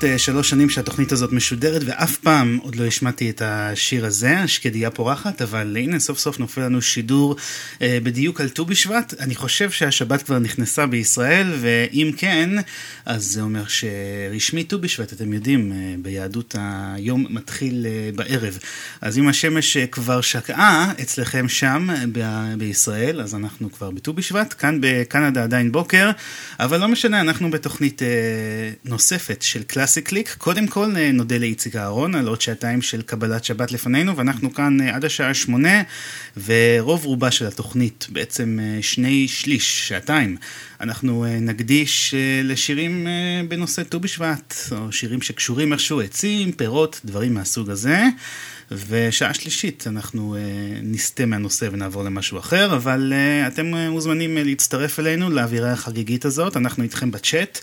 כמעט אה, שלוש שנים שהתוכנית הזאת משודרת ואף פעם עוד לא השמעתי את השיר הזה, השקדיה פורחת, אבל הנה סוף סוף נופל לנו שידור אה, בדיוק על ט"ו בשבט. אני חושב שהשבת כבר נכנסה בישראל, ואם כן, אז זה אומר שרשמי ט"ו בשבט, אתם יודעים, אה, ביהדות היום מתחיל בערב. אז אם השמש כבר שקעה אצלכם שם ב- בישראל, אז אנחנו כבר בט"ו בשבט, כאן בקנדה עדיין בוקר, אבל לא משנה, אנחנו בתוכנית נוספת של קלאסי קליק. קודם כל אה, נודה לאיציק אהרון על עוד שעתיים של קבלת שבת לפנינו, ואנחנו כאן אה, עד השעה שמונה, ורוב רובה של התוכנית, בעצם אה, שני שליש, שעתיים, אנחנו נקדיש לשירים בנושא ט"ו בשבט, או שירים שקשורים איכשהו עצים, פירות, דברים מהסוג הזה. ושעה שלישית אנחנו uh, נסטה מהנושא ונעבור למשהו אחר, אבל uh, אתם uh, מוזמנים uh, להצטרף אלינו לאווירה החגיגית הזאת, אנחנו איתכם בצ'אט.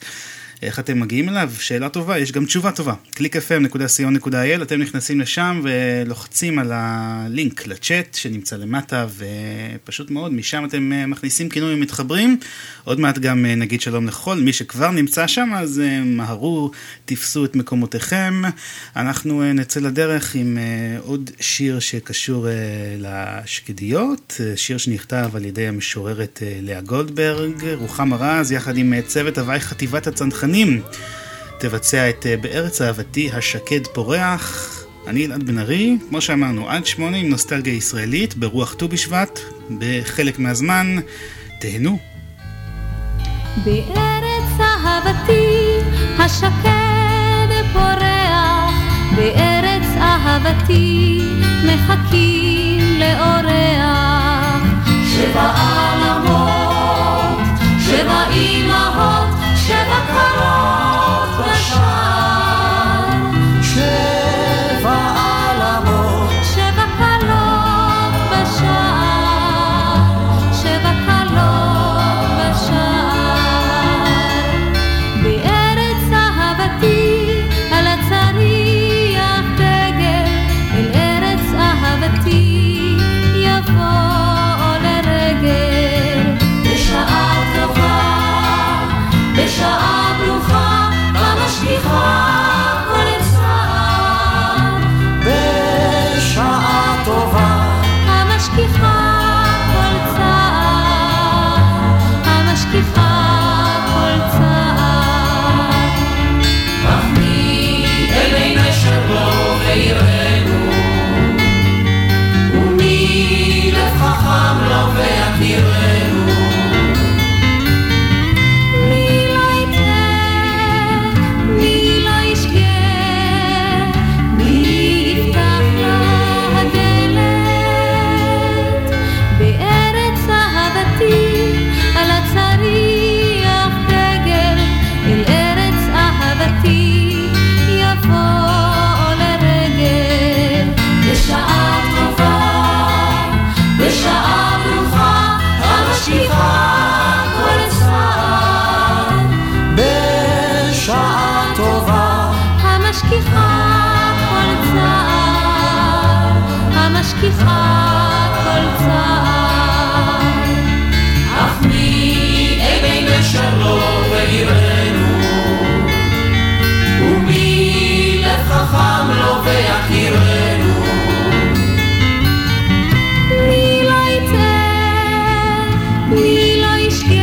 איך אתם מגיעים אליו? שאלה טובה, יש גם תשובה טובה. www.clickfm.co.il, אתם נכנסים לשם ולוחצים על הלינק לצ'אט שנמצא למטה, ופשוט מאוד, משם אתם אה, מכניסים כינוי ומתחברים. עוד מעט גם אה, נגיד שלום לכל מי שכבר נמצא שם, אז אה, מהרו, תפסו את מקומותיכם. אנחנו נצא לדרך עם עוד שיר שקשור לשקדיות, שיר שנכתב על ידי המשוררת לאה גולדברג, רוחמה רז, יחד עם צוות הוואי חטיבת הצנחנים. הצנחנים תבצע את אה, בארץ אהבתי השקד פורח. אני אלעד בן ארי, כמו שאמרנו, עד שמונה עם נוסטלגיה ישראלית, ברוח ט"ו בשבט, בחלק מהזמן. תהנו. בארץ אהבתי השקד פורח, בארץ אהבתי מחכים לאורח. שבע עלמות, שבע אמהות שבקרוב בשער Vamos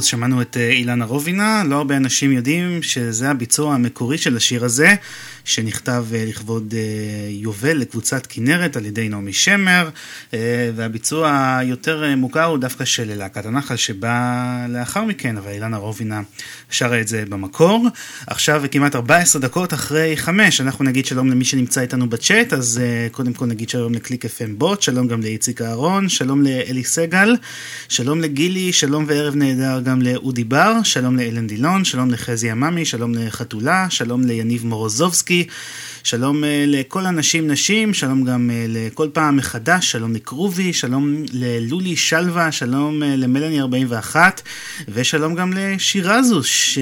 האקליפטוס שמענו את אה, אילנה רובינה, לא הרבה אנשים יודעים שזה הביצוע המקורי של השיר הזה, שנכתב אה, לכבוד אה, יובל לקבוצת כנרת על ידי נעמי שמר, והביצוע היותר מוכר הוא דווקא של להקת הנחל שבא לאחר מכן, אבל אילנה רובינה שרה את זה במקור. עכשיו כמעט 14 דקות אחרי 5, אנחנו נגיד שלום למי שנמצא איתנו בצ'אט, אז קודם כל נגיד שלום לקליק FM בוט, שלום גם לאיציק אהרון, שלום לאלי סגל, שלום לגילי, שלום וערב נהדר גם לאודי בר, שלום לאלן דילון, שלום לחזי עממי, שלום לחתולה, שלום ליניב מורוזובסקי, שלום אה, לכל הנשים נשים, שלום גם אה, לכל פעם מחדש, שלום לקרובי, שלום ללולי שלווה, שלום אה, למלאני 41, ושלום גם לשירזוס, ש...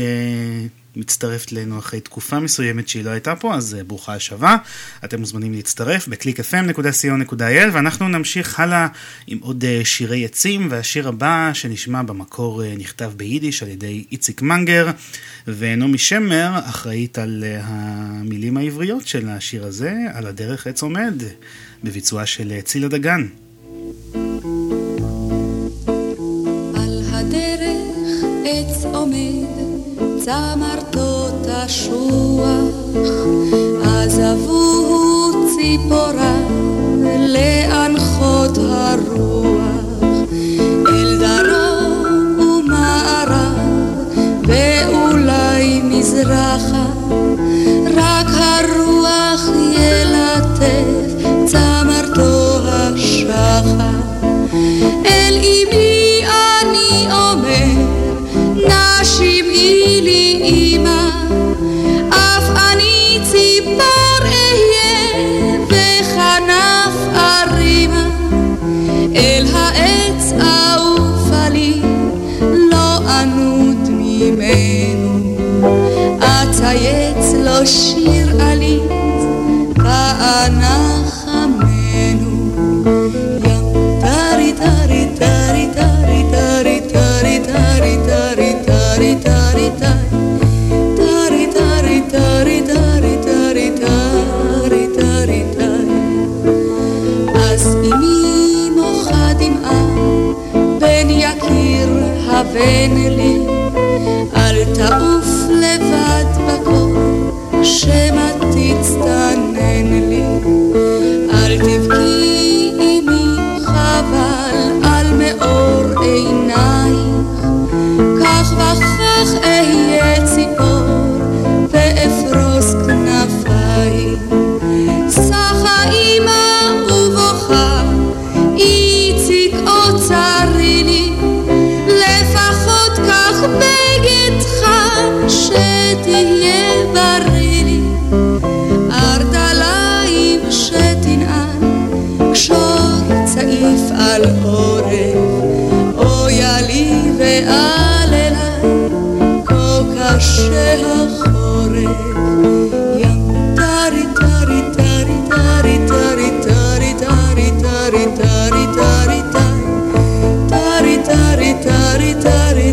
מצטרפת אלינו אחרי תקופה מסוימת שהיא לא הייתה פה, אז אה, ברוכה השבה. אתם מוזמנים להצטרף ב-clickfm.co.il ואנחנו נמשיך הלאה עם עוד אה, שירי עצים, והשיר הבא שנשמע במקור אה, נכתב ביידיש על ידי איציק מנגר, ונעמי שמר אחראית על המילים העבריות של השיר הזה, על הדרך עץ עומד, בביצועה של צילה דגן. על הדרך עץ עומד צמרתו תשוח, עזבו ציפורה להנחות הרוח, אל דרום ומערב ואולי מזרחה, רק הרוח ילטף צמרתו השחר. אל אמי שיר עליז, ואנחמנו. ים טרי טרי טרי טרי טרי טרי טרי טרי טרי טרי טרי טרי טרי טרי שמא תצטער.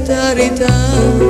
Tarita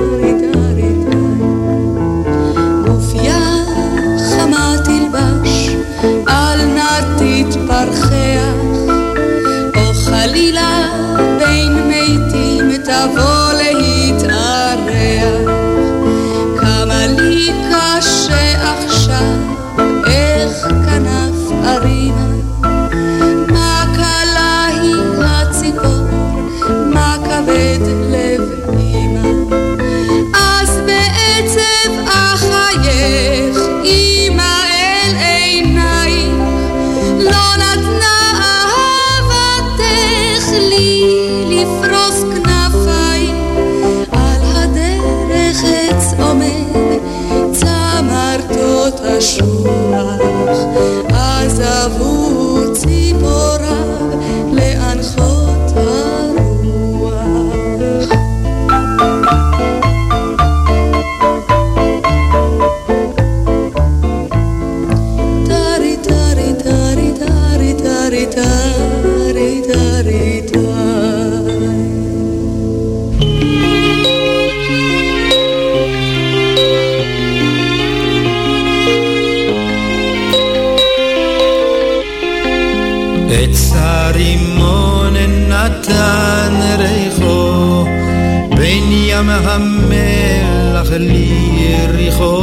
המלח ליריחו,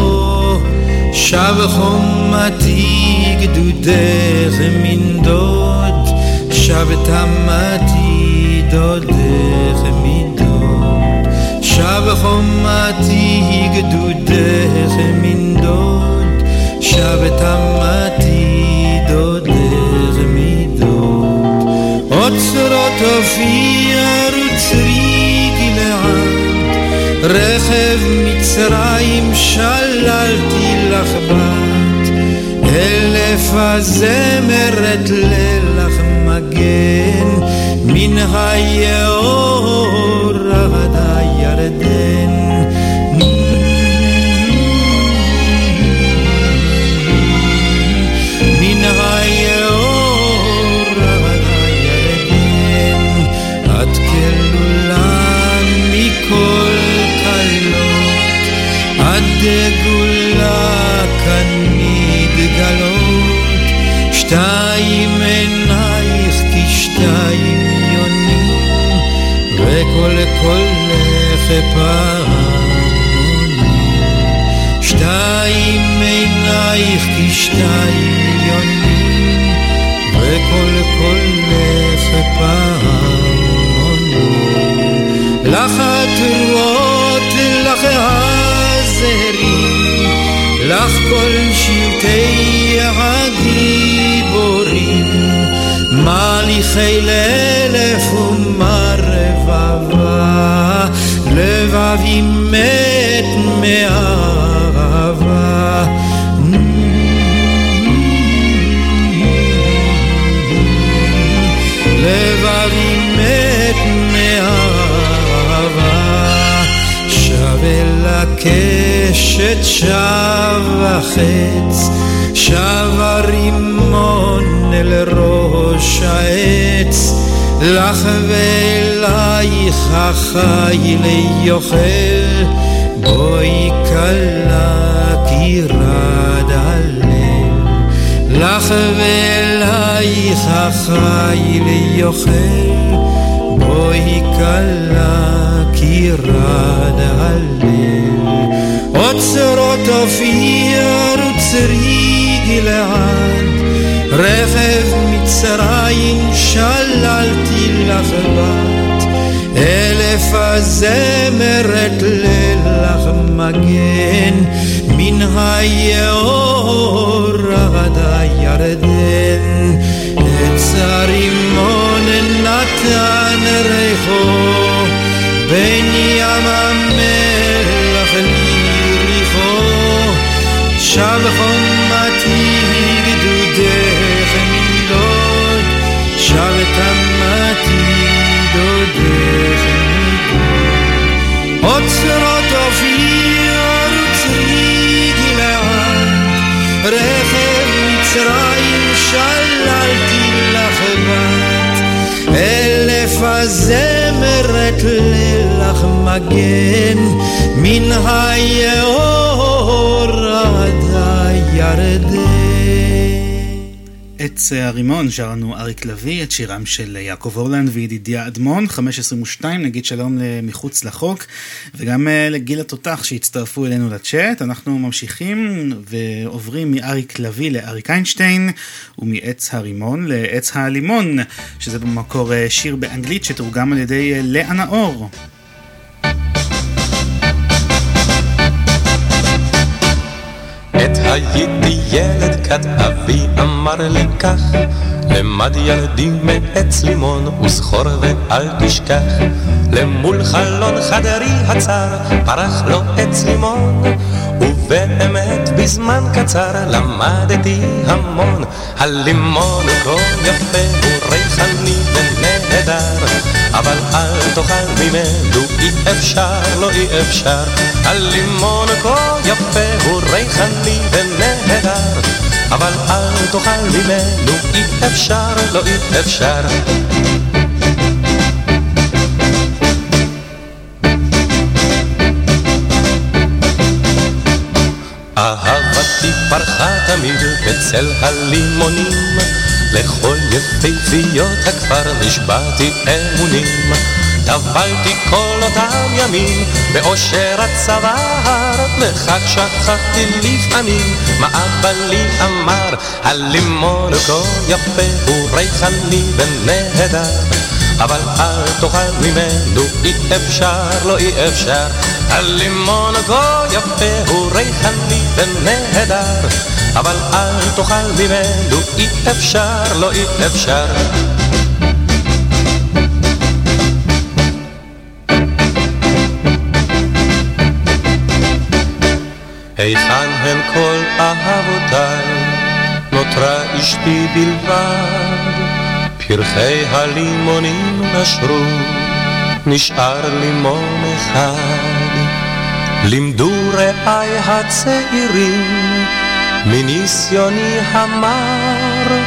שב חומתי גדודך מנדוד, שב תמתי דודך מדוד, שב חומתי גדודך מנדוד, שב תמתי דודך מדוד, אוצרות אופיר רכב מצרים שללתי לך בת, אלף הזמרת לילך מגן, מן היאור וכל קולך פעמונים. שתיים עינייך כשתיים יונים, וכל קולך פעמונים. לך התרועות, לך הזרים, לך כל שבטי הגיבורים, מליכי לאלף ומה רבבה, לבבי מת מאהבה. לבבי מת מאהבה, שב אל הקשת, שב החץ, שב הרימון אל ראש העץ, לך ואלייך החיל יוכל, בואי כלה כי רד הלב. לך ואלייך החיל יוכל, בואי כלה כי רד הלב. אוצרות אופיר וצרי גלעד, רכב מצרים שללתי לך בת, אלף הזמרת לילך מגן, מן היאור עד הירדן, עץ הרימון נתן ריחו, בין ים המלח ליריחו, שם חומתי שללתי לך בת, אלף הזמרת לילך מגן, מן היאור עד הירדן. עץ הרימון שרנו אריק לביא, את שירם של יעקב אורלנד וידידיה אדמון, 522, נגיד שלום מחוץ לחוק, וגם אה, לגיל התותח שהצטרפו אלינו לצ'אט. אנחנו ממשיכים ועוברים מאריק לביא לאריק איינשטיין, ומעץ הרימון לעץ הלימון, שזה במקור אה, שיר באנגלית שתורגם על ידי אה, לאה נאור. הייתי ילד כת אבי אמר לי כך למד ילדי מעץ לימון וזכור ואל תשכח. למול חלון חדרי הצר פרח לו עץ לימון ובאמת בזמן קצר למדתי המון. הלימון כה יפה הוא ריחני ונהדר אבל אל תאכל ממנו אי אפשר לא אי אפשר. הלימון כה יפה הוא ריחני ונהדר. אבל אל תאכל ממנו אי אפשר לא אי אפשר. אהבתי פרחה תמיד בצל הלימונים לכל יפהפיות הכפר נשבעתי אמונים טבלתי כל אותם ימים באושר הצוואר, וכך שכחתי לפעמים מה אבא לי אמר, הלימון כה יפה הוא ריחני ונהדר. אבל אל תאכל ממנו, אי אפשר, לא אי אפשר. הלימון כה יפה הוא ריחני ונהדר, אבל אל תאכל ממנו, אי אפשר, לא אי אפשר. היכן הן כל אהבותיי? נותרה אשתי בלבד, פרחי הלימונים נשרו, נשאר לימון אחד. לימדו רעי הצעירים, מניסיוני המר,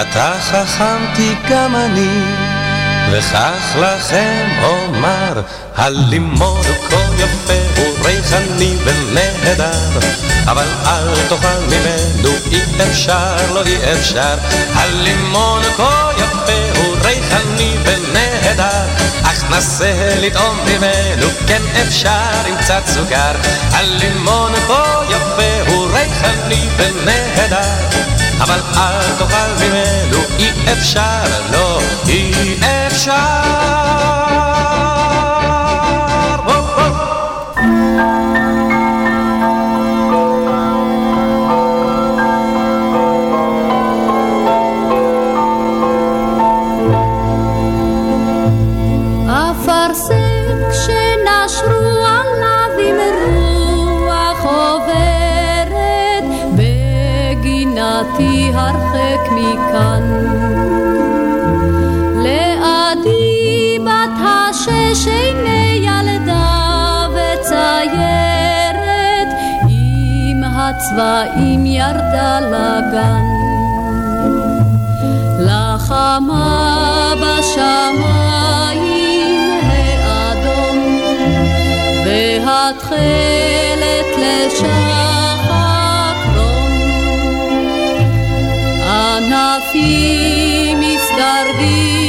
אתה חכמתי גם אני, וכך לכם אומר, הלימון הוא כה יפה ריחני ונהדר, אבל אל תאכל ממנו, אי אפשר, לא אי אפשר. הלימון כה יפה הוא ריחני ונהדר, אך נסה לטעום ממנו, כן אפשר עם קצת סוכר. הלימון כה יפה הוא ריחני ונהדר, אבל אל תאכל ממנו, אי אפשר, לא אי אפשר. הרחק מכאן. לעדי בת השש עיני ילדה וציירת, עם הצבעים ירדה לגן. לחמה בשמיים האדום, והתכלת לשם. ענפים מסתרגים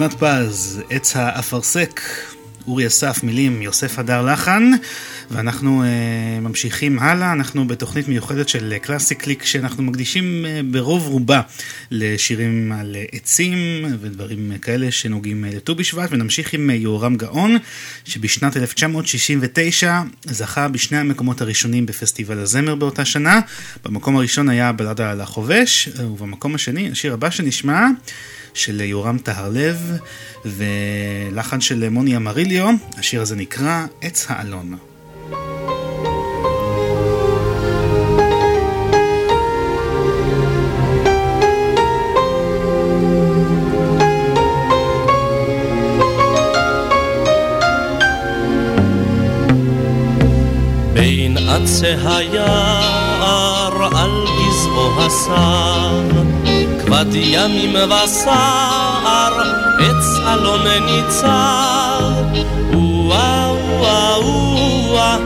אסנת פז, עץ האפרסק, אורי אסף, מילים, יוסף הדר לחן, ואנחנו uh, ממשיכים הלאה, אנחנו בתוכנית מיוחדת של קלאסי קליק שאנחנו מקדישים uh, ברוב רובה לשירים על עצים ודברים כאלה שנוגעים uh, לט"ו בשבט, ונמשיך עם uh, יהורם גאון, שבשנת 1969 זכה בשני המקומות הראשונים בפסטיבל הזמר באותה שנה. במקום הראשון היה הבלדה על החובש, ובמקום השני, השיר הבא שנשמע, של יורם טהרלב ולחן של מוני אמריליו, השיר הזה נקרא עץ האלון. בין עצי היער על גזעו הסר, כבד ימים וסער, עץ אלון ניצר. וואה וואה וואה,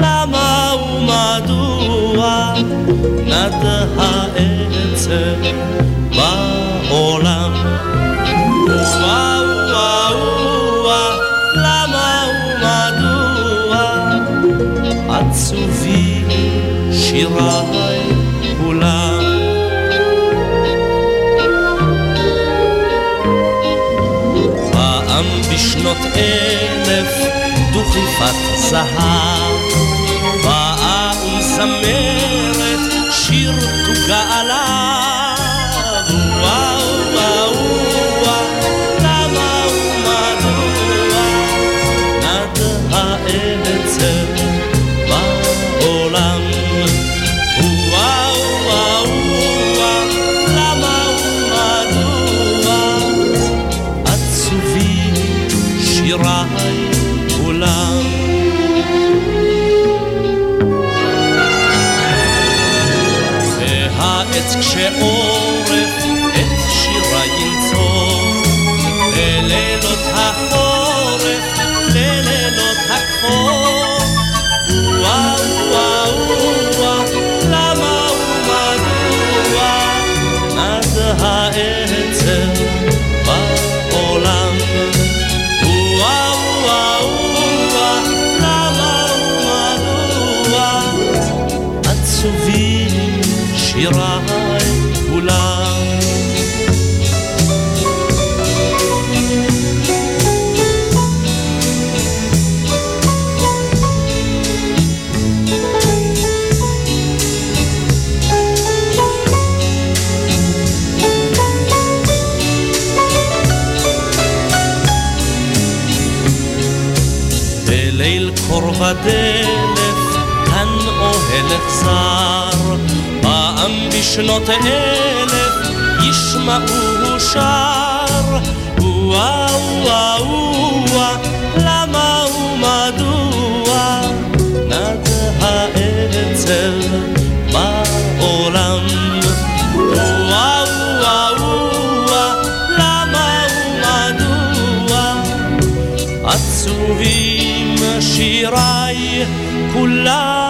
למה ומדוע נד העצם בעולם? וואה וואה וואה, למה ומדוע עצובים שיריי בשנות אלף דוכיפת זהב, באה ומזמרת שיריי כולם? בליל קור ודלף, כאן אוהל אכזר, פעם בשנות אלף ישמעו שר. וואו וואו וואו, למה ומדוע נד העצב בעולם? וואו וואו עצובים שיריי כולם.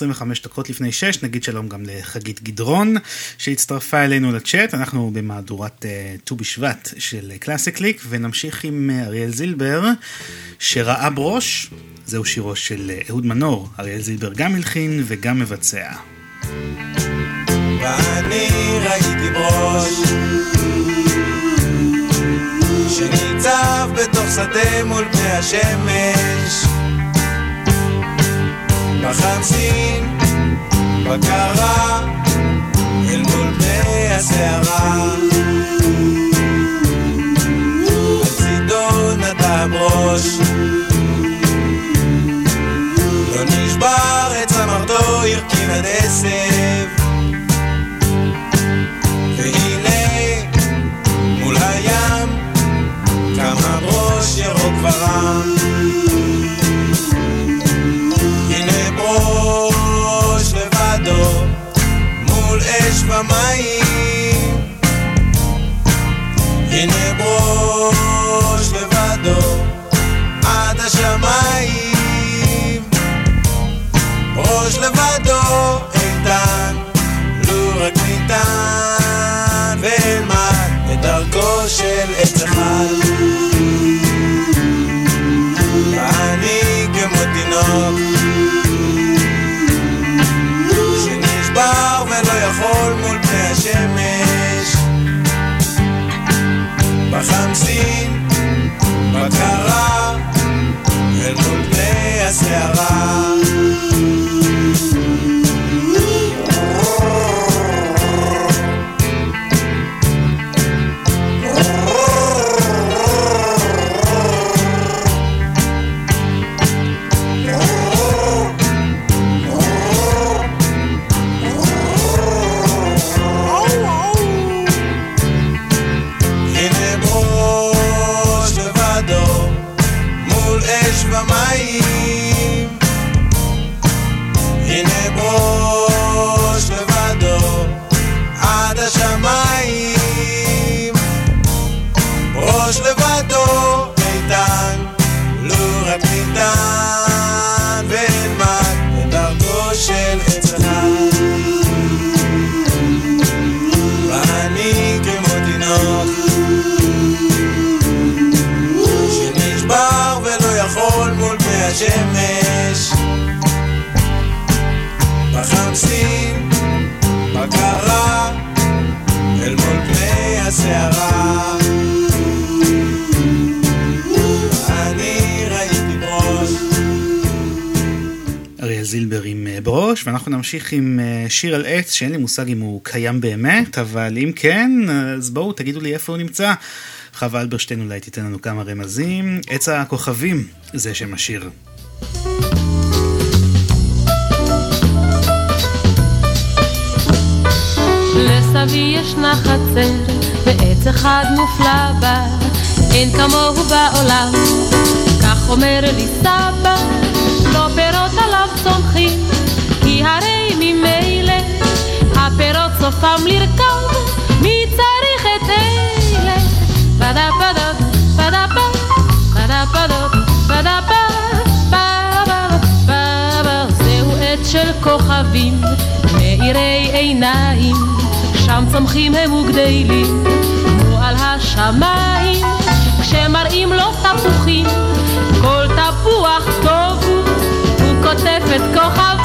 25 דקות לפני 6, נגיד שלום גם לחגית גדרון שהצטרפה אלינו לצ'אט, אנחנו במהדורת אה, ט"ו uh, בשבט של קלאסי קליק, ונמשיך עם uh, אריאל זילבר, שראה ברוש, זהו שירו של uh, אהוד מנור, אריאל זילבר גם מלחין וגם מבצע. ואני ראיתי ברוש שניצב בתוך שדה מול פני השמש בחמסין, בקרה, אל מול פני הסערה. על צידו נטע ברוש לא נשבר את צמרתו, הרכין עד עשב בקרה, אל מול פני הסערה ברוש, ואנחנו נמשיך עם אה, שיר על עץ שאין לי מושג אם הוא קיים באמת, אבל אם כן, אז בואו תגידו לי איפה הוא נמצא. חווה אלברשטיין אולי תיתן לנו כמה רמזים. עץ הכוכבים זה שם השיר. לסבי ישנה חצר, ועץ אחד מופלא בה, אין כמוהו בעולם. כך אומר לי סבא, לא פירות עליו צומחים, הרי ממילא הפירות סופם לרכב, מי צריך את אלה? פדה פדה פדה פדה פדה פדה פדה זהו עץ של כוכבים, מאירי עיניים. שם צומחים הם וגדלים, כמו על השמיים, כשמראים לו תפוחים, כל תפוח טוב הוא, הוא קוטף את כוכביו.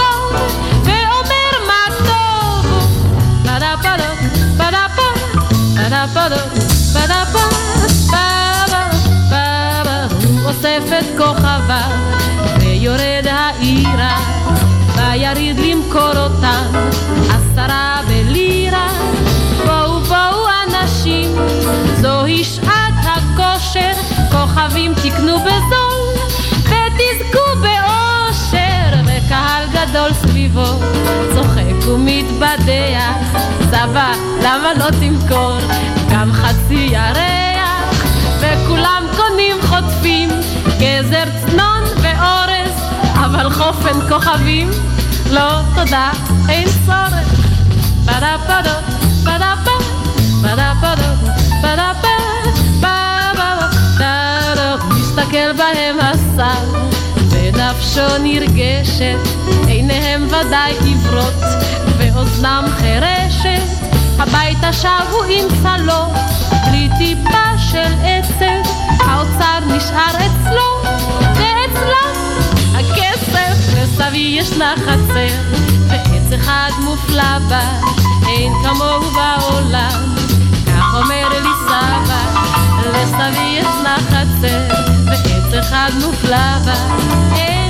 צוחק ומתבדח סבא למה לא תמכור? גם חצי ירח וכולם קונים חוטפים גזר צנון ואורז אבל חופן כוכבים? לא תודה אין צורך. פדה פדו פדה פדה פדו פדה פדה מסתכל בהם השר ונפשו נרגשת עיניהם ודאי עיוורות ואוזנם חירשת הביתה שבו עם צלו בלי טיפה של עצב האוצר נשאר אצלו ואצלם הכסף לסבי ישנה חצר. ועץ אחד מופלא בה אין כמוהו בעולם. כך אומר לי סבא לסבי ישנה חצר ועץ אחד מופלא בה אין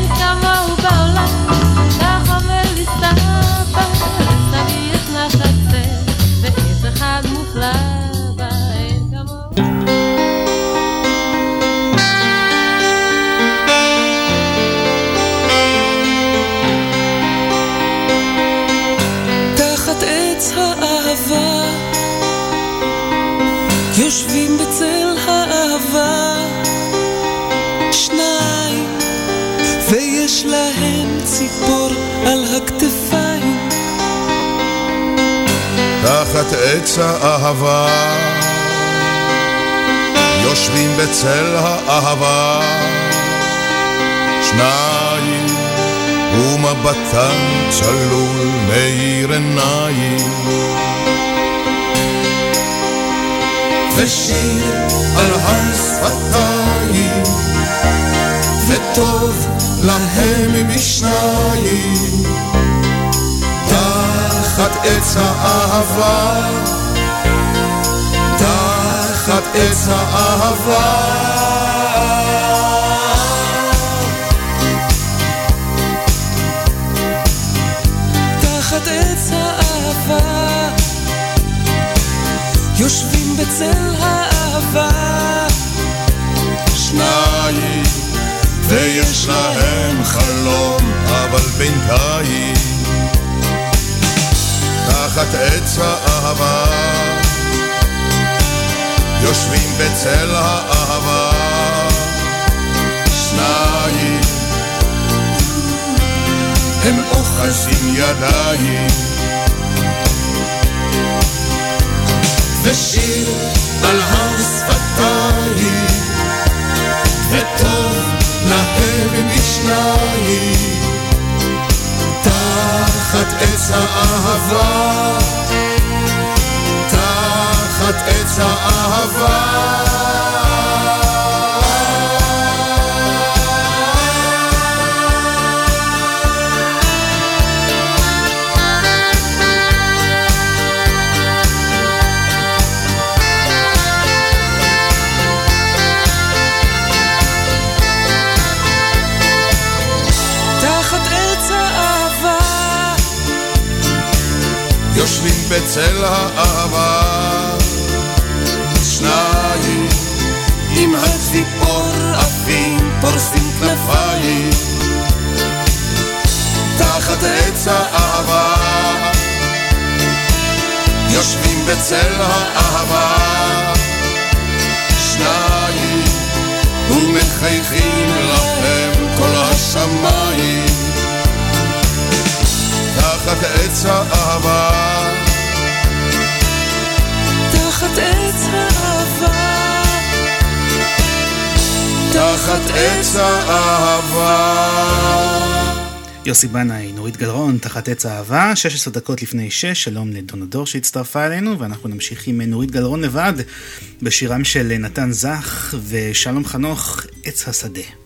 תחת עץ האהבה. יושבים בצל האהבה. שניים ומבטם צלול מאיר עיניים. ושיר על הר שפתיים וטוב להם משניים תחת עץ האהבה. תחת עץ האהבה. תחת עץ האהבה. יושבים בצל האהבה. שניים ויש להם חלום אבל בינתיים תחת עץ האהבה. יושבים בצל האהבה. שניים. הם אוחזים ידיים. ושיר על הר שפתיים. וטוב להם משניים תחת עץ האהבה. תחת עץ האהבה יושבים בצל האהבה. שניים עם הציפור עפים פורסים כנפיים. תחת עץ האהבה. יושבים בצל האהבה. שניים ומחייכים לכם כל השמיים תחת עץ האהבה. תחת עץ האהבה. תחת עץ האהבה. יוסי בנאי, נורית גלרון, תחת עץ האהבה, 16 דקות לפני 6, שלום לדונדור שהצטרפה אלינו, ואנחנו נמשיך עם נורית גלרון לבד, בשירם של נתן זך ושלום חנוך, עץ השדה.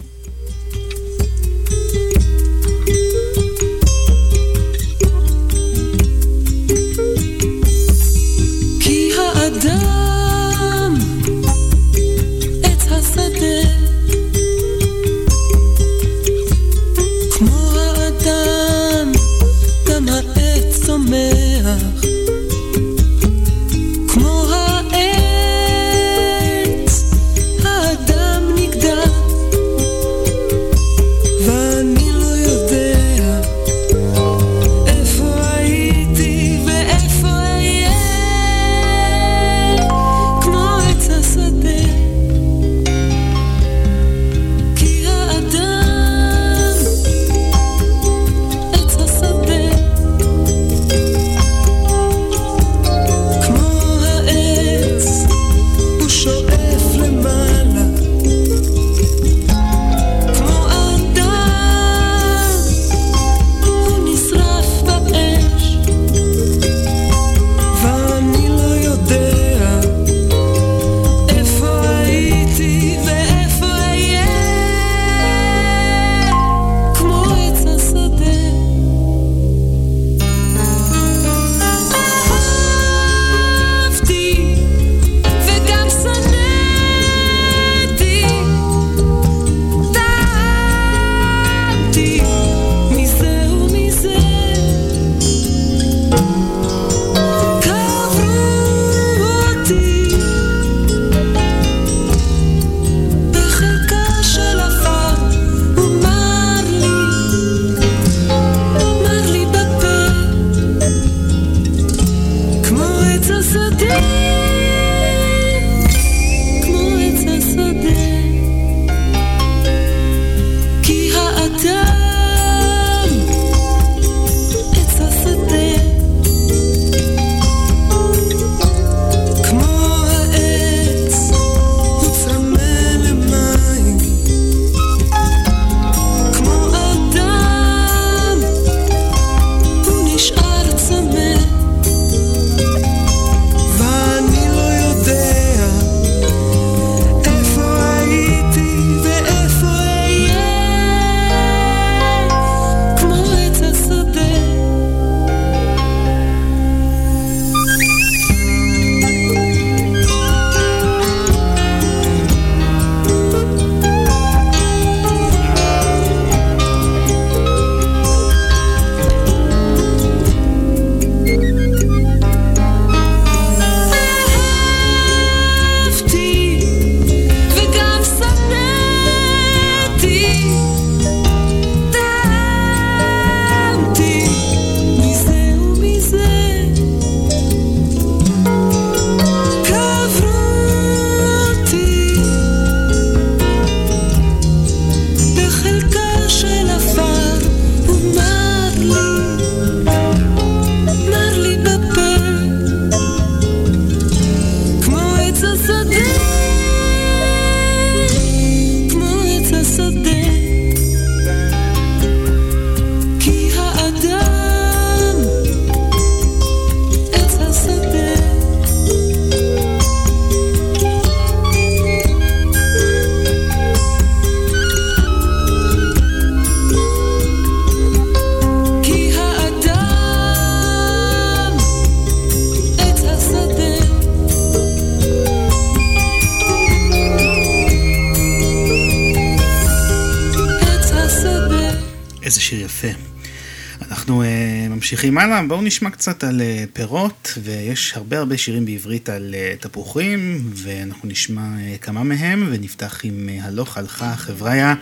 הלאה, בואו נשמע קצת על uh, פירות, ויש הרבה הרבה שירים בעברית על uh, תפוחים, ואנחנו נשמע uh, כמה מהם, ונפתח עם הלוך הלכה חבריה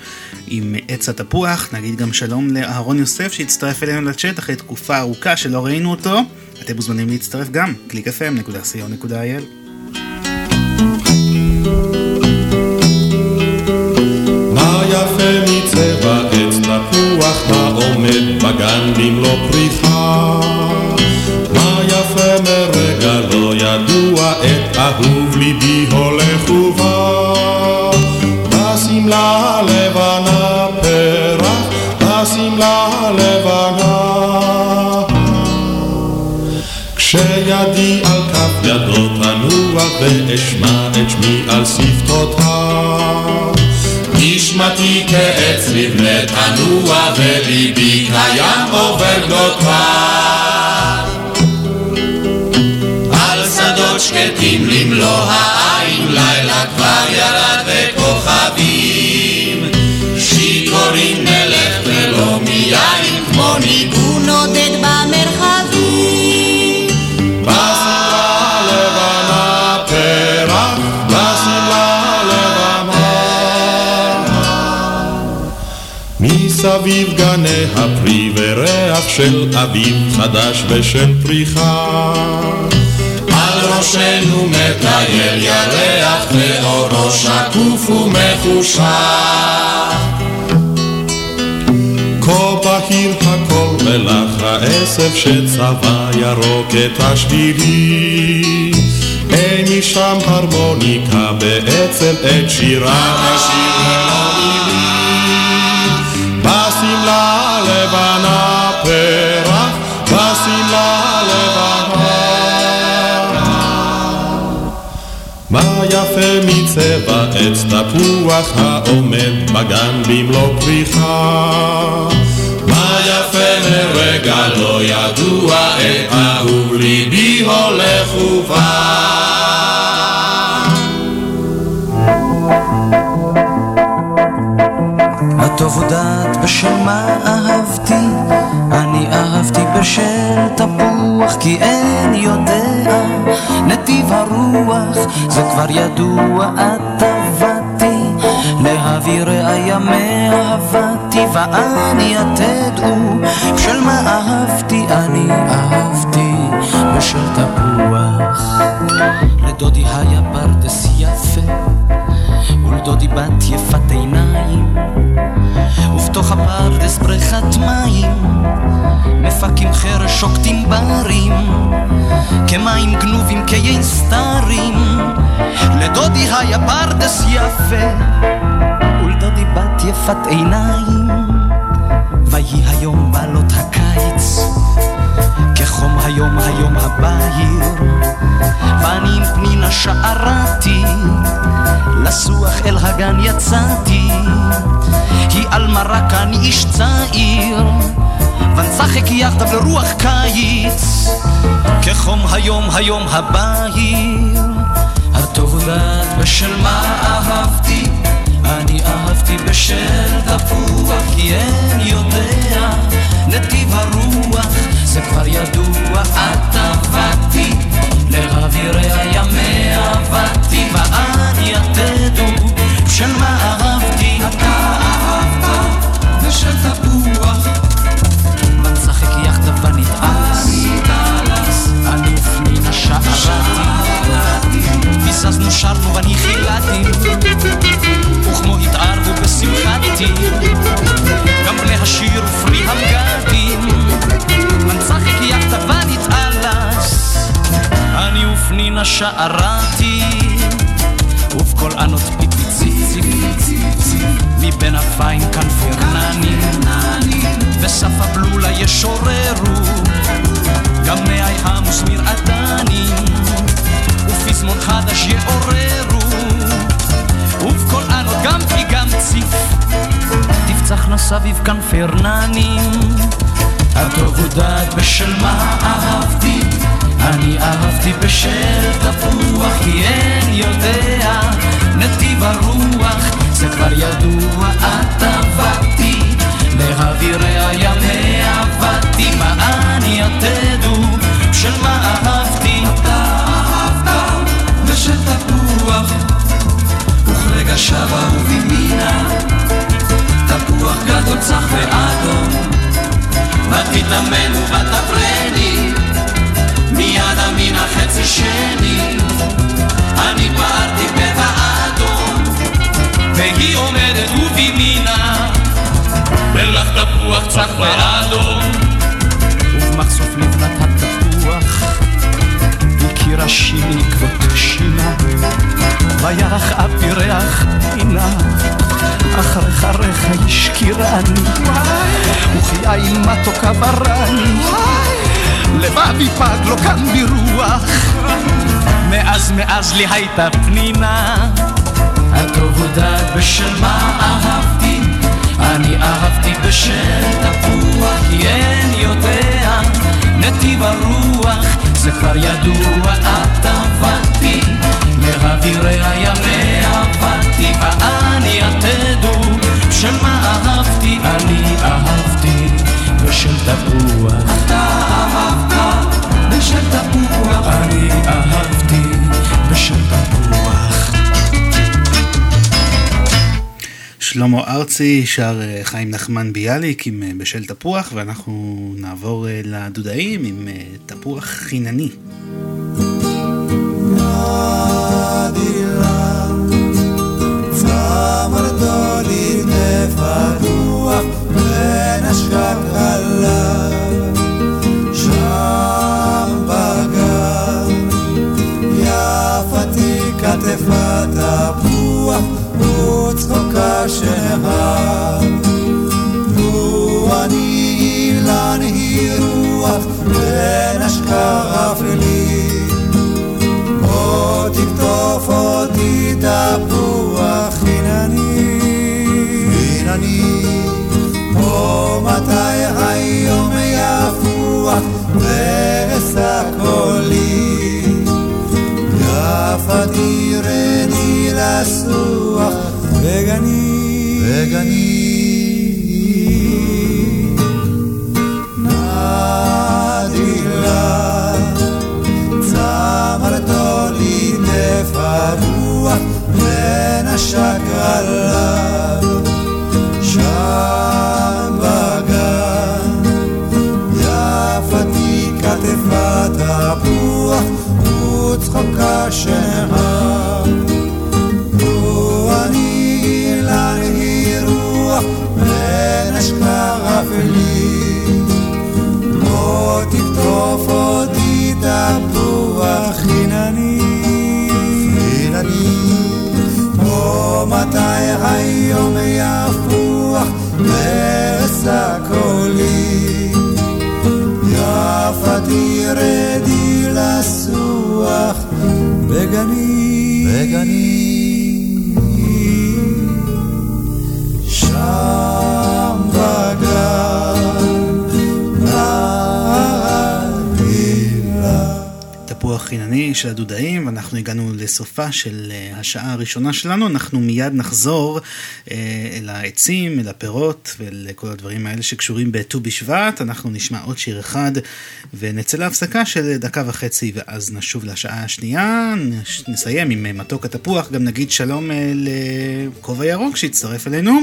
עם עץ התפוח. נגיד גם שלום לאהרון יוסף שהצטרף אלינו לצ'אט אחרי תקופה ארוכה שלא ראינו אותו. אתם מוזמנים להצטרף גם, www.clickfm.co.il. כשידי על כף ידו תנוע ואשמע את שמי על שפתותיו. נשמתי כעץ לבנה תנוע וליבי קיים עובר גדותיו. על שדות שקטים למלוא העין לילה כבר ירד מסביב גני הפרי וריח של אביב חדש ושל פריחה. על ראשנו מטייל ירח ואורו שקוף ומחושך כה בהיר הכל מלח העשב שצבע ירוק את השבילים אין משם הרמוניקה בעצם את ולא מילים בשמלה לבנה פרח בשמלה לבנה מה יפה מצבע עץ תפוח העומד בגן במלוא פריחה מה יפה מרגע לא ידוע את אהוב ליבי הולך ובא הטוב הודעת בשל מה אהבתי, אני אהבתי בשל תפוח כי אין יודע. נתיב הרוח זה כבר ידוע את עבדתי. להביא ראיה מאהבתי ואני תדעו בשל מה אהבתי אני אהבתי בשל תפוח. לדודי היה פרדס יפה ולדודי בת יפת עיניים ובתוך הפרדס בריכת מים. מפקים חרש שוקטים ברים כמים גנובים כיין סתרים. לדודי היה פרדס יפה ולדודי בת יפת עיניים. ויהי היום בעלות הקיץ כחום היום היום הבהיר ואני עם פנינה שערתי לסוח אל הגן יצאתי. היא על מרק אני איש צעיר ונשחק יחדיו לרוח קיץ. כחום היום היום הבהיר הטוב הודעת בשל מה אהבתי. אני אהבתי בשל תפוח כי אין יודע נתיב הרוח זה כבר ידוע את עבדתי ראיה מאהבתי ואני תדעו בשל מה אהבתי אתה אהבת בשל תפוח. ונשחק יחדיו ונתעלס אני ופנינה שערתי. ביססנו שרנו ואני חילדתי וכמו התערבו בשמחתי. גם בני השיר ופרי המגדים אני ופנינה שערתי ובקול ענות פיפי ציפי מבין אפיים כנפי רנני וסף הבלולה ישוררו גם מאי עמוס מרעדני ופזמון חדש יעוררו ובקול ענות גם פי גם ציף תפצחנה סביב כנפי רננים הטוב הודעת בשל מה אהבתי? אני אהבתי בשל תפוח כי אין יודע. נתיב הרוח זה כבר ידוע את עבדתי. לאווירי ימי עבדתי, אני יתדו, של מה אהבתי. אתה אהבת בשל תפוח, וכרגע שבה ובימינה, תפוח גדול צח ואדום, ותתאמן ותפרני, מיד אמין החצי שני, אני פעלתי בבאדום, והיא עומדת ובימינה. מלח תפוח צח ואדום ובמחשוף לבנת התפוח הכיר השיני כבוד שינה וירח אבי ריח עינה. אחריך ריך השקירני וכי עין מתוקה ברני לבבי פג לא קם ברוח מאז מאז לי הייתה פנינה. הטוב הודעת בשל מה אהבתי אני אהבתי בשל תפוח, כי אין יודע נתיב הרוח, זה כבר ידוע, את עבדתי, לאווירי הימי עבדתי, ואני יתדו, של מה אהבתי, אני אהבתי בשל תפוח. אתה אהבת בשל תפוח, אני אהבתי בשל תפוח. שלמה ארצי שר אה, חיים נחמן ביאליק עם אה, בשל תפוח, ואנחנו נעבור אה, לדודאים עם תפוח חינני. כתפה תפוח וצחוקה שנהר. לו אני אילן היא רוח ונשקה אפלי, או תקטוף אותי תפוח חינני, חינני, או מתי היום יפוח ואשא קולי. יפתי רדי לסוח וגני וגני עליו שם בגן יפתי כתפת תפוח וצחוקה שנהר. אותי תפוח חינני. חינני. או מתי היום יפוח ואשא קולי. יפתי רדי לסוח בגני, בגני, שם תפוח חינני של הדודאים, ואנחנו הגענו לסופה של אה, השעה הראשונה שלנו. אנחנו מיד נחזור אה, אל העצים, אל הפירות ואל כל הדברים האלה שקשורים בט"ו בשבט. אנחנו נשמע עוד שיר אחד ונצא להפסקה של דקה וחצי, ואז נשוב לשעה השנייה. נסיים עם אה, מתוק התפוח, גם נגיד שלום לכובע ירוק שהצטרף אלינו.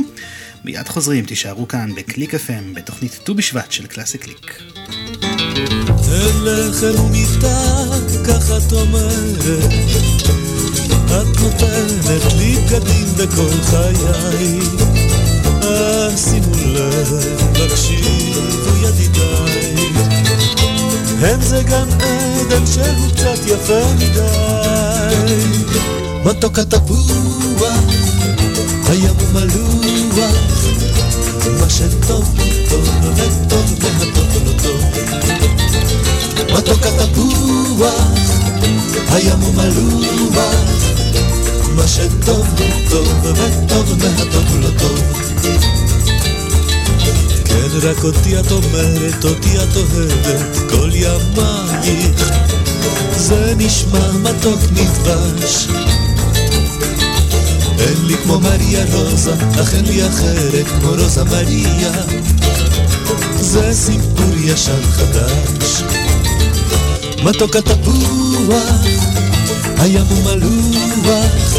מיד חוזרים, תישארו כאן בקליק FM בתוכנית ט"ו בשבט של קלאסי קליק. תלך אל מבטא, ככה את אומרת. את נותנת לי בגדים בכל חיי. אז שימו לב, תקשיבו ידידיי. אין זה גן עדן שהוא קצת יפה מדי. מתוק התפוח, הים הוא מלוח, מה שטוב טוב וטוב והטוב לא טוב. מתוק התפוח, הים הוא מלוח, מה שטוב הוא טוב וטוב מהטוב לא טוב. כן, רק אותי את אומרת, אותי את אוהבת, כל ימייך. זה נשמע מתוק נדבש. אין לי כמו מריה רוזה, אך אין לי אחרת כמו רוזה מריה. זה סיפור ישן חדש. מתוק התפוח, הים הוא מלוח,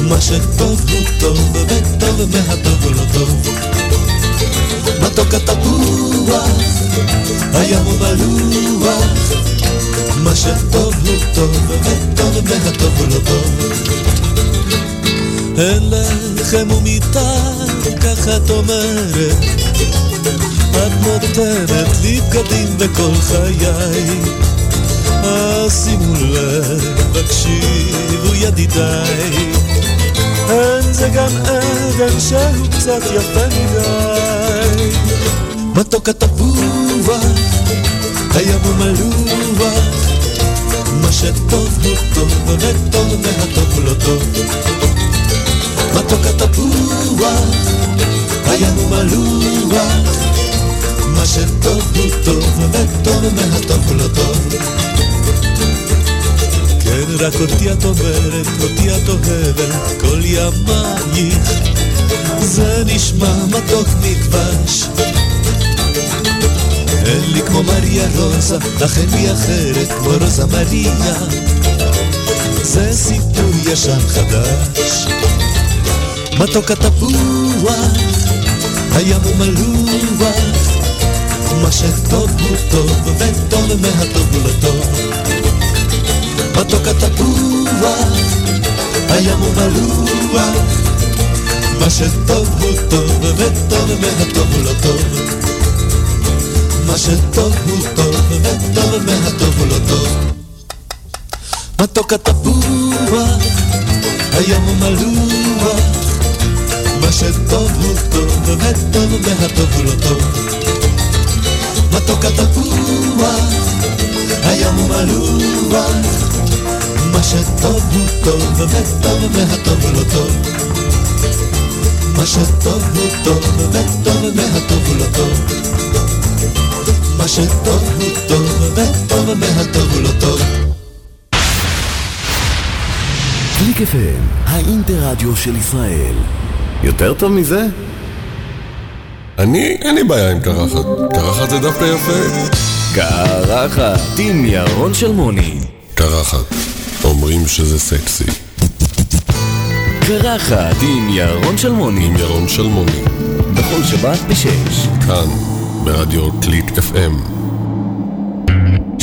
מה שטוב הוא טוב, וטוב מהטוב הוא לא טוב. מתוק התפוח, הים הוא מלוח, מה שטוב הוא טוב, וטוב מהטוב הוא לא טוב. אין לחם ומיטה, ככה את אומרת. את נותנת לי בגדים בכל חיי. שימו לב, הקשיבו ידידיי. אין זה גן עדן שהוא קצת יפה מדי. מתוק התפוח, הים הוא מלוח. מה שטוב הוא טוב, וטוב מהטוב הוא לא טוב. מתוק התפוח, הים הוא מלוח. מה שטוב הוא טוב, וטוב מהטוב הוא לא טוב. רק אותי את אומרת, אותי את אוהבת, כל ימייך. זה נשמע מתוק מדבש. אין לי כמו מריה רוזה, אין לי אחרת כמו רוזה מריה. זה סיפור ישן חדש. מתוק התפוח, הים הוא מלוח. מה שטוב הוא טוב, וטוב מהטוב הוא לא טוב. מתוק התפוח, הים הוא מלוח. מה שטוב הוא טוב, וטוב מהטוב הוא לא טוב. מה שטוב הוא טוב, וטוב מהטוב הוא לא טוב. מתוק התפוח, הים הוא מלוח. מה שטוב הוא טוב, וטוב מהטוב הוא לא טוב. מתוק התפוח, הים הוא מלוח. מה שטוב הוא טוב, וטוב מהטוב הוא לא טוב. מה שטוב הוא טוב, וטוב מהטוב הוא לא טוב. מה שטוב הוא טוב, וטוב מהטוב הוא לא טוב. קליק FM, האינטרדיו של ישראל. יותר טוב מזה? אני, אין לי בעיה עם קרחת. קרחת זה דווקא יפה. קרחת, עם ירון שלמוני. קרחת, אומרים שזה סקסי. קרחת עם ירון שלמוני. עם ירון שלמוני. בכל שבת בשש. כאן, ברדיו קליק FM.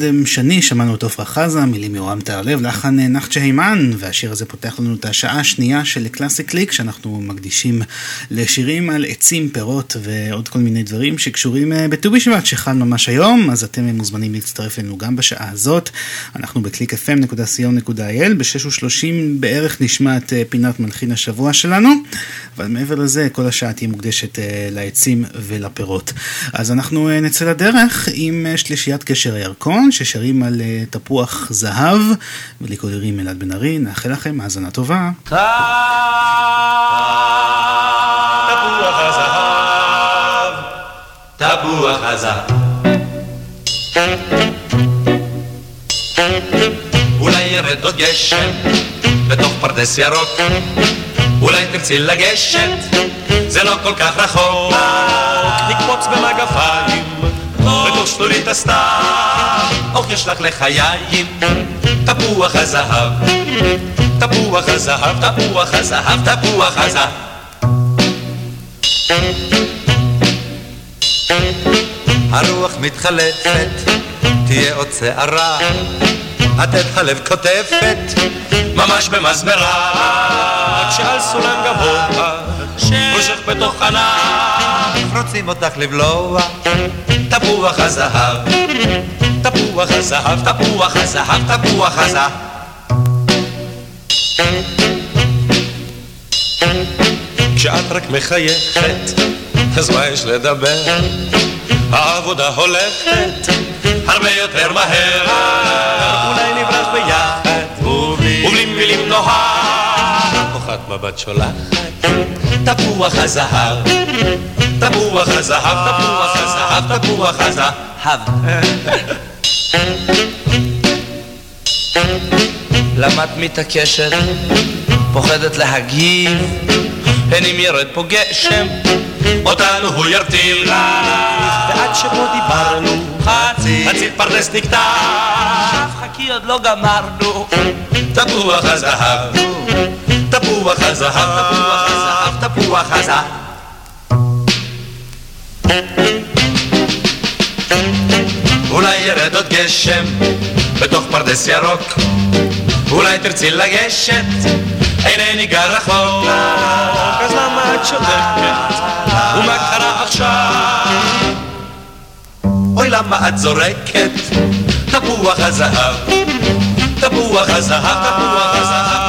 אודם שני, שמענו את עפרה חזה, מילים יורם תהרלב, לחן נחצ'ה הימן, והשיר הזה פותח לנו את השעה השנייה של קלאסי קליק, שאנחנו מקדישים לשירים על עצים, פירות ועוד כל מיני דברים שקשורים אה, בט"ו בשבט שחל ממש היום, אז אתם מוזמנים להצטרף אלינו גם בשעה הזאת. אנחנו בקליק fm.co.il, ב-6.30 בערך נשמע את אה, פינת מלחין השבוע שלנו, אבל מעבר לזה, כל השעה תהיה מוקדשת אה, לעצים ולפירות. אז אנחנו נצא לדרך עם שלישיית קשר הירקון, ששרים על תפוח זהב, ולקודרים אלעד בן ארי, נאחל לכם האזנה טובה. תפוח הזהב, תפוח הזהב. אולי ירד עוד גשם בתוך פרדס ירוק, אולי תרצי לגשת, זה לא כל כך רחוק. במגפיים, בתוך שתולית הסתיו, או יש לך לחיים, תפוח הזהב. תפוח הזהב, תפוח הזהב, תפוח הזהב. הרוח מתחלפת, תהיה עוד שערה, עתת הלב כותפת, ממש במסברה, כשעל סולם גבוה, ראשך בתוך ענף, רוצים אותך לבלוע, תפוח הזהב, תפוח הזהב, תפוח הזהב, תפוח הזהב. כשאת רק מחייכת, אז מה יש לדבר? העבודה הולכת הרבה יותר מהר, מבט שולחת, תפוח הזהב, תפוח הזהב, תפוח הזהב, תפוח הזהב. למה את מתעקשת? פוחדת להגיב? הן אם ירד פה גשם, אותנו הוא ירטיל. ועד שפה דיברנו, חצי, חצי פרדס נקטף, חכי עוד לא גמרנו. תפוח הזהב, תפוח הזהב, תפוח הזהב. אולי ירד עוד גשם בתוך פרדס ירוק, אולי תרצי לגשת, אינני גר רחוק, אז למה את שותקת? ומה קרה עכשיו? אוי למה את זורקת? תפוח הזהב, תפוח הזהב, תפוח הזהב,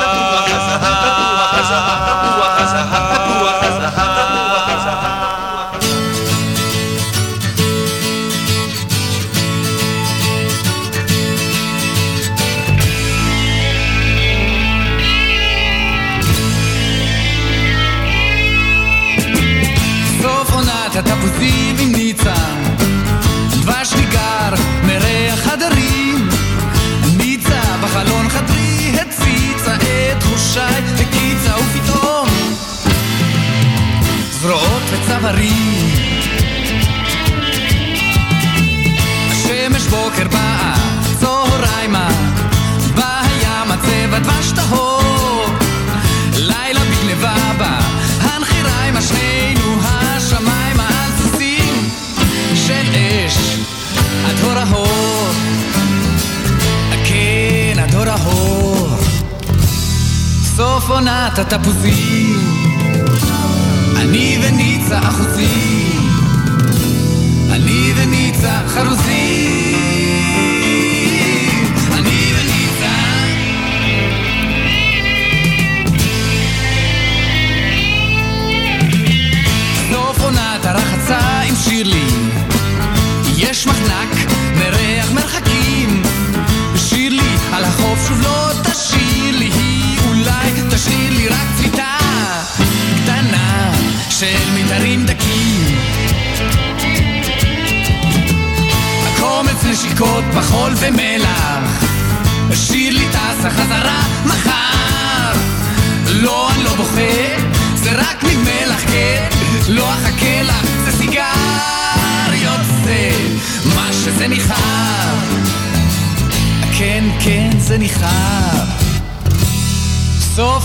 וצווארים. השמש בוקר באה, צהריימה, בא הים הצבע דבש טהור. לילה בגנבה בא, הנחיריימה שנינו השמיימה על סוסים של אש, הדור ההור. כן, הדור ההור. סוף עונת התפוזים, אני וניצה אחוזים, אני וניצה חרוזים.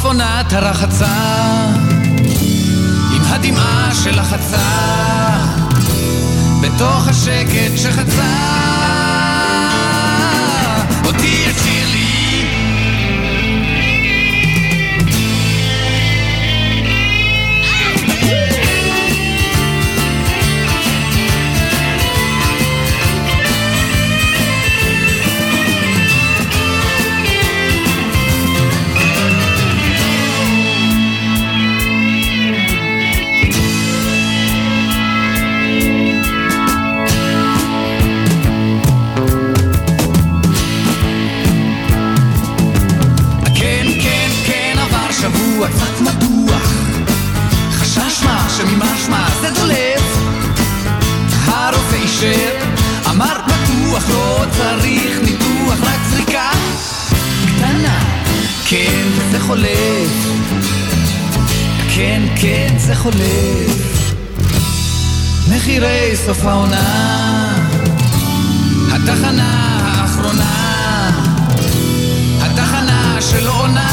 עונת הרחצה, עם הדמעה שלחצה, בתוך השקט שחצה. אותי את חולף. מחירי סוף העונה, התחנה האחרונה. התחנה של עונה.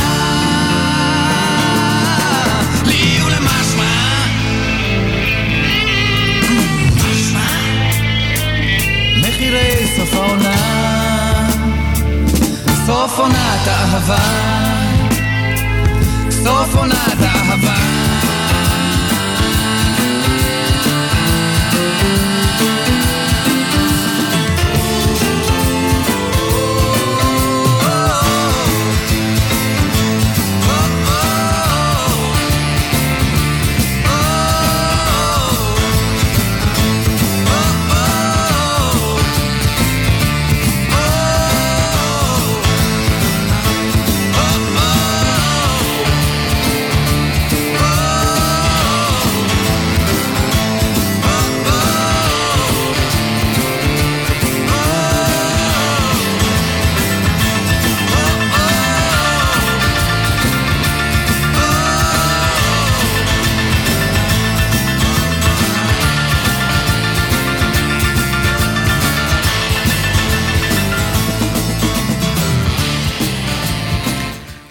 מחירי סוף סוף עונת האהבה. סוף עונת האהבה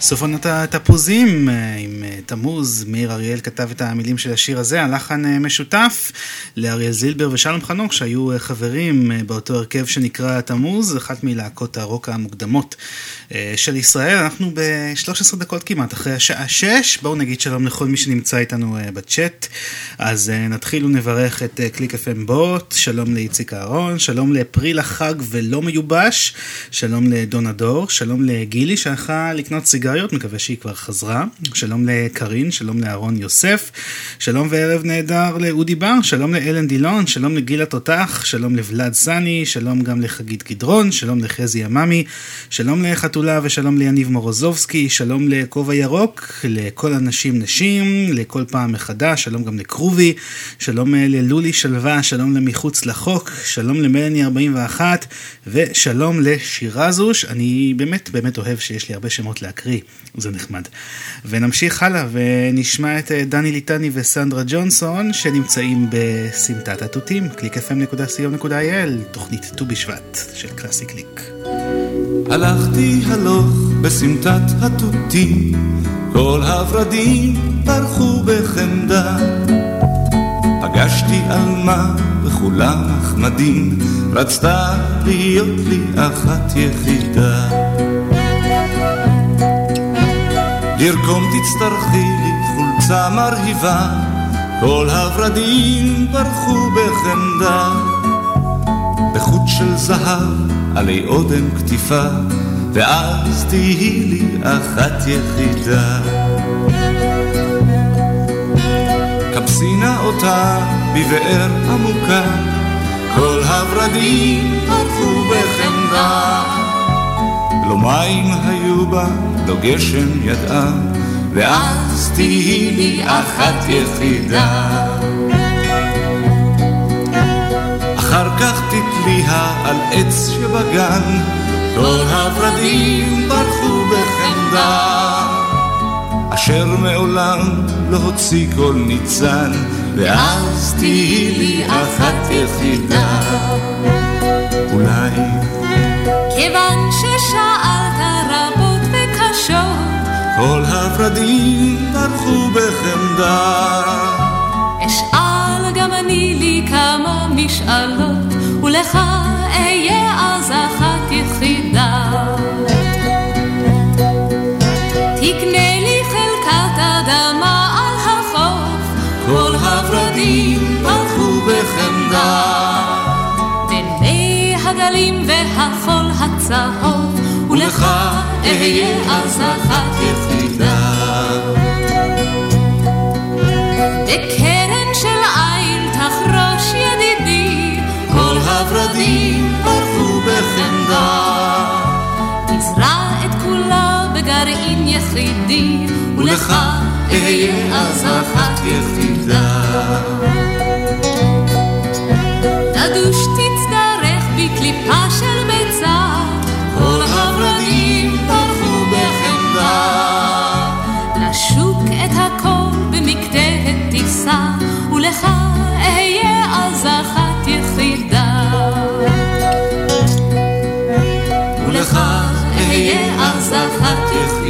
סוף עונת התפוזים אה, עם אה, תמוז, מאיר אריאל כתב את המילים של השיר הזה, הלחן אה, משותף לאריאל זילבר ושלום חנוך שהיו חברים באותו הרכב שנקרא תמוז, אחת מלהקות הרוק המוקדמות של ישראל. אנחנו ב-13 דקות כמעט אחרי השעה 6, בואו נגיד שלום לכל מי שנמצא איתנו אה, בצ'אט. אז אה, נתחיל ונברך את אה, קליק FM בוט, שלום לאיציק אהרון, שלום לפריל החג ולא מיובש, שלום לדונה דור, שלום לגילי שהלכה לקנות סיגריות, מקווה שהיא כבר חזרה, שלום לקרין, שלום לאהרון יוסף, שלום וערב נהדר לאודי בר, שלום לאלן דילון, שלום לגילה תותח, שלום לוולד סני, שלום גם לחגית גדרון, שלום לחזי עממי, שלום לחתולה ושלום ליניב מורוזובסקי, שלום לכובע ירוק, לכל הנשים נשים, לכל פעם מחדש, שלום גם לקרובי, שלום אה, ללולי שלווה, שלום למחוץ לחוק, שלום למלני 41 ושלום לשירזוש, אני באמת באמת אוהב שיש לי הרבה שמות להקריא, זה נחמד. ונמשיך הלאה ונשמע את אה, דני ליטני וסנדרה ג'ונסון שנמצאים בסמטת התותים, www.clickfm.co.il, תוכנית ט"ו בשבט של קלאסי קליק. הלכתי הלוך בסמטת התותים, כל הורדים פרחו בחמדה. פגשתי עלמה וכולם נחמדים, רצתה להיות לי אחת יחידה. לרקום תצטרכי לי חולצה מרהיבה, כל הורדים פרחו בחמדה. בחוט של זהב עלי אודם כתיפה, ואז תהי לי אחת יחידה. כבסי נא אותה בבאר עמוקה, כל הורדים פרחו בחמדה. לא מים היו בה, לא גשם ידעה, ואז תהי לי אחת יחידה. אחר כך תתליה על עץ שבגן, כל הורדים פרחו בחמדה. אשר מעולם לא הוציא כל ניצן, ואז תהי לי אחת יחידה. אולי כיוון ששאלת רבות וקשות, כל הורדים פרחו בחמדה. אשאל תני לי כמה משאלות, ולך אהיה אז אחת יחידה. תקנה לי חלקת אדמה על החוף, כל הורדים פרחו בחמדה. בין מי הגלים והחול הצהוב, ולך אהיה אז אחת יחידה. בקרן של עין תחרוש ידידי, כל הורדים הלכו בחמדה. תזרע את כולה בגרעין יחידי, ולך אהיה אז אחת יחידה. תדוש תצטרך בקליפה של ביצה, כל הורדים הלכו בחמדה. לשוק את הכל במקטעת תישא, ולך אהיה אז אחת יחידה. ולך אהיה אז אחת יחידה.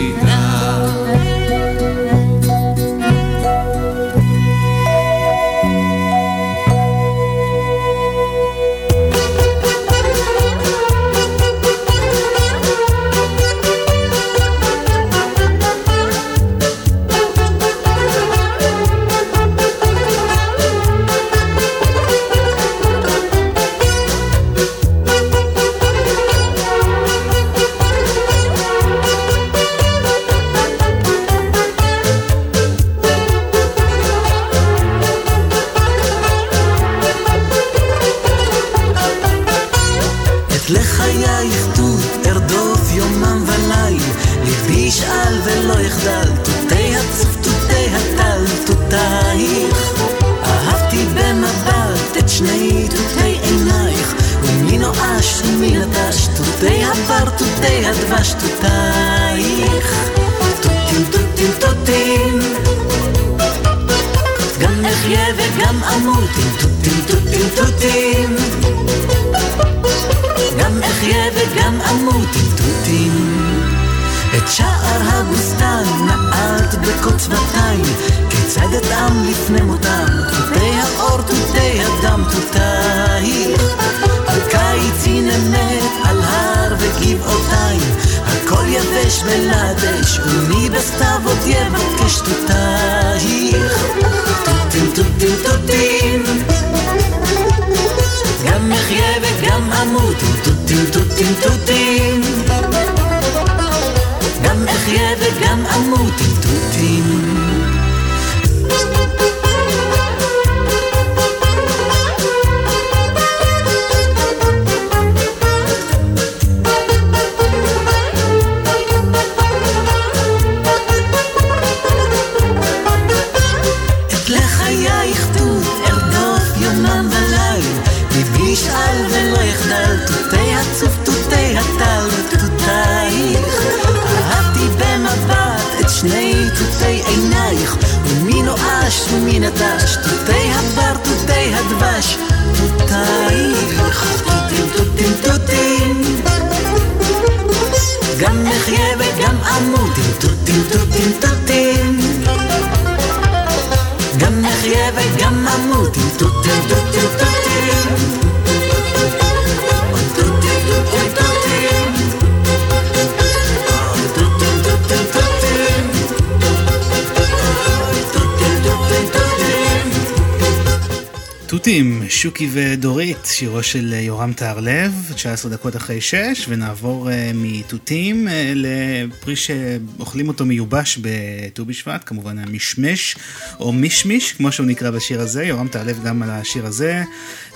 טהרלב, 19 דקות אחרי 6, ונעבור uh, מתותים uh, לפרי שאוכלים אותו מיובש בט"ו בשבט, כמובן המשמש, או מישמיש, כמו שהוא נקרא בשיר הזה, יורם טהרלב גם על השיר הזה,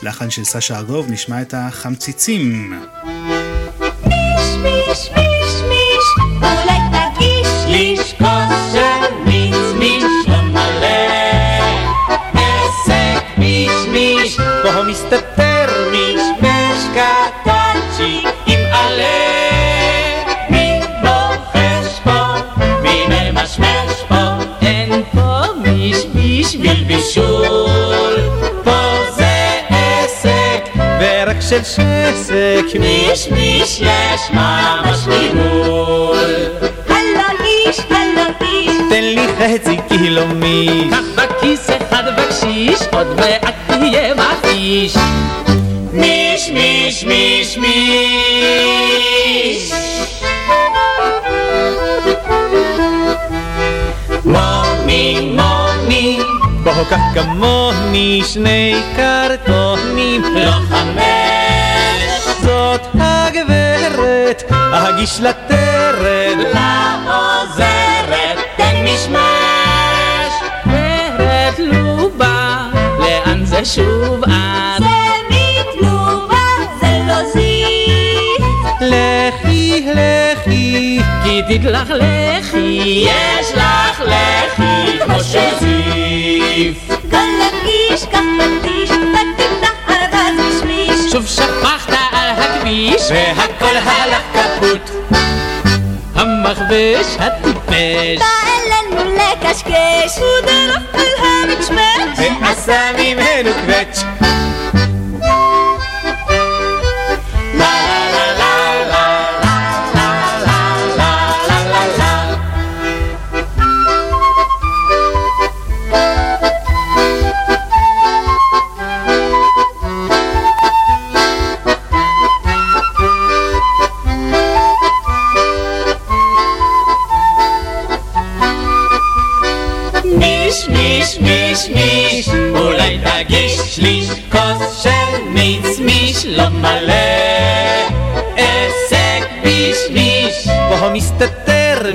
לחן של סשה ארגוב, נשמע את החמציצים. מיש מיש מיש של שסק מיש מיש יש ממש ניהול. הלו איש, הלו איש, תן לי חצי קילו מיש. קח בכיס אחד בקשיש, עוד מעט תהיה מפיש. מיש מיש מיש מיש. מומי מומי. בוא כך כמוני שני קרטונים. לא חמש. זאת הגברת אגיש לטרד. לעוזרת תן משמש. ורד לובה לאן זה שוב את? זה מתלובה זה לא זיו לכי לכי כי תתלכלכי יש לך לחי כמו שזיף. גלגיש כך פטיש ותפתח ארגז משמיש שוב שפכת על הכביש והכל הלך כפות המכבש הטיפש בא אלינו לקשקש הוא דרף על המצמש ועשה ממנו קווץ' מיש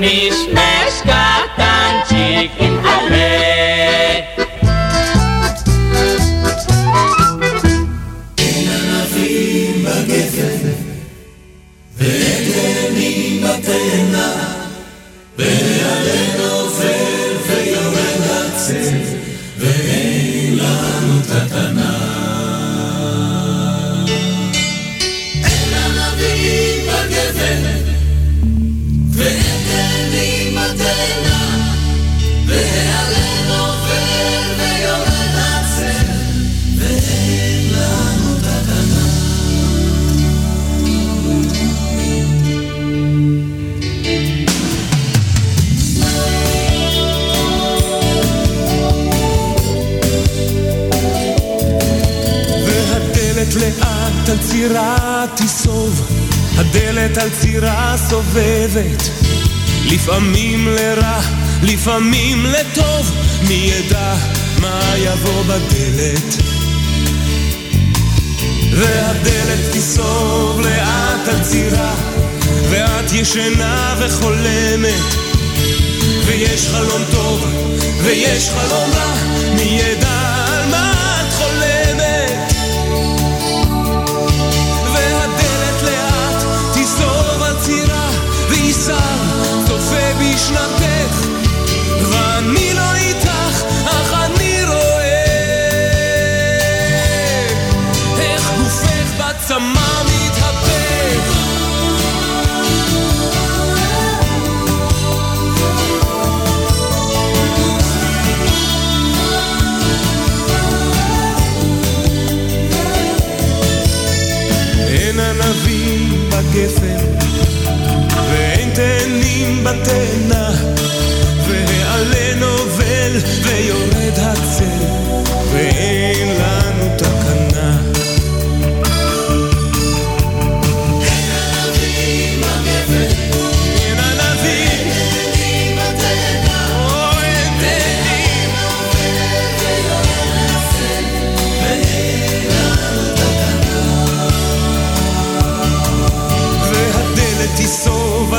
Miss smash הדלת על צירה סובבת. לפעמים לרע, לפעמים לטוב, מי ידע מה יבוא בדלת. והדלת תיסוב לאט על צירה, ואת ישנה וחולמת. ויש חלום טוב, ויש חלום רע, מי ידע בגפן, ואין תאנים בתאנה, והעלה נובל ויורד הצל, ואין לנו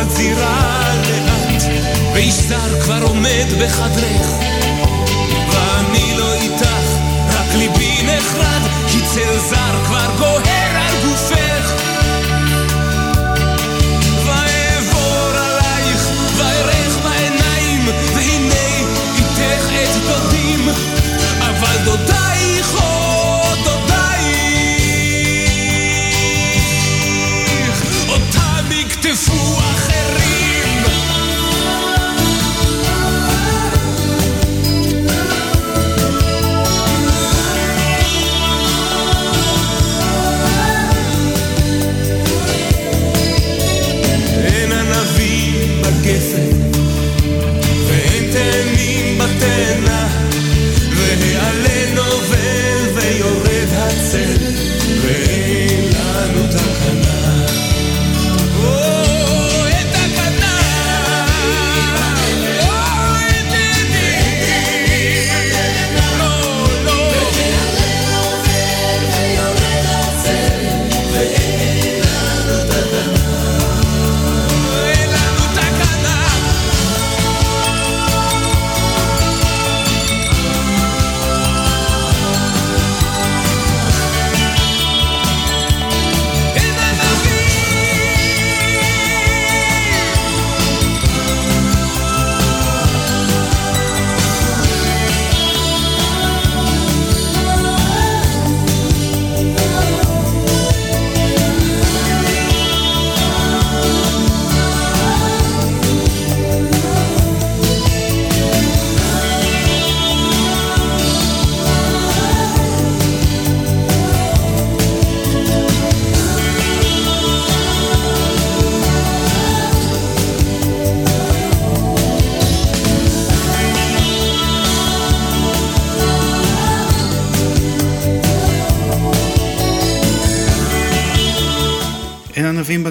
תיסוב על זירה לאט, ואיש זר כבר עומד בחדרך. ואני לא איתך, רק ליבי נחרד, כי צל זר כבר גוהר que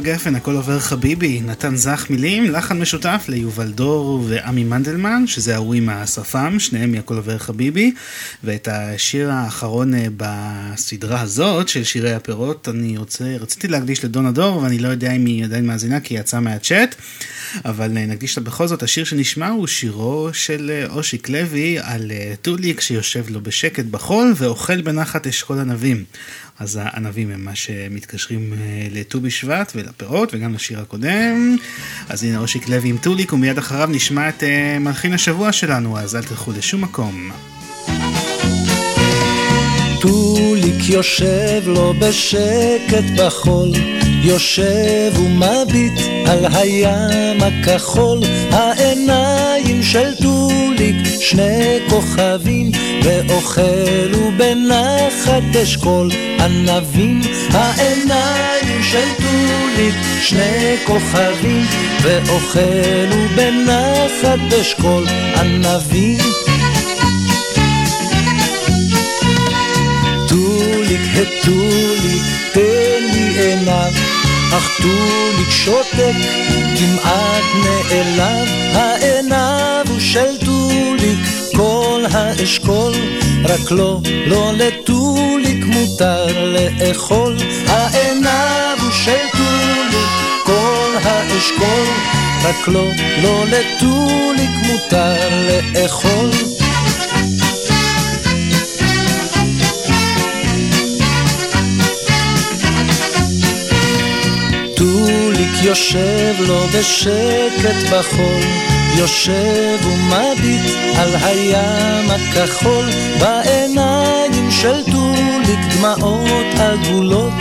בגפן, הכל עובר חביבי. נתן זך מילים, לחן משותף ליובל דור ועמי מנדלמן, שזה ההוא עם השפם, שניהם מהכל עובר חביבי. ואת השיר האחרון אה, בסדרה הזאת של שירי הפירות, אני רוצה, רציתי להקדיש לדונה דור, ואני לא יודע אם היא עדיין מאזינה כי היא יצאה מהצ'אט. אבל אה, נקדיש לה בכל זאת, השיר שנשמע הוא שירו של אה, אושיק לוי על טוליק שיושב לו בשקט בחול ואוכל בנחת אשכול ענבים. אז הענבים הם מה שמתקשרים אה, לט"ו בשבט ולפירות וגם לשיר הקודם. אז הנה אושיק לוי עם טוליק ומיד אחריו נשמע את אה, מלחין השבוע שלנו, אז אל תלכו לשום מקום. טוליק יושב לו בשקט בחול, יושב ומביט על הים הכחול, העיניים של טוליק שני כוכבים, ואוכל ובנחת אשכול ענבים, העיניים של טוליק שני כוכבים, ואוכל ובנחת אשכול ענבים. הטוליק, תן לי עיניו, אך טוליק שותק, כמעט נעלב, העיניו הוא של טוליק, כל האשכול, רק לא, לא לטוליק מותר לאכול, העיניו הוא של טוליק, כל האשכול, רק לא, לא לטוליק מותר לאכול. יושב לו בשקט בחול, יושב ומביט על הים הכחול, בעיניים של טוליק דמעות עגולות,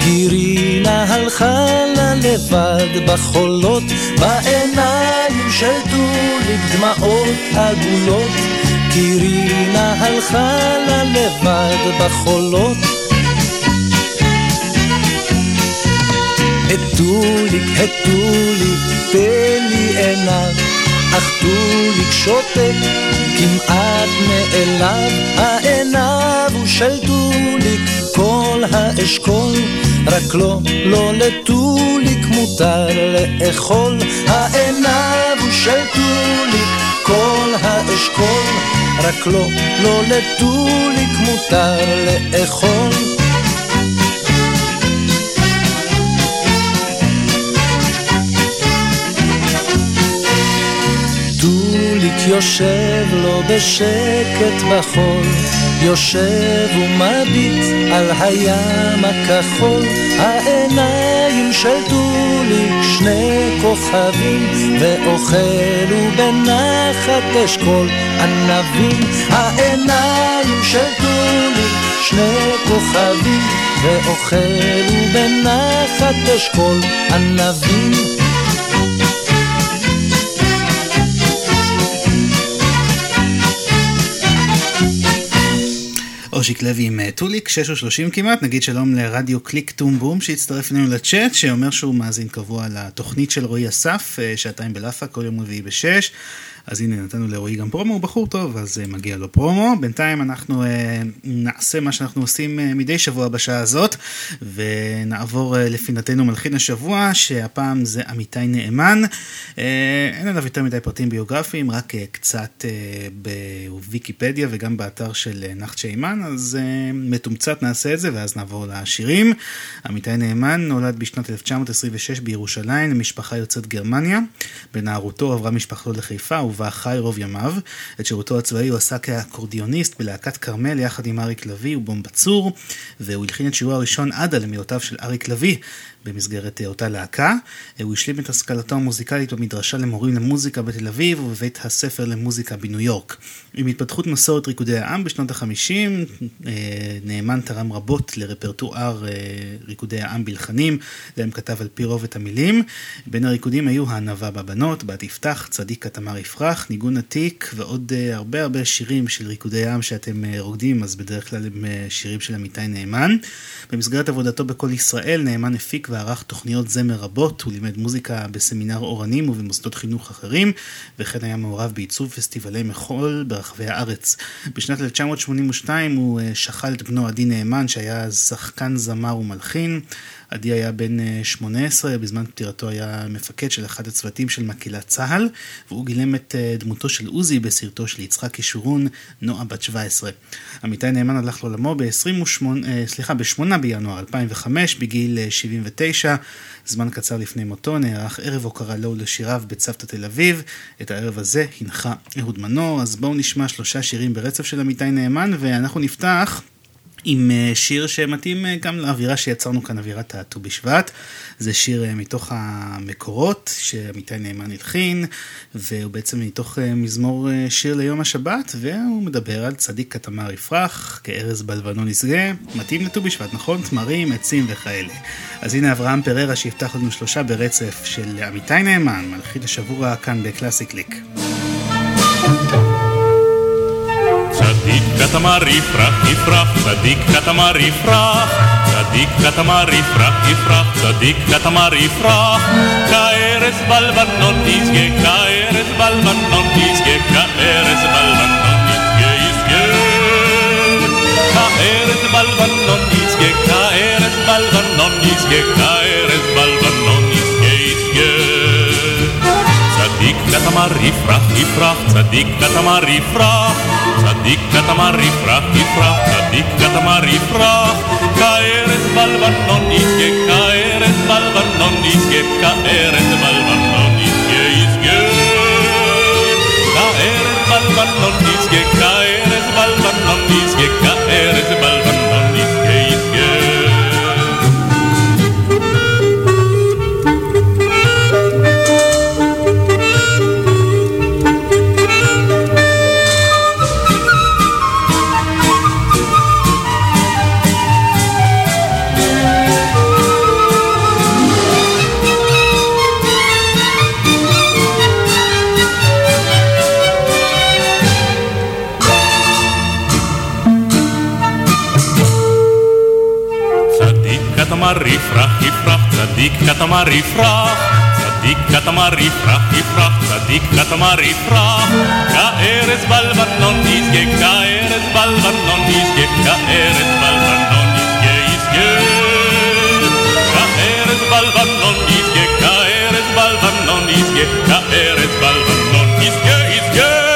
כי רינה הלכה לה לבד בחולות, בעיניים של טוליק דמעות עגולות, כי רינה הלכה לה לבד בחולות. הטוליק, הטוליק, תן לי עיניו, אך טוליק שותק, כמעט נעלב, העיניו הוא של טוליק, כל האשכול, רק לא, לא לטוליק מותר לאכול, העיניו הוא של טוליק, כל האשכול, רק לא, לא לטוליק מותר לאכול. יושב לו בשקט בחול, יושב ומביט על הים הכחול, העיניים של טוליק שני כוכבים, ואוכל ובנחת אשכול ענבים, העיניים של טוליק שני כוכבים, ואוכל ובנחת אשכול ענבים. אושיק לוי עם אה, טוליק, 6 ו-30 כמעט, נגיד שלום לרדיו קליק טום בום שהצטרף אלינו לצ'אט, שאומר שהוא מאזין קבוע לתוכנית של רועי אסף, אה, שעתיים בלאפה, כל יום רביעי בשש. אז הנה נתנו לרועי גם פרומו, הוא בחור טוב, אז uh, מגיע לו פרומו. בינתיים אנחנו uh, נעשה מה שאנחנו עושים uh, מדי שבוע בשעה הזאת, ונעבור לפינתנו מלחין השבוע, שהפעם זה עמיתי נאמן. אין עליו יותר מדי פרטים ביוגרפיים, רק קצת בוויקיפדיה וגם באתר של נחת שיימן, אז מתומצת נעשה את זה, ואז נעבור לשירים. עמיתי נאמן נולד בשנת 1926 בירושלים, למשפחה יוצאת גרמניה. בנערותו עברה משפחתו לחיפה, ובה חי רוב ימיו. את שירותו הצבאי הוא עשה כאקורדיוניסט בלהקת כרמל יחד עם אריק לביא ובומבצור, והוא הלחין את שירו הראשון עדה למילותיו של אריק לביא במסגרת אותה להקה. הוא השלים את השכלתו המוזיקלית במדרשה למורים למוזיקה בתל אביב ובבית הספר למוזיקה בניו יורק. עם התפתחות מסורת ריקודי העם בשנות החמישים, נאמן תרם רבות לרפרטואר ריקודי העם בלחנים, להם כתב על פי רוב את המילים. בין הריקודים היו הענווה בבנות, בת יפתח, צדיק כתמר יפרח, ניגון עתיק ועוד הרבה הרבה שירים של ריקודי העם שאתם רוקדים, אז בדרך כלל הם שירים של עמיתי נאמן. במסגרת עבודתו בכל ישראל, נאמן הפיק וערך תוכניות זמר רבות, הוא לימד מוזיקה בסמינר אורנים ובמוסדות חינוך אחרים, וכן היה מעורב בעיצוב פסטיבלי מחול ברחבי הארץ. בשנת 1982 הוא שכל את בנו עדי נאמן, שהיה שחקן, זמר ומלחין. עדי היה בן 18, בזמן פטירתו היה מפקד של אחד הצוותים של מקהלת צה"ל, והוא גילם את דמותו של עוזי בסרטו של יצחק ישורון, נועה בת 17. עמיתי נאמן הלך לעולמו ב-28, סליחה, ב-8 בינואר 2005, בגיל 79. זמן קצר לפני מותו נערך ערב הוקרה לו לשיריו בצוותא תל אביב. את הערב הזה הנחה אהוד מנור, אז בואו נשמע שלושה שירים ברצף של עמיתי נאמן, ואנחנו נפתח עם אה, שיר שמתאים אה, גם לאווירה שיצרנו כאן, אווירת הט"ו בשבט. זה שיר אה, מתוך המקורות שעמיתי נאמן הלחין, והוא בעצם מתוך מזמור שיר ליום השבת, והוא מדבר על צדיק כתמר יפרח, כארז בלבנון ישגה, מתאים לט"ו בשבט, נכון? תמרים, עצים וכאלה. אז הנה אברהם פררה שיפתח לנו שלושה ברצף של עמיתי נאמן, מלחין השבוע כאן בקלאסי קליק. צדיק כתמר יפרח יפרח, צדיק כתמר יפרח, צדיק כתמר יפרח יפרח, צדיק כתמר יפרח, כארז בלבנון יזכה, כארז בלבנון יזכה, כארז בלבנון יזכה יזכה, כארז בלבנון יזכה, כארז בלבנון יזכה, כארז בלבנון כתמר יפרח יפרח, צדיק כתמר יפרח צדיק כתמר יפרח יפרח, צדיק כתמר יפרח, כארץ בלבנון יזכה, כארץ בלבנון יזכה, כארץ בלבנון יזכה יזכה. כארץ בלבנון יזכה, כארץ בלבנון יזכה, כארץ בלבנון צדיק כתמר יפרח, צדיק כתמר יפרח יפרח, צדיק כתמר יפרח, כארץ בלבנון יזכה, כארץ בלבנון יזכה, כארץ בלבנון יזכה יזכה, כארץ בלבנון יזכה, כארץ בלבנון יזכה, כארץ בלבנון יזכה יזכה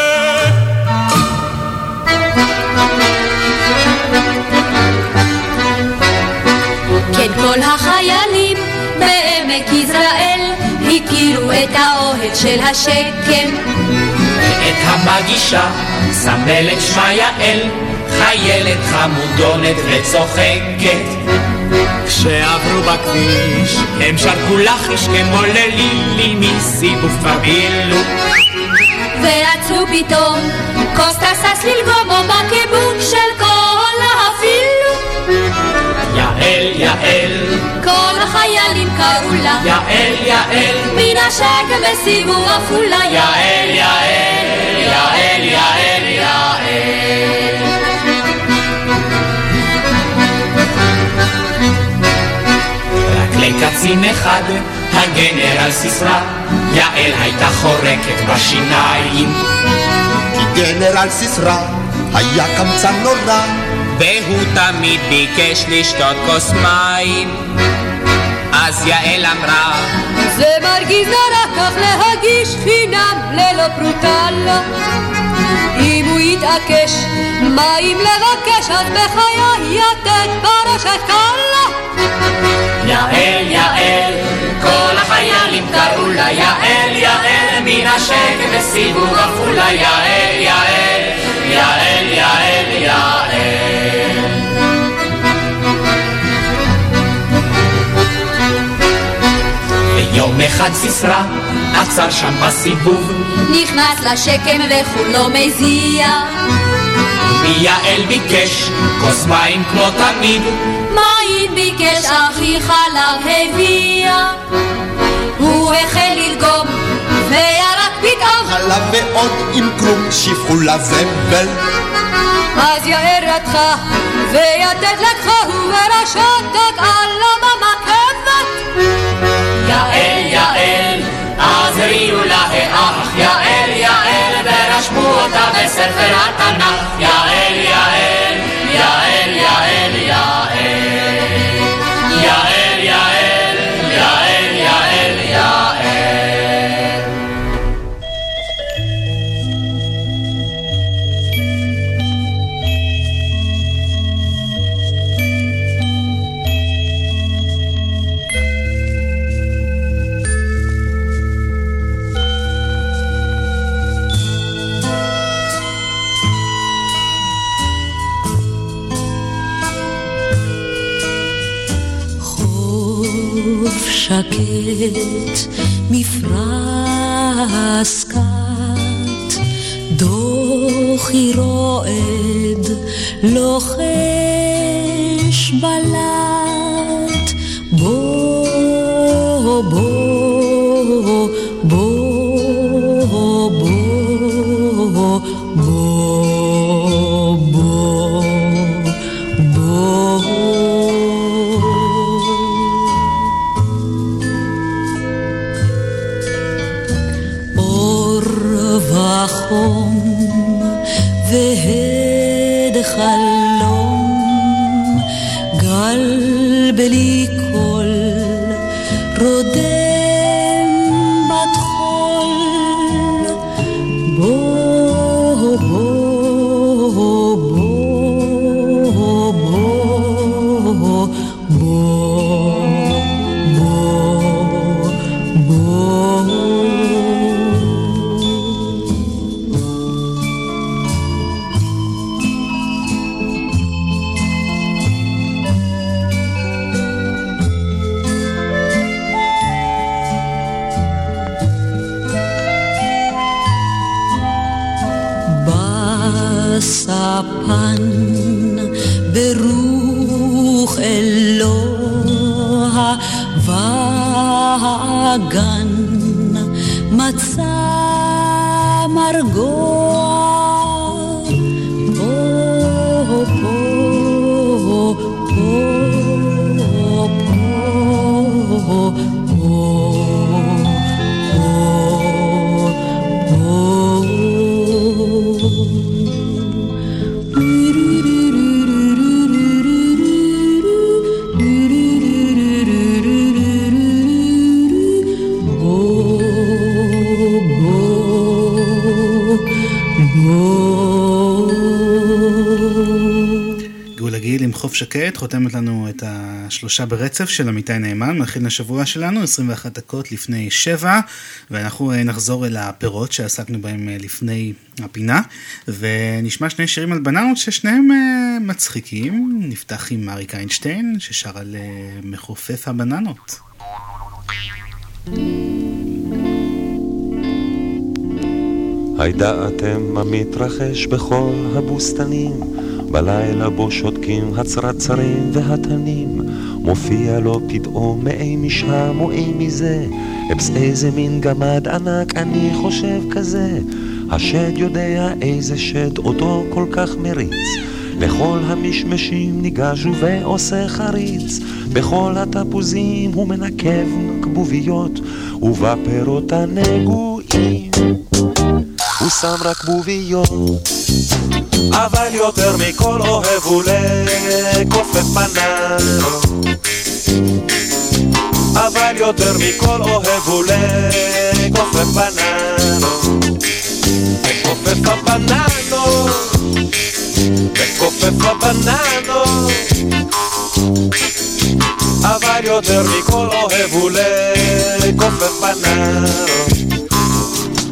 כן כל החיילים הכירו את האוהל של השקם. ואת המגישה סמלת שמה יעל, חיילת חמודונת וצוחקת. כשעברו בכביש הם שרקו לחיש כמו ללילי מסיבוב כבר בילו ועצרו פתאום כוס טסס ללגום או של כל יעל, כל החיילים קראו לה. יעל, יעל, מן השקם בסיבוב עפולה. יעל, יעל, יעל, יעל, יעל. רק לקצין אחד, הגנרל סיסרא, יעל הייתה חורקת בשיניים. כי גנרל סיסרא היה קמצן נורא והוא תמיד ביקש לשתות כוס מים. אז יעל אמרה זה מרגיז נורא כך להגיש חינם ללא פרוטה לו אם הוא יתעקש מים לבקש אז בחיי יתד בראש קלה יעל, יעל, כל החיילים קראו לה יעל, יעל, מן השקט בסיבוב עפולה יעל, יעל, יעל, יעל, יעל. אחד סיסרא עצר שם בסיבוב. נכנס לשקם וכולו מזיע. מיעל ביקש כוס מים כמו תמיד. מים ביקש אחי חלב הביאה. הוא החל ללגום וירק פתאום. חלב ועוד עם כלום שפכו לזבל אז יאר ידך ויתד לקחה וברשתת על במקבת יעל, יעל, אז הריעו לה האח יעל, יעל, ורשמו אותה בספר התנ"ך שקט, מפרש קט, דוחי רועד, לוחש בלט, בוא בוא שקט חותמת לנו את השלושה ברצף של עמיתי נאמן, מתחיל השבוע שלנו, 21 דקות לפני שבע, ואנחנו אה, נחזור אל הפירות שעסקנו בהם אה, לפני הפינה, ונשמע שני שירים על בננות ששניהם אה, מצחיקים, נפתח עם אריק איינשטיין ששר על מחופף הבננות. הידעתם מה מתרחש בכל הבוסתנים? בלילה בו שותקים הצרצרים והתנים, מופיע לו פתאום מאי משם או אי מזה, אבס איזה מין גמד ענק אני חושב כזה, השד יודע איזה שד אותו כל כך מריץ, לכל המשמשים ניגש ועושה חריץ, בכל התפוזים הוא מנקב כבוביות, ובפירות הנגועים הוא שם רק בוביות. אבל יותר מכל אוהב הוא לכופף בננות אבל יותר מכל אוהב הוא לכופף בננות לכופף הבננות לכופף הבננות אבל יותר מכל אוהב הוא לכופף בננות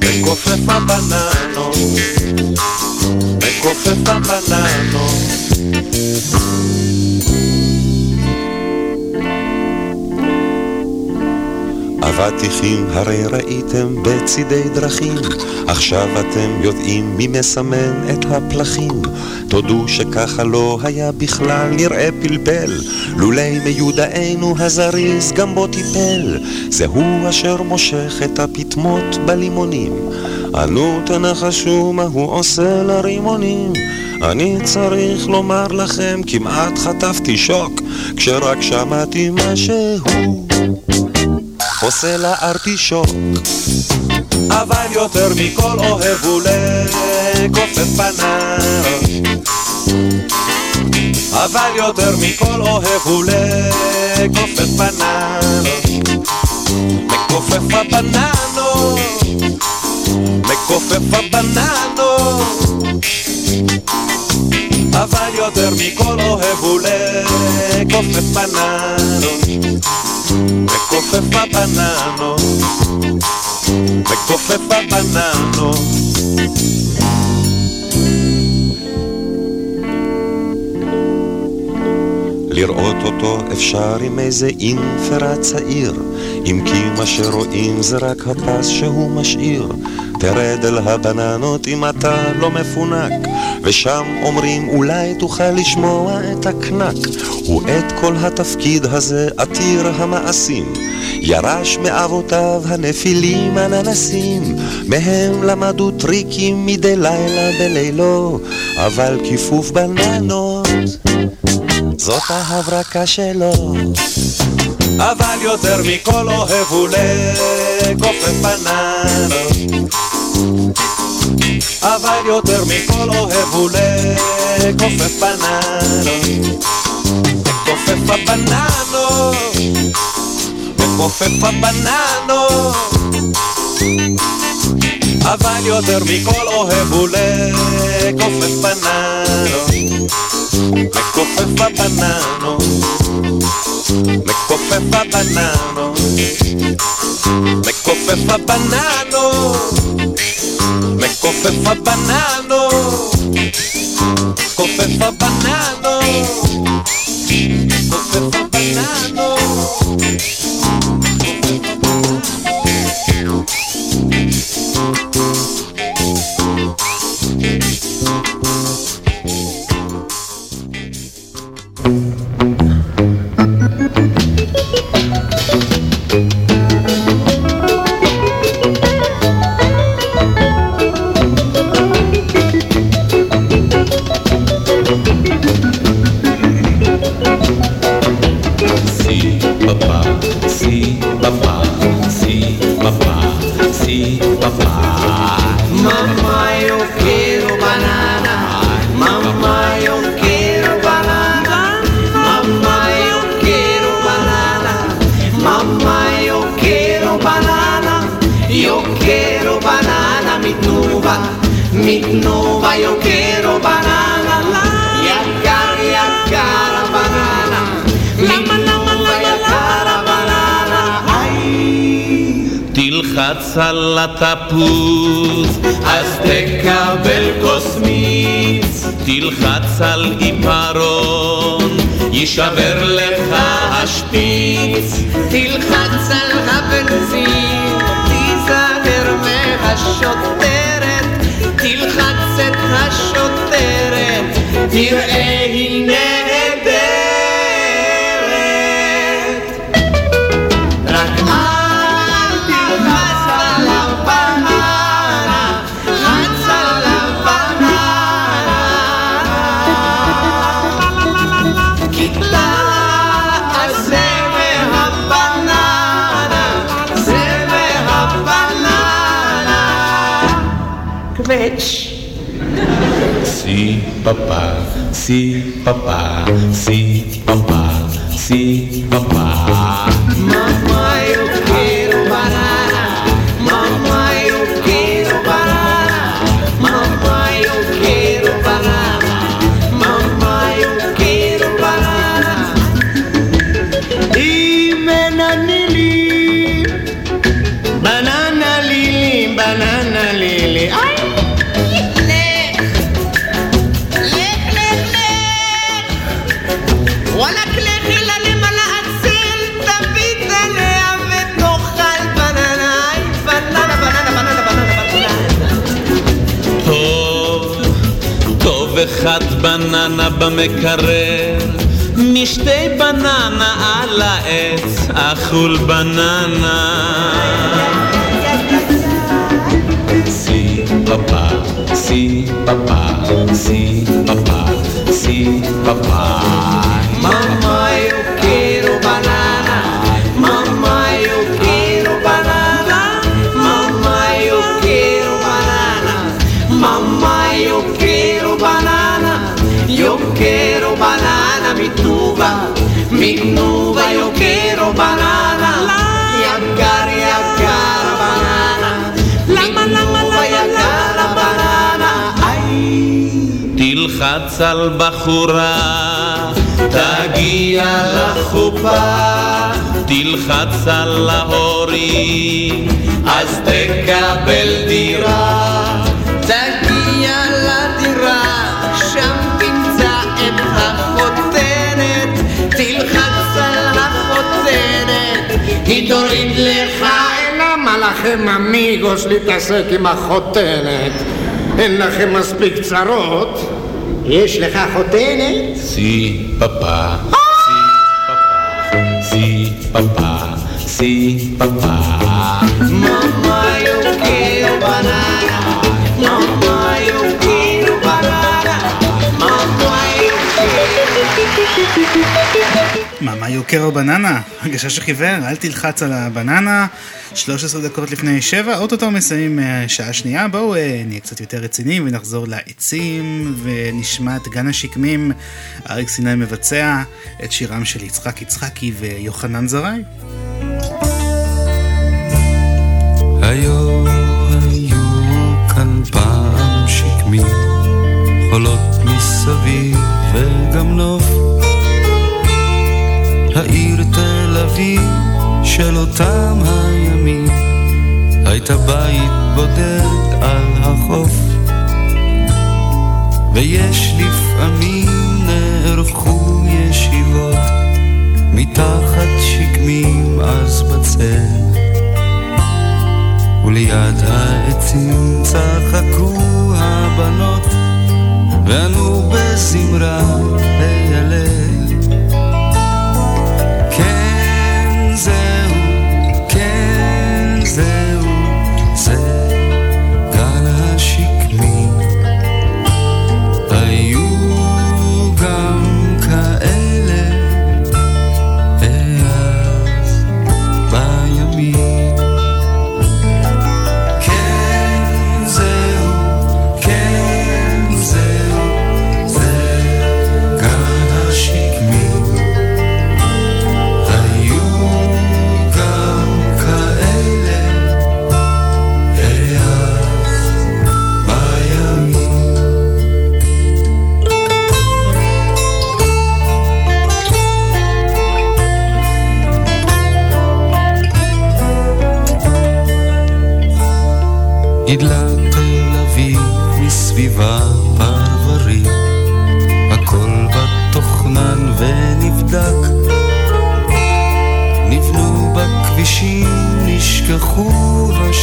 לכופף הבננות מכופף הבננות אבטיחים הרי ראיתם בצידי דרכים, עכשיו אתם יודעים מי מסמן את הפלחים. תודו שככה לא היה בכלל נראה פלפל, לולי מיודענו הזריז גם בו טיפל. זה הוא אשר מושך את הפטמות בלימונים. אנו תנחשו מה הוא עושה לרימונים. אני צריך לומר לכם, כמעט חטפתי שוק, כשרק שמעתי מה שהוא עושה לארטישוק. אבל יותר מכל אוהב הוא לכופף בננות אבל יותר מכל אוהב הוא לכופף בננות מכופף הבננות מכופף הבננות אבל יותר מכל אוהב הוא לכופף בננות מכופף הבננות מכופף הבננות לראות אותו אפשר עם איזה אינפרה צעיר, אם כי מה שרואים זה רק הפס שהוא משאיר. תרד אל הבננות אם אתה לא מפונק, ושם אומרים אולי תוכל לשמוע את הקנק. ואת כל התפקיד הזה עתיר המעשים, ירש מאבותיו הנפילים הננסים, מהם למדו טריקים מדי לילה בלילו, אבל כיפוף בננות זאת ההברקה שלו. אבל יותר מכל אוהב הוא לכופף בננות. אבל יותר מכל אוהב הוא לכופף בננות. לכופף הבננות. לכופף הבננות. אבל יותר מכל אוהב הוא לכופף בננות. מכופף הבננות, מכופף הבננות, מכופף הבננות, מכופף הבננות, מכופף הבננות, מכופף התפוז, אז תקבל כוס מיץ. תלחץ על עיפרון, יישבר לך השפיץ. תלחץ על הבנזין, תיזהר מהשוטרת. תלחץ את השוטרת, תראה היא papá, sí, papá, sí, papá, sí, papá. במקרר, משתי בננה על העץ, אכול בננה. Si papá, si papá, si papá, si papá. Mituba, eu quero banana. Yagar, yagar, banana. Mituba, yagar, banana. תלחץ על בחורה, תגיע לחופה, תלחץ על ההורים, אז תקבל דירה. תגיע לדירה, תלחץ על החותנת, היא תוריד לך למה לכם אמיגוס להתעסק עם החותנת? אין לכם מספיק צרות? יש לך חותנת? סי פפה, סי פפה, סי פפה. Mamá, yo מאמה יוקר או בננה? הגשש החיוור, אל תלחץ על הבננה. 13 דקות לפני 7, אוטוטו מסיימים אה, שעה שנייה. בואו אה, נהיה קצת יותר רציניים ונחזור לעצים ונשמע את גן השקמים. אריק סיני מבצע את שירם של יצחק יצחקי ויוחנן זרעי. וגם נוף. העיר תל אביב של אותם הימים, הייתה בית בודד על החוף. ויש לפעמים נערכו ישיבות מתחת שקמים אז בצל. וליד העצים צחקו הבנות וענו בזמרה לילל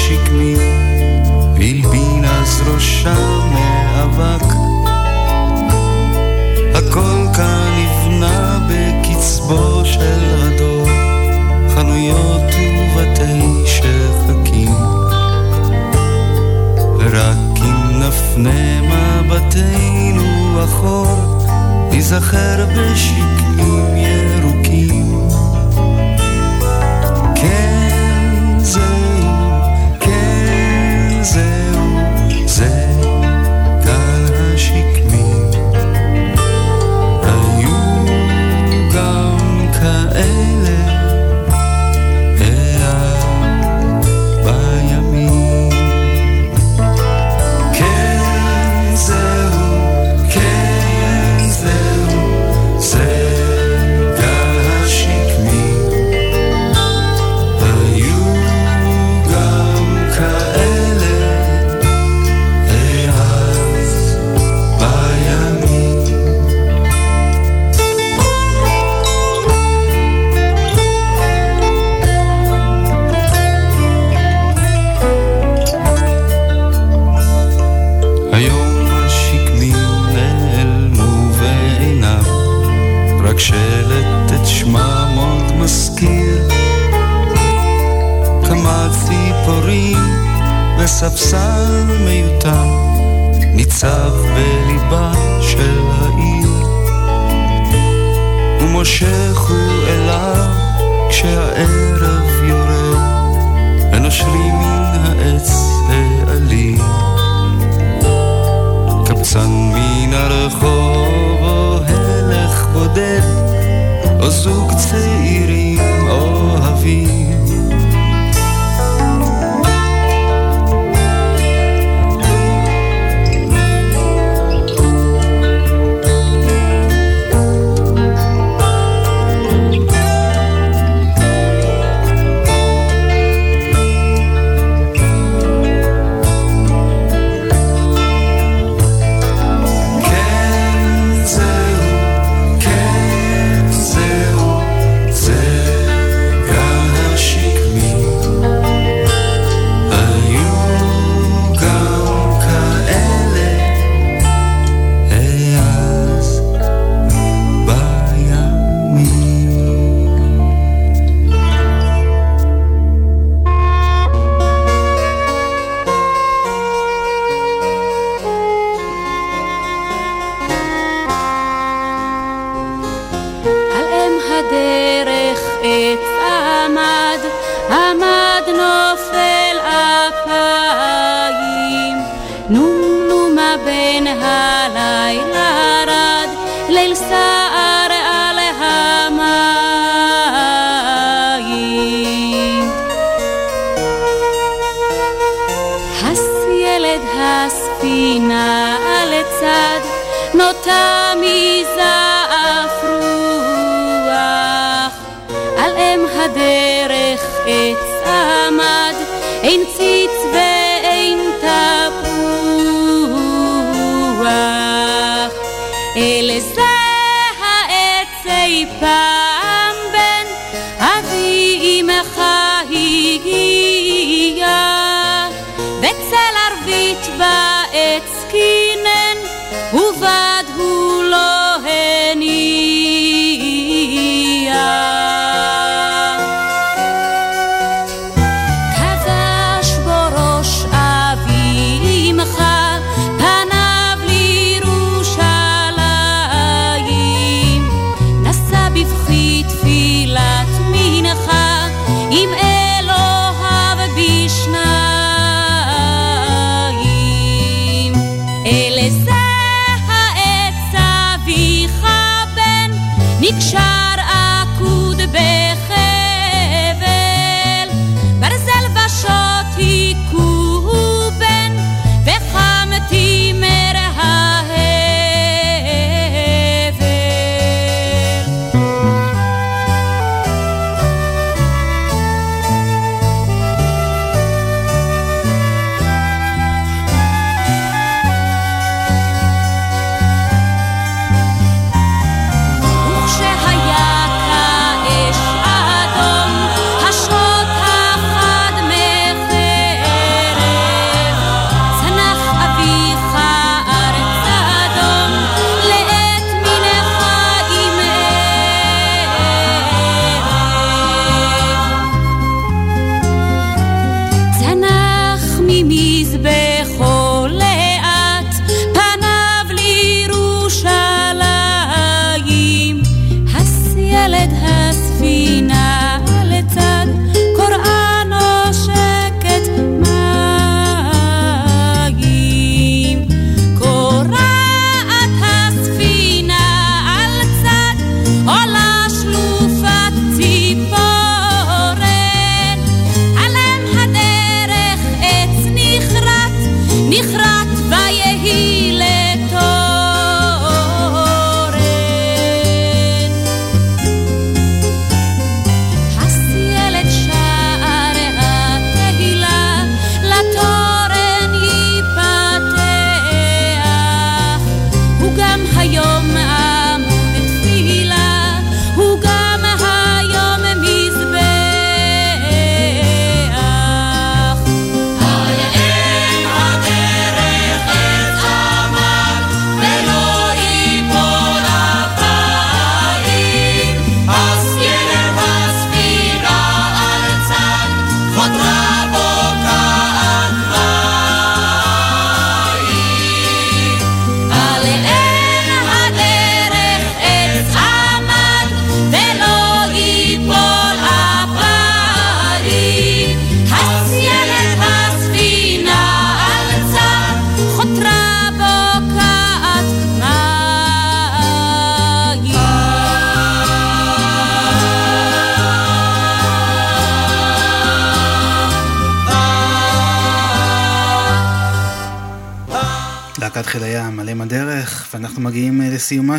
נשכחו השקמים, והלבין אז ראשם מאבק. הכל כאן נבנה בקצבו של הדור, חנויות ובתי שחקים. ורק אם נפנה מבטנו אחור, ניזכר בשקמים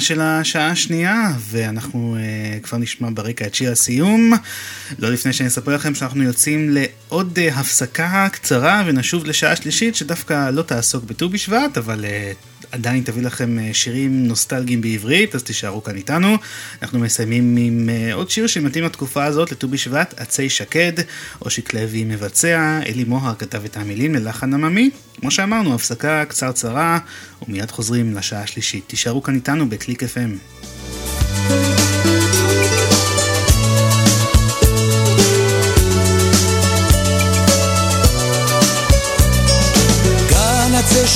של השעה השנייה, ואנחנו uh, כבר נשמע ברקע את שיר הסיום. לא לפני שאני אספר לכם שאנחנו יוצאים לעוד uh, הפסקה קצרה, ונשוב לשעה שלישית, שדווקא לא תעסוק בט"ו בשבט, אבל uh, עדיין תביא לכם uh, שירים נוסטלגיים בעברית, אז תישארו כאן איתנו. אנחנו מסיימים עם uh, עוד שיר שמתאים לתקופה הזאת, לט"ו בשבט, עצי שקד, אושיק לוי מבצע, אלי מוהר כתב את המילים ללחן עממי. כמו שאמרנו, הפסקה קצרצרה, ומיד חוזרים לשעה השלישית. תישארו כאן איתנו בקליק FM.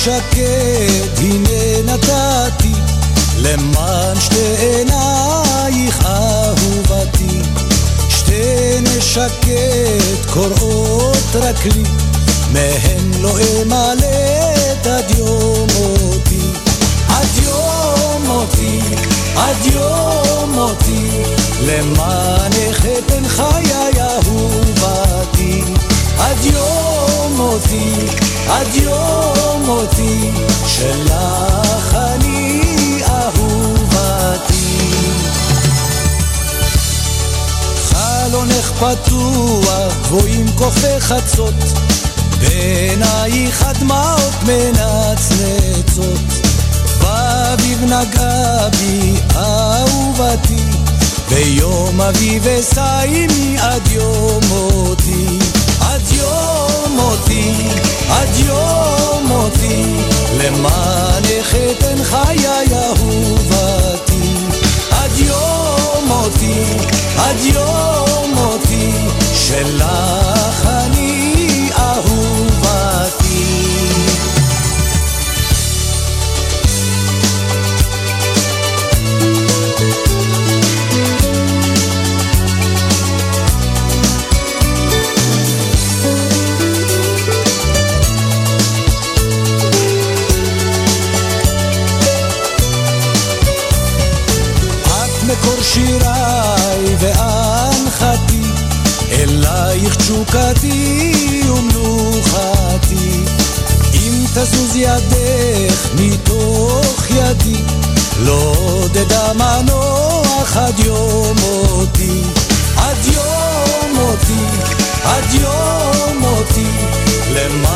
שקד, הנה נתתי, למען שתי עינייך אהובתי. שתי נשקד קוראות רק לי, מהן לא אמלט עד יום מותי. עד יום מותי, עד יום מותי, למענך אתן חיי אהובתי. עד יום מותי, עד יום מותי, שלך אני אהובתי. חלונך פתוח, כוכבי חצות, בעינייך הדמעות מנצנצות, באביב נגעה בי אהובתי, ביום אביב אשאיני עד יום מותי, עד יום מותי, עד יום מותי, למענך אתן חיי אהובתי, עד יום מותי, עד יום מותי, שלך אני שיריי ואנחתי, אלייך תשוקתי תזוז ידך מתוך ידי, לא אדע מנוח עד יום מותי. עד יום מותי, עד יום מותי, למענך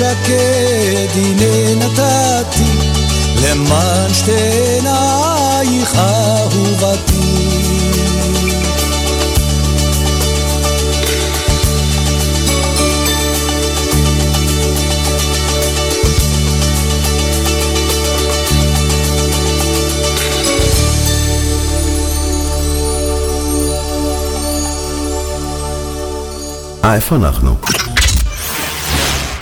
שקד הנה נתתי, למען שתי עינייך אהובתי. אה, איפה אנחנו?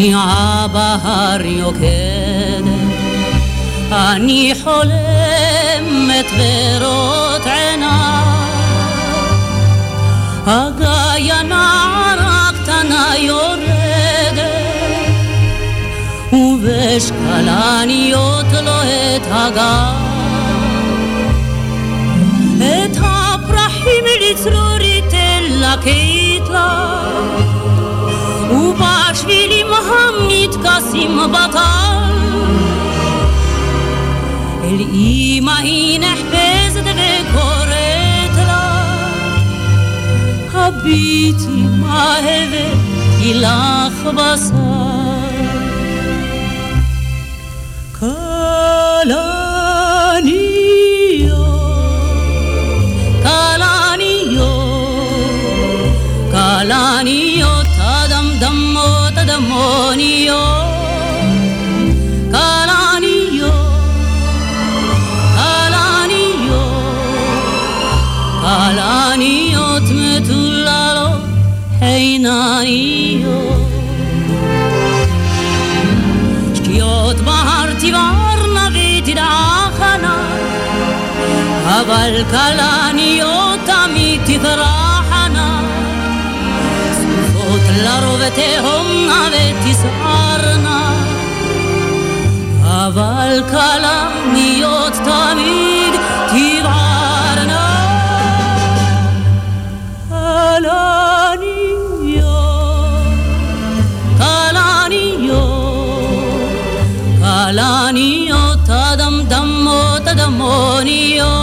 שקיעה בהר יוקדת אני חולמת ברות עיניי. הגיא נערה קטנה יורדת ובשקלניות לו את הגב. את הפרחים לצרורית אלקית לה ובשבילים המתכסים בטל אל אמא היא נחפזת וקוראת לה הביטי מה הבאתי לך בשר אבל כלניות תמיד צפופות לרוב תהומנה ותסערנה אבל כלניות תמיד תבערנה כלניות כלניות כלניות אדמדמות אדמוניות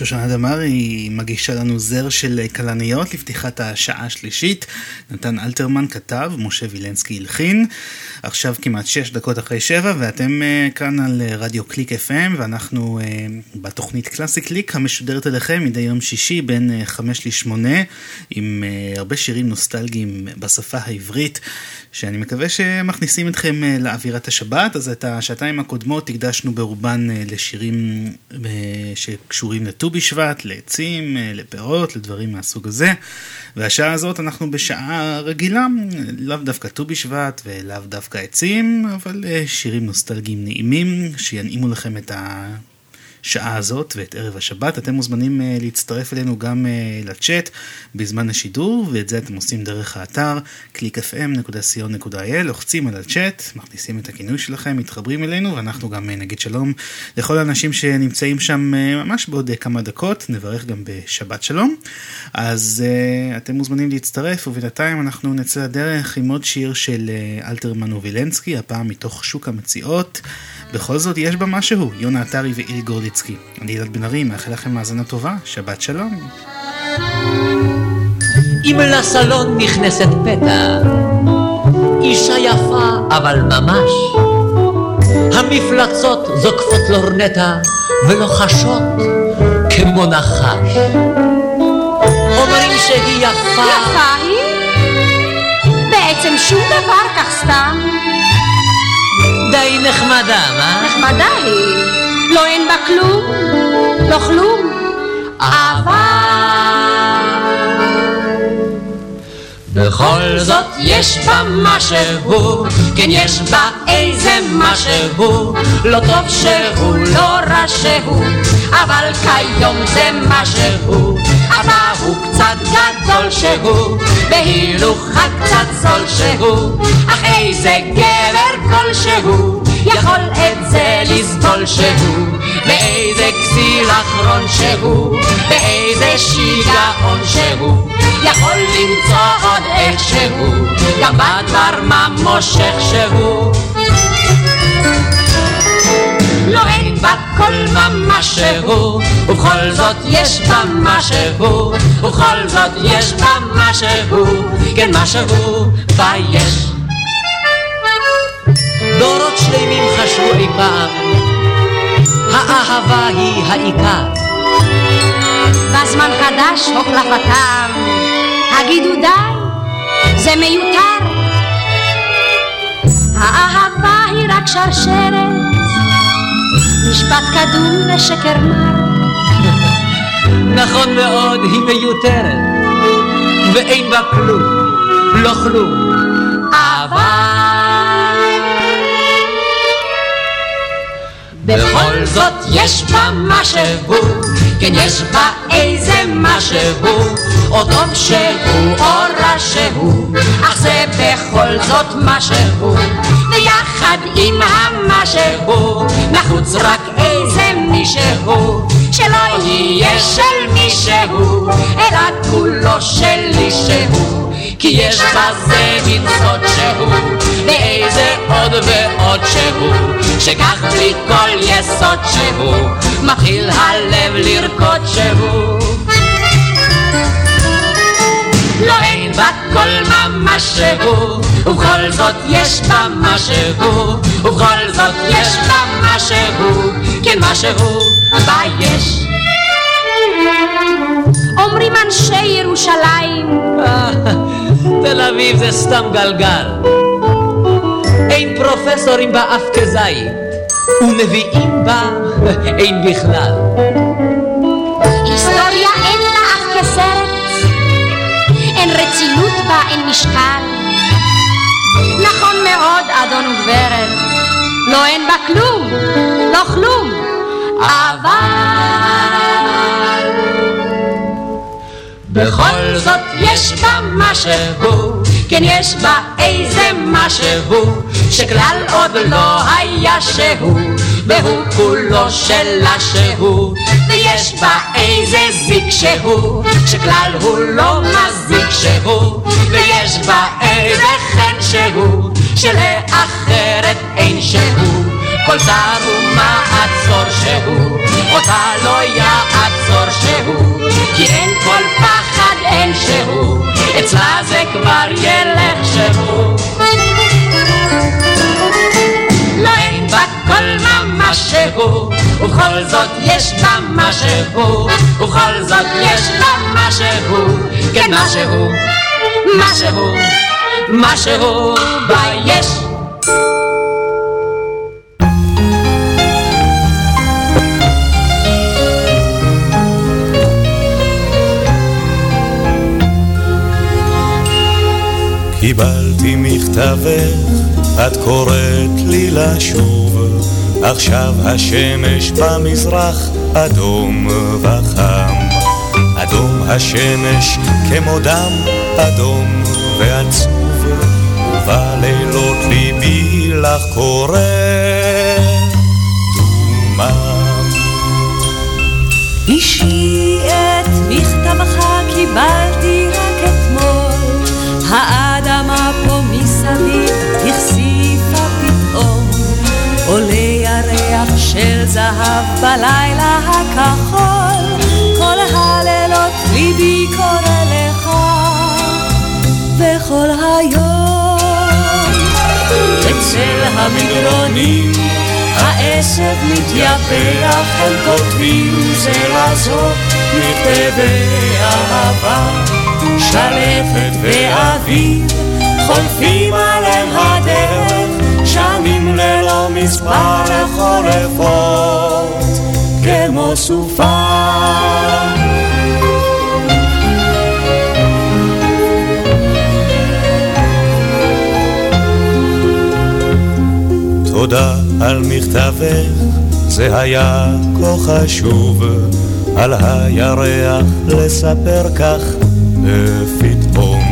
שושנה דמארי מגישה לנו זר של כלניות לפתיחת השעה השלישית. נתן אלתרמן כתב, משה וילנסקי הלחין. עכשיו כמעט שש דקות אחרי שבע, ואתם אה, כאן על אה, רדיו קליק FM, ואנחנו אה, בתוכנית קלאסי קליק המשודרת אליכם מדי יום שישי בין אה, חמש לשמונה, עם אה, הרבה שירים נוסטלגיים בשפה העברית. שאני מקווה שמכניסים אתכם אה, לאווירת השבת, אז את השעתיים הקודמות הקדשנו ברובן אה, לשירים אה, שקשורים לט"ו בשבט, לעצים, לפירות, לדברים מהסוג הזה. והשעה הזאת אנחנו בשעה רגילה, לאו דווקא ט"ו בשבט ולאו דווקא עצים, אבל שירים נוסטלגיים נעימים, שינעימו לכם את ה... שעה הזאת ואת ערב השבת. אתם מוזמנים uh, להצטרף אלינו גם uh, לצ'אט בזמן השידור, ואת זה אתם עושים דרך האתר www.clickfm.co.il, לוחצים על הצ'אט, מכניסים את הכינוי שלכם, מתחברים אלינו, ואנחנו גם uh, נגיד שלום לכל האנשים שנמצאים שם ממש בעוד כמה דקות, נברך גם בשבת שלום. אז אתם מוזמנים להצטרף, ובינתיים אנחנו נצא לדרך עם עוד שיר של אלתרמן ווילנסקי, הפעם מתוך שוק המציאות. בכל זאת יש בה משהו, יונה עטרי ואיל גורליצקי. אני ילד בן ארי, מאחל לכם האזנה טובה, שבת שלום. אם לסלון נכנסת פתע, אישה יפה אבל ממש, המפלצות זוקפות לורנטה ולוחשות כמו נחש. אומרים שהיא יפה. יפה היא? בעצם שום דבר כך סתם. די נחמדה, מה? נחמדה היא. לא אין בה כלום, לא כלום. בכל זאת יש בה משהו, כן יש בה איזה משהו, לא טוב שהוא, לא רע שהוא, אבל כיום זה משהו, אבא הוא קצת גדול שהוא, בהילוכה קצת זול שהוא, אך איזה גבר כלשהו, יכול את זה לסבול שהוא, באיזה כסיל אחרון שהוא, באיזה שיגעון שהוא, יכול למצוא עוד איכשהו, גם בדבר מה מושך שהוא. לא אין בה כל משהו, ובכל זאת יש בה משהו, ובכל זאת יש בה משהו, כן משהו בה יש. דורות שלמים חשבו אי פעם, האהבה היא העיקר. בזמן חדש הוחלפתם, הגידו די, זה מיותר. האהבה היא רק שרשרת, משפט קדום ושקר מר. נכון מאוד, היא מיותרת, ואין בה כלום, לא כלום. בכל זאת יש בה משהו, כן יש בה איזה משהו, או טוב שהוא או רע שהוא, אך זה בכל זאת משהו, ויחד עם המשהו, נחוץ רק איזה מישהו, שלא יהיה של מישהו, אלא כולו שלי שהוא. כי יש בזה מין סוד שהוא, ואיזה עוד ועוד שהוא, שכך בלי כל יסוד שהוא, מתחיל הלב לרקוד שהוא. לא אין בה כל ממש שהוא, ובכל זאת יש בה משהו, ובכל זאת יש בה משהו, כן משהו בה יש. אומרים אנשי ירושלים תל אביב זה סתם גלגל. אין פרופסורים בה אף כזית, ונביאים בה אין בכלל. בה, אין משקל. נכון מאוד, אדון וגברת, לא אין בה כלום, לא כלום, אבל... בכל זאת יש בה משהו, כן יש בה איזה משהו, שכלל עוד לא היה שהוא, והוא כולו שלה שהוא, ויש בה איזה זיק שהוא, שכלל הוא לא מזיק שהוא, ויש בה איזה חן שהוא, שלאחרת אין שהוא. כל צר ומעצור שהוא, אותה לא יעצור שהוא, כי אין כל פחד אין שהוא, אצלה זה כבר ילך שהוא. לא אין בה כל ממש שהוא, ובכל זאת יש בה משהו, ובכל זאת יש בה משהו, כן משהו, משהו, משהו. בה יש. קיבלתי מכתבך, את קוראת לי לשוב, עכשיו השמש במזרח אדום וחם. אדום השמש כמו דם אדום ועצוב, ובלילות ליבי לך קורא דומם. אישי את מכתבך קיבלתי רק אתמול, האדמה פה מסביב של זהב בלילה הכחול, כל הלילות ליבי קורא לך, וכל היום אצל המדרונים העשב מתייפח, הם כותבים זה לזאת מכתבי אהבה. שלפת ואביב חולפים עליהם הדרך, שנים ללא מספר חורפות, כמו סופה. תודה על מכתבך, זה היה כה חשוב, על הירח לספר כך ופתאום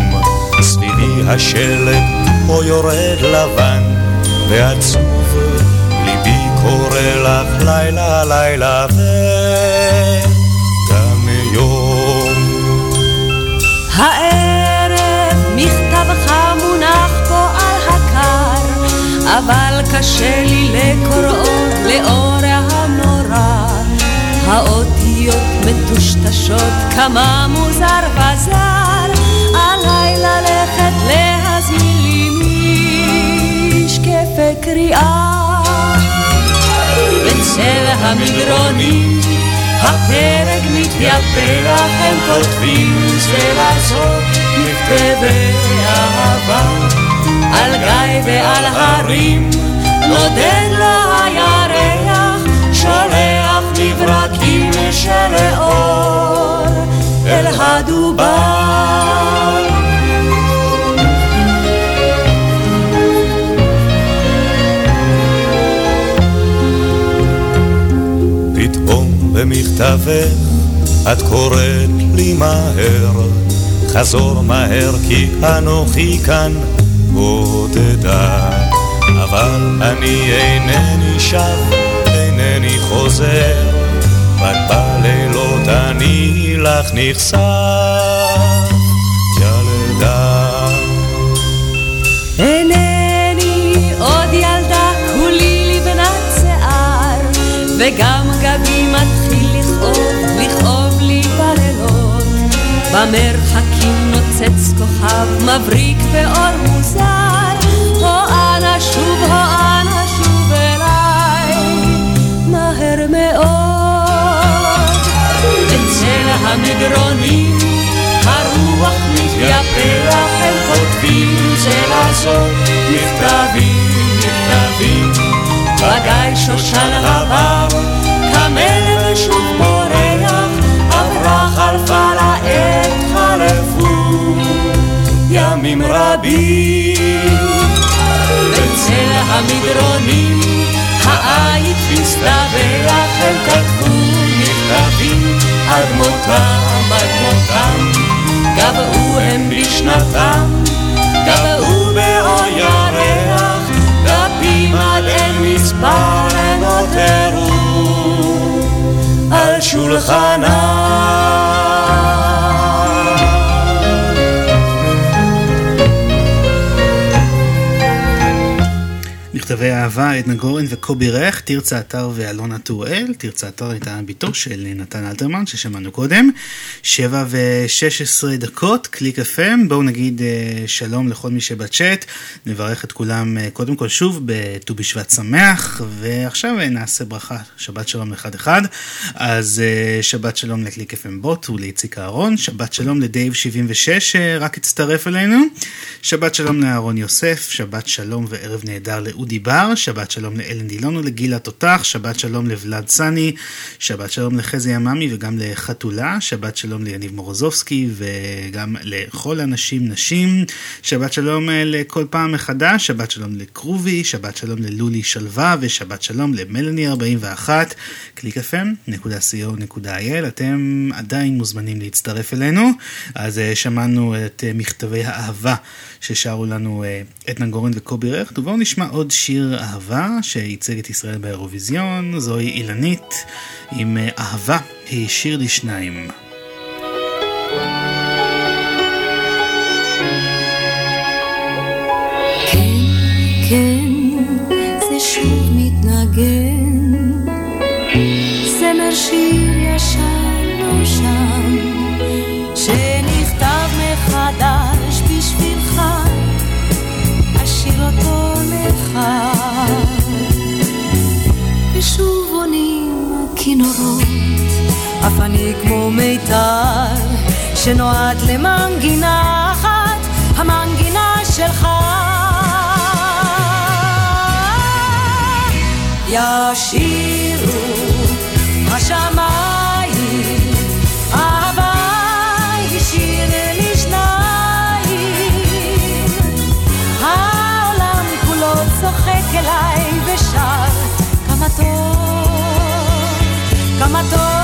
סביבי השלג פה יורד לבן ועצוב ליבי קורא לך לילה לילה וגם יום. הערב מכתבך מונח פה על הקר, אבל קשה לי לקוראו לאור הנורא. האותיות מטושטשות כמה מוזר קריאה. בצל המדרונים הפרק מתייפח, הם כותבים זה לעשות מכתבי אהבה. על גיא ועל הרים נודד לו הירח, שולח מברקים של אור אל הדובר. במכתבך את קוראת לי מהר, חזור מהר כי אנוכי כאן בודדה. אבל אני אינני שב, אינני חוזר, רק בלילות אני לך נחשף, ילדה. אינני עוד ילדה, כולי לבנת שיער, וגם במרחקים נוצץ כוכב מבריק באור מוזר, הו אנא שוב, הו אנא שוב אליי, מהר מאוד. בצל המדרונים הרוח מתייפח, הם כותבים זה לעשות מכתבים, מכתבים. בגיא שושן עבר, קמל ושוב פורח, עברה חלפה לעת חלפו ימים רבים. בצל המדרונים העית הסתבח, הם כתבו מכתבים עד מותם, עד מותם. גבעו הם בשנתם, גבעו באור ירח, דפים עד אין מספר הם נותרו על שולחנם. מכתבי אהבה, עדנה גורן וקובי רך, תרצה אתר ואלונה טוראל. תרצה אתר הייתה ביתו של נתן אלתרמן ששמענו קודם. שבע ושש עשרה דקות, קליק FM. בואו נגיד אה, שלום לכל מי שבצ'אט. נברך את כולם אה, קודם כל שוב בט"ו בשבט שמח. ועכשיו אה, נעשה ברכה, שבת שלום אחד אחד. אז שבת שלום לקליק FM בוט ולאיציק אהרון. שבת שלום לדייב 76 שרק הצטרף אלינו. שבת שלום לאהרון יוסף. שבת שלום וערב נהדר לאודי בר, שבת שלום לאלן דילון ולגילה תותח, שבת שלום לוולד סני, שבת שלום לחזי עממי וגם לחתולה, שבת שלום ליניב מורוזובסקי וגם לכל הנשים נשים, שבת שלום אה, לכל פעם מחדש, שבת שלום לקרובי, שבת שלום ללולי שלווה ושבת שלום למלאני 41, www.clickfm.co.il, אתם עדיין מוזמנים להצטרף אלינו, אז אה, שמענו את אה, מכתבי האהבה ששרו לנו עדנה גורן וקובי רכט, ובואו נשמע עוד שיר אהבה שייצג את ישראל באירוויזיון, זוהי אילנית עם אהבה היא שיר. כן, זה שוב מתנגן, זמר שיר ישן נושן, שנכתב עונים הכינורות, אף אני כמו מיתר, שנועד למנגינה אחת, המנגינה שלך. ישירו השמיים, כמה טוב.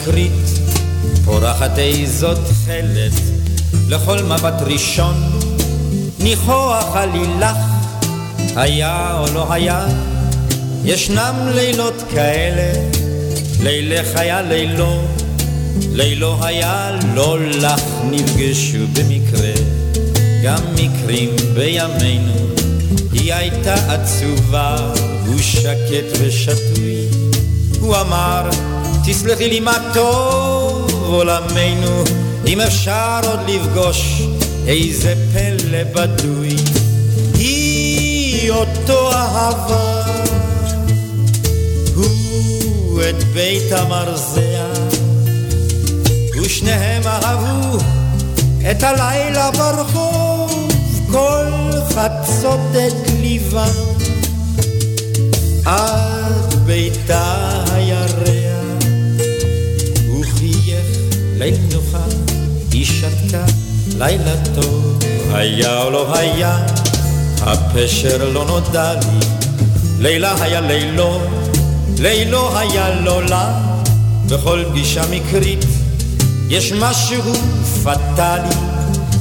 מקרית פורחת איזו תכלת לכל מבט ראשון ניחוח עלילך היה או לא היה. ישנם לילות כאלה לילך היה לילו לילו היה לא לך נפגשו במקרה. גם מקרים בימינו היא הייתה עצובה הוא שקט ושתוי. הוא אמר, תסלחי לי מה טוב עולמנו, אם אפשר עוד לפגוש איזה פלא בדוי. היא אותו אהבה, הוא את בית המרזח, ושניהם אהבו את הלילה ברחוב, כל חצות את ליבם. עד ביתה הירח, נוחה, היא שתקה לילה טוב, היה או לא היה, הפשר לא נודע לי, לילה היה לילו, לילו היה לא לה, בכל פגישה מקרית יש משהו פטאלי,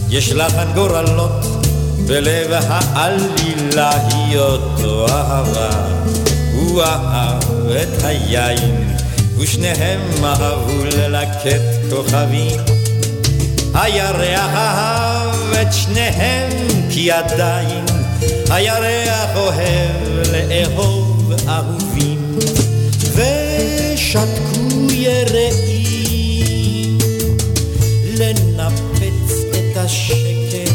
יש לחן גורלות, בלב העלילה היא אותו אהבה. הוא אהב את היין, ושניהם אהבו ללקט כוכבים. הירח אהב את שניהם כי עדיין הירח אוהב לאהוב אהובים. ושתקו יראים לנפץ את השקט,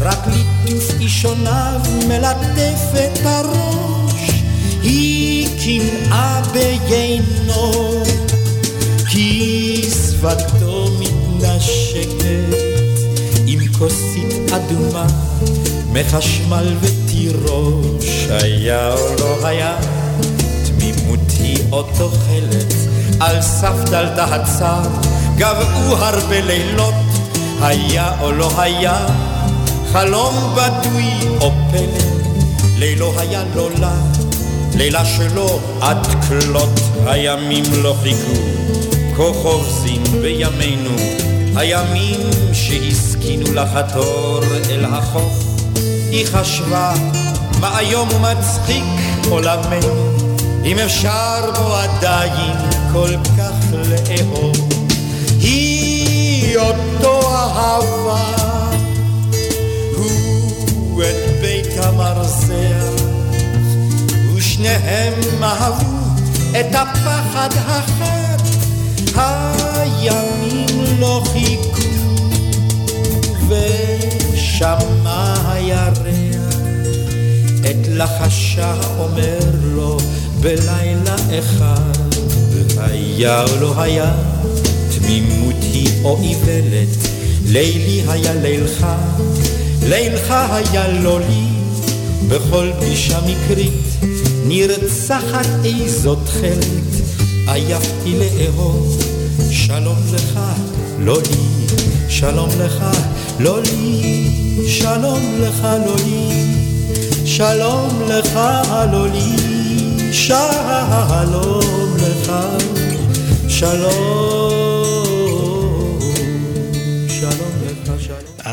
רק ליטוף אישוניו מלטף את הראש. קנאה ביינו, כי שפתו מתנשקת עם כוסית אדומה מחשמל ותירוש. היה או לא היה, תמימות היא אותו חלת, על סף דלתה הצר, גבעו הרבה לילות, היה או לא היה, חלום בדוי או פלא, לילו היה לא לה. לילה שלו עד כלות הימים לא חיכו, כה חופזים בימינו, הימים שהסכינו לחתור אל החוף. היא חשבה, מה היום ומצחיק עולמנו, אם אפשר בו עדיין כל כך לאהוב. היא אותו אהבה, הוא את בית המרזח. ושניהם אהבו את הפחד החד, הימים לא חיכו, ושמע הירח את לחשה אומר לו בלילה אחד, היה או לא היה, תמימות היא או איוולת, לילי היה לילך, לילך היה לא לי, בכל פגישה מקרית נרצחת איזו תכלת, עייפתי לאהוב, שלום לך, לא לי, שלום לך, לא לי, שלום לך, לא לי, שלום לך, לא לי, שלום לך, שלום,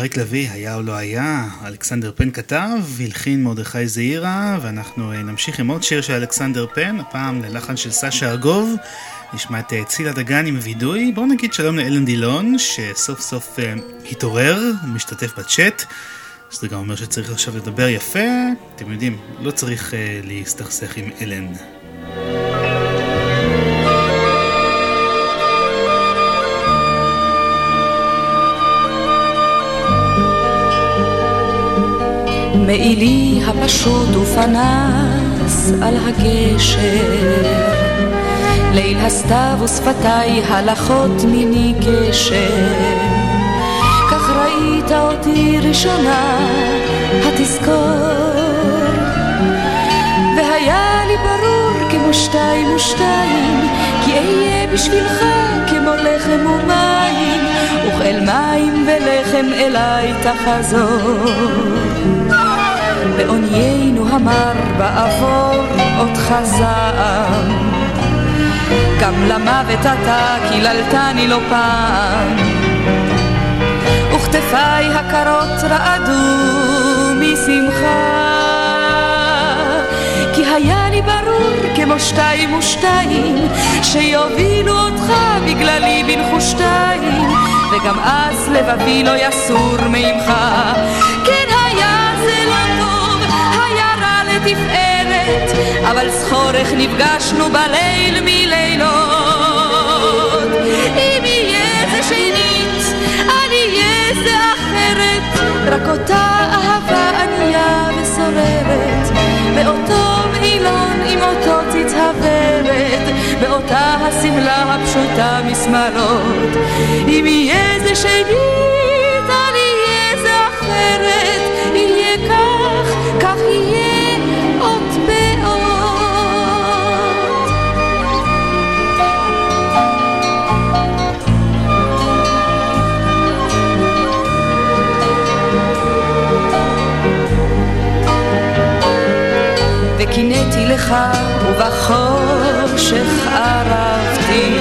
אריק לביא, היה או לא היה, אלכסנדר פן כתב, הלחין מרדכי זעירה, ואנחנו אה, נמשיך עם עוד שיר של אלכסנדר פן, הפעם ללחן של סשה ארגוב. נשמע את אה, צילה דגן עם וידוי. בואו נגיד שלום לאלן דילון, שסוף סוף uh, התעורר, משתתף בצ'אט. שזה גם אומר שצריך עכשיו לדבר יפה. אתם יודעים, לא צריך uh, להסתכסך עם אלן. מעילי הפשוט ופנס על הגשר. ליל הסתיו ושפתיי הלכות מיני גשר. כך ראית אותי ראשונה התזכור. והיה לי ברור כמו שתיים ושתיים כי אהיה בשבילך כמו לחם ומים וכאל מים ולחם אליי תחזור. בעוניינו המר בעבור אותך זעם. גם למוות אתה קיללתני לא פעם. וכתפיי הקרות רעדו משמחה כי היה לי ברור כמו שתיים ושתיים שיובילו אותך בגללי בנחושתיים וגם אז לבבי לא יסור מעמך כן היה זה לא טוב היה רע לתפארת אבל זכורך נפגשנו בליל מלילות. אם יהיה זה שנית אל יהיה זה אחרת רק אותה אהבה ענייה ושוררת באותו מעילון עם אותו תתהוורת באותה השמלה הפשוטה משמאלות. אם יהיה זה שנית אל יהיה זה אחרת. יהיה כך, כך יהיה וקינאתי לך ובחושך ערבתי.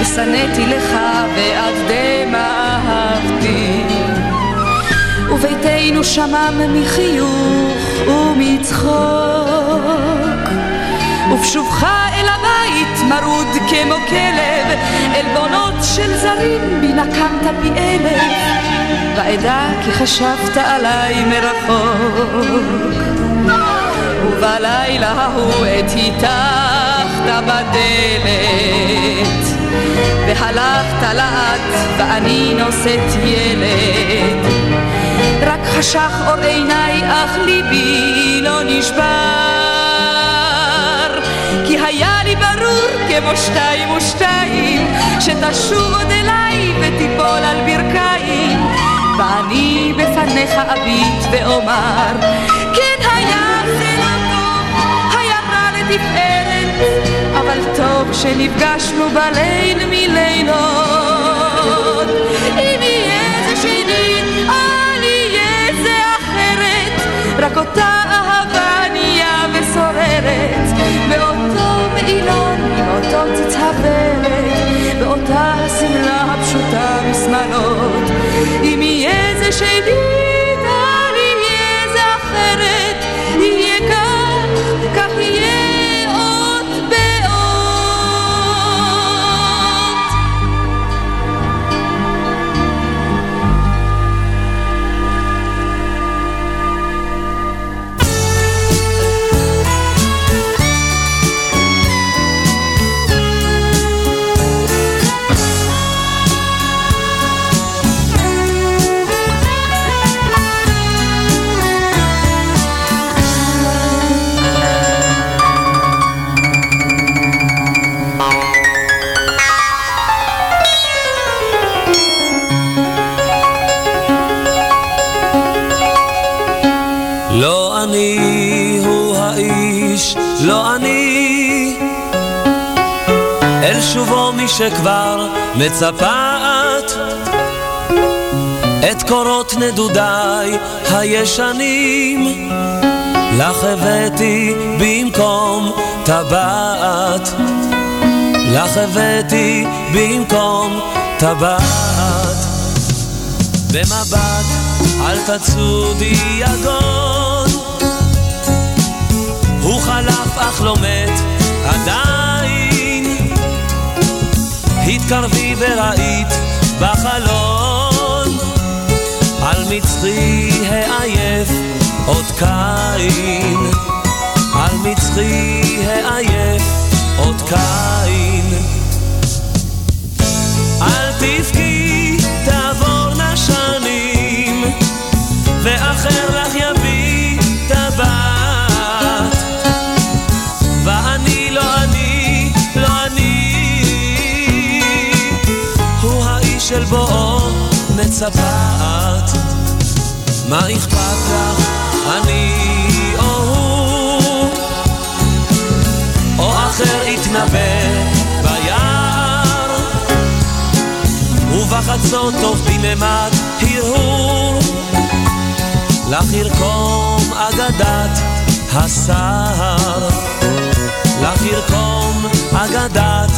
ושנאתי לך ועד דמע אהבתי. וביתנו שמם מחיוך ומצחוק. ובשובך אל הבית מרוד כמו כלב עלבונות של זרים בי פי אלף. ואדע כי חשבת עליי מרחוק ובלילה ההוא עת היתכת בדלת. והלכת לאט ואני נושאת ילד. רק חשך אור עיניי אך ליבי לא נשבר. כי היה לי ברור כמו שתיים ושתיים שתשוב עוד אליי ותיפול על ברכיים. ואני בפניך אביט ואומר שנפגשנו בליל מלילות. אם יהיה זה שנית אל יהיה זה אחרת. רק אותה אהבה ענייה ושוררת באותו מעילון עם אותו תתהוורת באותה השמלה הפשוטה משמאלות. אם יהיה זה שנית שכבר מצפת את קורות נדודיי הישנים לך הבאתי במקום טבעת. לך הבאתי במקום טבעת. במבט אל תצודי יגון. הוא חלף אך לא מת התקרבי וראית בחלון. על מצחי העייף עוד קין. על מצחי העייף עוד קין. אל תבכי תעבורנה שנים ואחר בואו מצפת מה אכפת לך, אני או הוא. או אחר יתנבא ביער. ובחצות תוך דממת הרהור לך ירקום אגדת הסהר. לך ירקום אגדת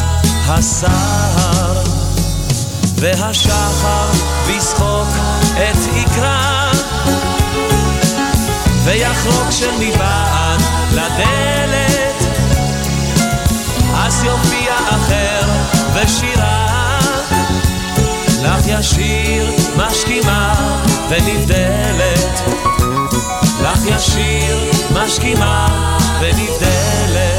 הסהר והשחר בשחוק את יקרא ויחרוק של מבעד לדלת. אז יופיע אחר ושירה. לך ישיר משכימה ונבדלת. לך ישיר משכימה ונבדלת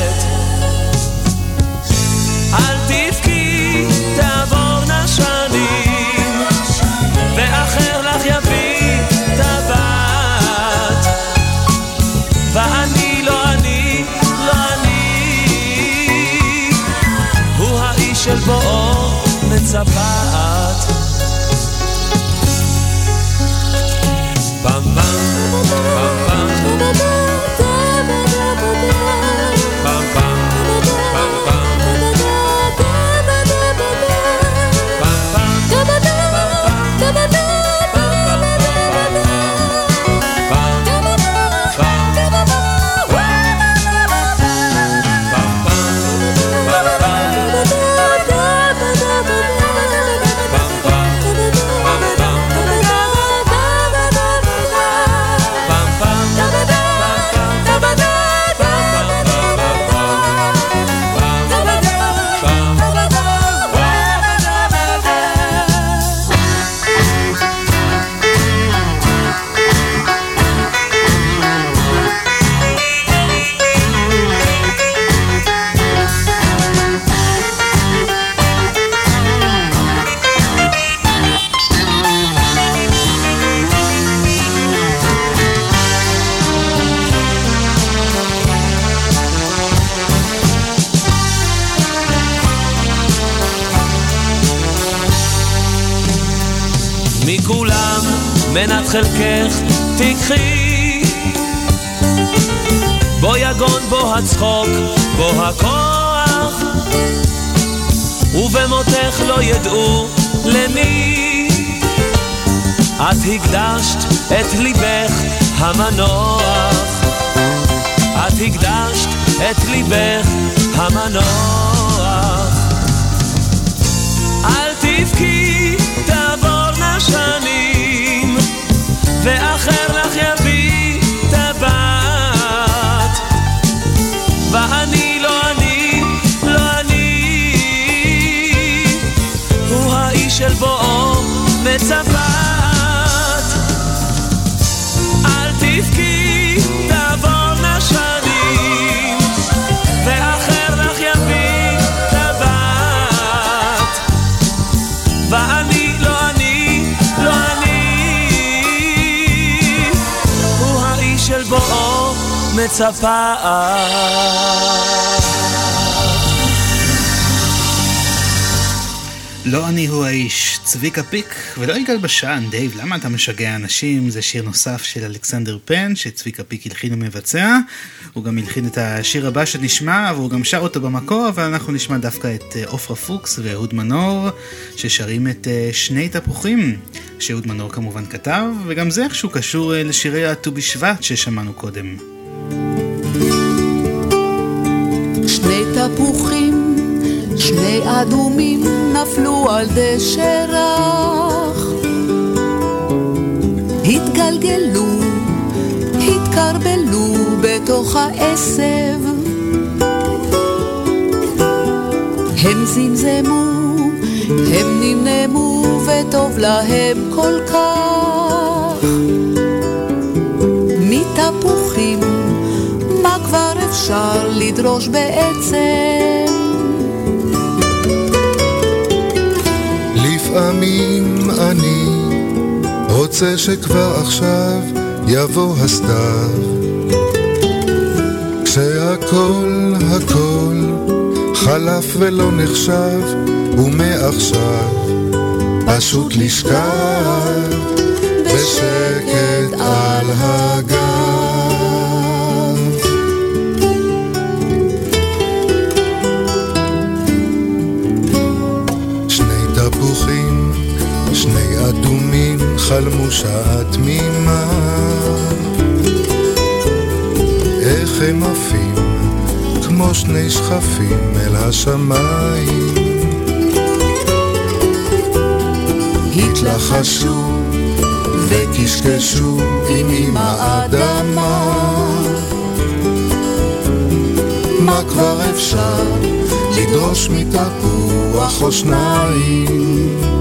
מצפת פעם חלקך תיקחי בו יגון בו הצחוק בו הכוח. ובמותך לא ידעו למי. את הקדשת את ליבך המנוח. את הקדשת את ליבך המנוח ואחר מצפת לא אני הוא האיש, צביקה פיק ולא יגאל בשן, דייב, למה אתה משגע אנשים? זה שיר נוסף של אלכסנדר פן, שצביקה פיק הלחין ומבצע. הוא גם הלחין את השיר הבא שנשמע, והוא גם שר אותו במקור, אבל אנחנו נשמע דווקא את אה, עופרה פוקס ואהוד מנור, ששרים את אה, שני תפוחים, שאהוד מנור כמובן כתב, וגם זה איכשהו קשור אה, לשירי הט"ו בשבט ששמענו קודם. תפוחים שני אדומים נפלו על דשא רך. התגלגלו, התקרבלו בתוך העשב. הם זמזמו, הם נמנמו, וטוב להם כל כך. מתפוחים, אפשר לדרוש בעצם? לפעמים אני רוצה שכבר עכשיו יבוא הסתיו כשהכל הכל חלף ולא נחשב ומעכשיו פשוט לשכב בשקט על הגב חלמו שעה תמימה. איך הם עפים כמו שני שכפים אל השמיים. התלחשו וקשקשו עם עם האדמה מה כבר אפשר לדרוש מתפוח או שניים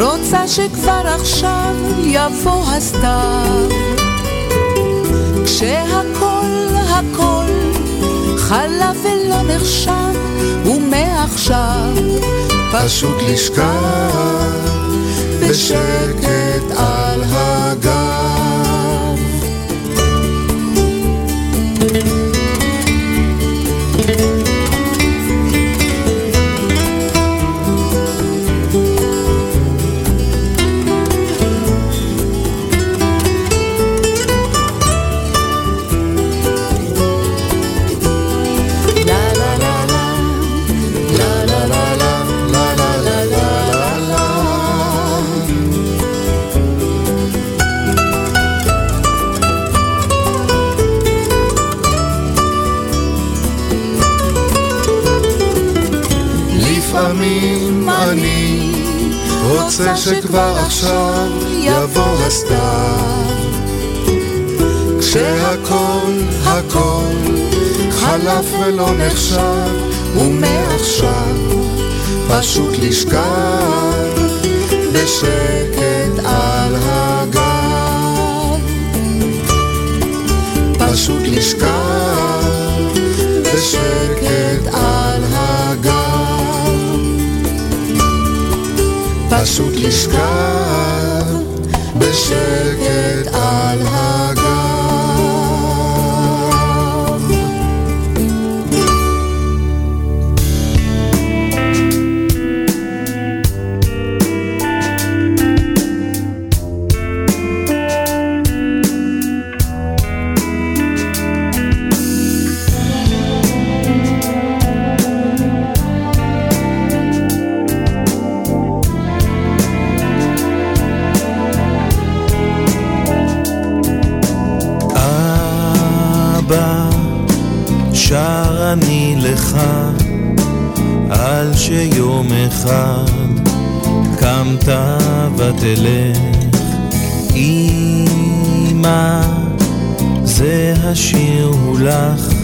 רוצה שכבר עכשיו יבוא הסתיו. כשהכל הכל חלף ולא נחשב ומעכשיו פשוט לשכב בשקט על הגב רוצה שכבר עכשיו יבוא הסתיו. כשהכל הכל חלף ולא נחשב ומעכשיו פשוט לשכב בשקט על הגב. פשוט לשכב פשוט לשכב בשקט על הגב. אחד קמת ותלך. אמא, זה השיר הוא לך,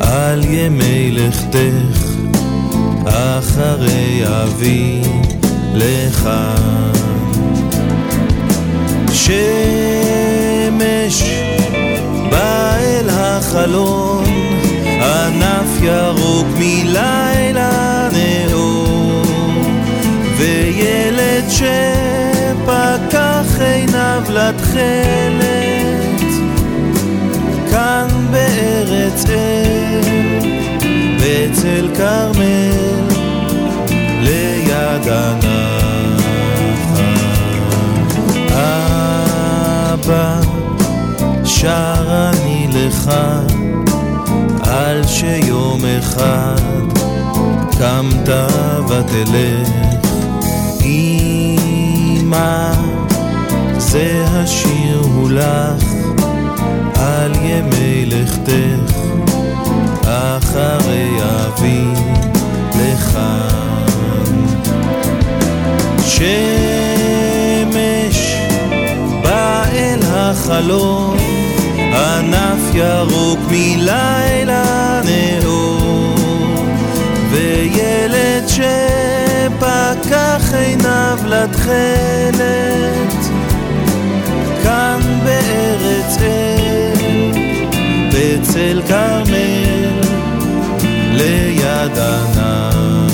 על ימי לכתך, אחרי אבי לך. שמש בא אל החלון, ענף ירוק מלילה שפקח עיניו לתכלת, כאן בארץ אל, בצל כרמל, ליד הנחל. אבא, שר אני לך, על שיום אחד קמת ותלך. אמא, זה השיר הוא לך, על ימי לכתך, אחרי אבי לכאן. שמש בא אל החלום, ענף ירוק מלילה נאור, וילד שפקח עיניו לתכלת, כאן בארץ אל, בצל כרמל, ליד הנחל.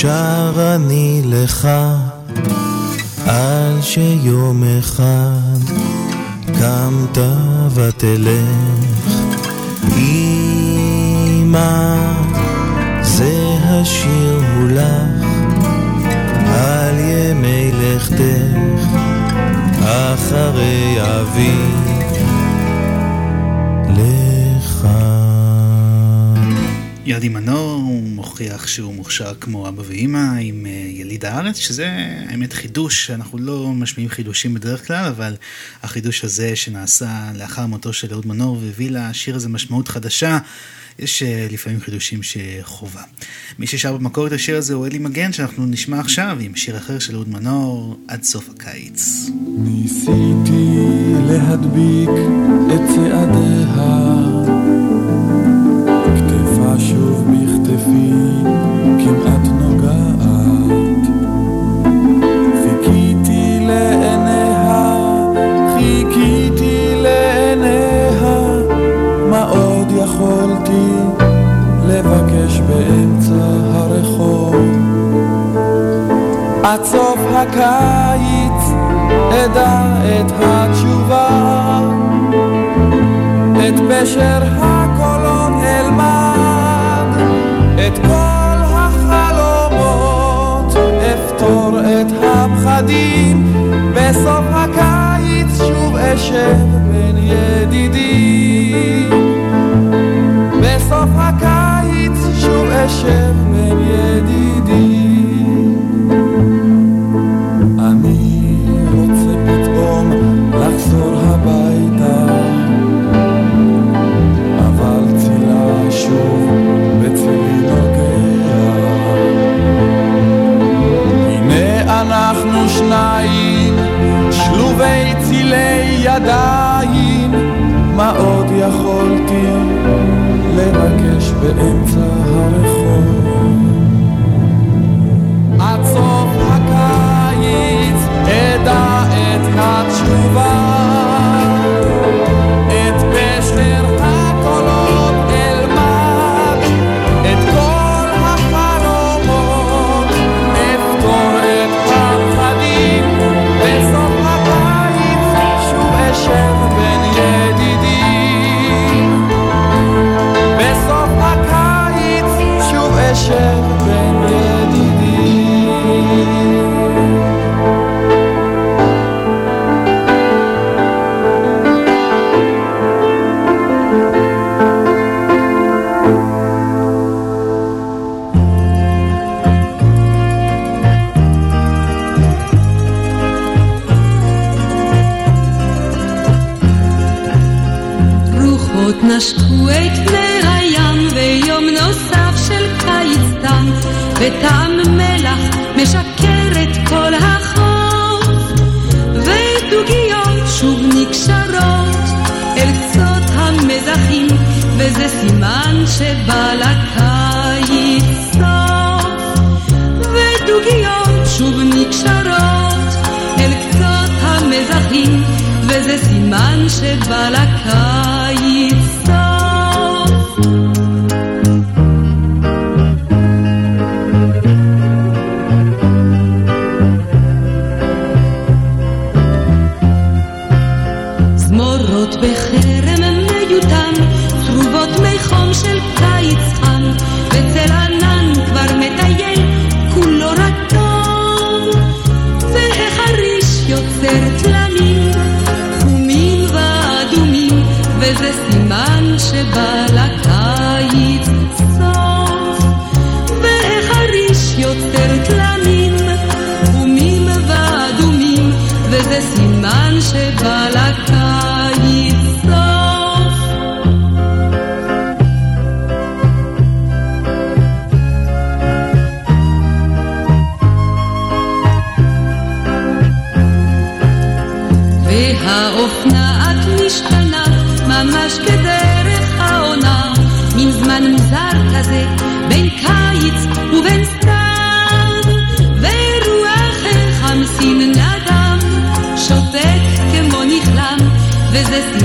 שר אני לך, על שיום אחד קמת ותלך. אמא, זה השיר הוא לך, על ימי לכתך, אחרי אבי. ירדי מנור הוא מוכיח שהוא מוכשר כמו אבא ואימא עם אה, יליד הארץ, שזה האמת חידוש, אנחנו לא משמיעים חידושים בדרך כלל, אבל החידוש הזה שנעשה לאחר מותו של אהוד מנור והביא לשיר הזה משמעות חדשה, יש אה, לפעמים חידושים שחובה. מי ששר במקור את השיר הזה הוא אלי מגן, שאנחנו נשמע עכשיו עם שיר אחר של אהוד מנור, עד סוף הקיץ. ניסיתי להדביק את צעדיה הקיץ אדע את התשובה. את פשר הקולות אלמד את כל החלומות אפתור את הפחדים. בסוף הקיץ שוב אשב בין ידידים. בסוף הקיץ שוב אשב בין ידידים ידיים מה עוד יכולתי לבקש באמצע הרחוב? עד סוף הקיץ אדע את התשובה סימן שבא לקיץ סוף ודוגיות שוב נקשרות אל קצות המזחים וזה סימן שבא לקיץ סוף. תלמים, חומים ואדומים, וזה סימן שבא לקיץ סוף. והחריש יוצר תלמים, חומים ואדומים, וזה סימן שבא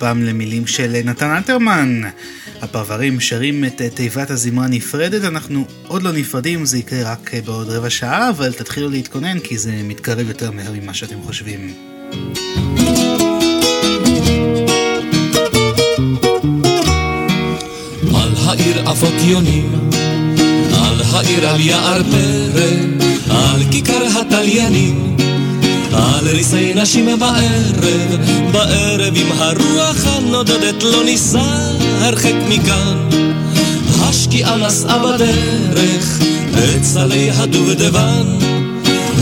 הפעם למילים של נתן אלתרמן. הפרברים שרים את תיבת הזמרה נפרדת, אנחנו עוד לא נפרדים, זה יקרה רק בעוד רבע שעה, אבל תתחילו להתכונן כי זה מתקרב יותר מהר ממה שאתם חושבים. על העיר עפות על העיר על יער פרא, על כיכר התליינים, על ריסי נשים בערב, בערב עם הרוח הנודדת לא ניסע הרחק מכאן. השקיעה נסעה בדרך סלי הדובדבן,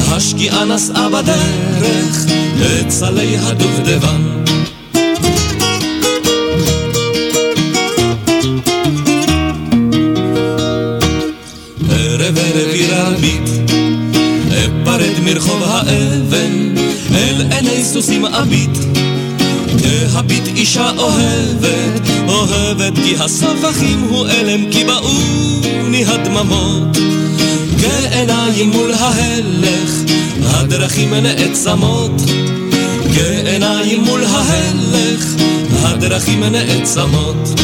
השקיעה נסעה בדרך סלי הדובדבן. ערב ערב עיר הרבית, אפרד מרחוב עיני סוסים אביט. תהביט אישה אוהבת, אוהבת כי הספחים הוא אלם, כי באוני הדממות. כעיניים מול ההלך, הדרכים נעצמות. כעיניים מול ההלך, הדרכים נעצמות.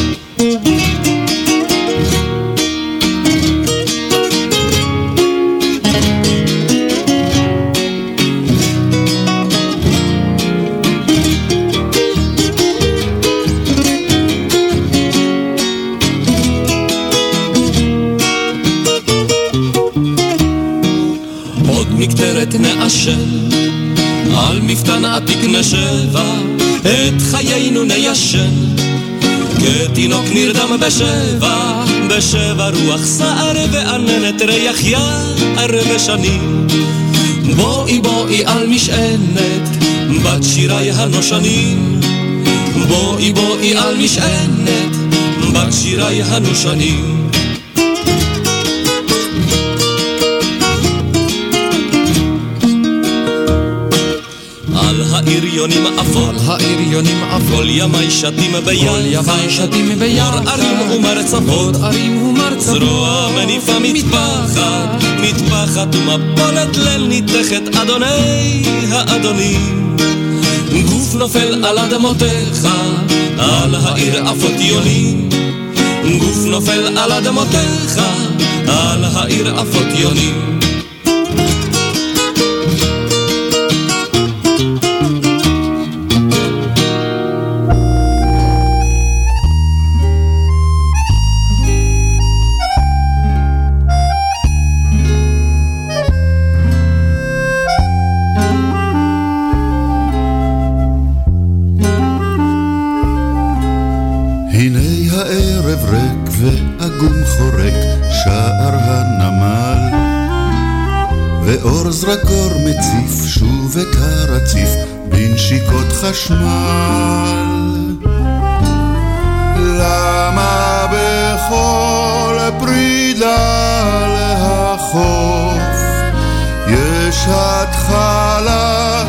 נשבה, את חיינו ניישן. כתינוק נרדם בשבע, בשבע רוח סער ועננת ריח יער ושנים. בואי בואי על משענת, בת שיריי הנושנים. בואי בואי על משענת, בת שיריי הנושנים. על העיר יונים עפות, על העיר יונים עפות, כל ימי שתים ביחד, כל ימי שתים ביחד, אור ערים ומרצפות, ערים ומרצפות, זרוע מניפה מטפחת, מטפחת ומפולת ליל ניתכת, אדוני האדונים. גוף נופל על אדמותיך, על העיר עפות יונים. גוף נופל על אדמותיך, על העיר עפות יונים. חשמל. למה בכל פרידה לחוף יש התחלה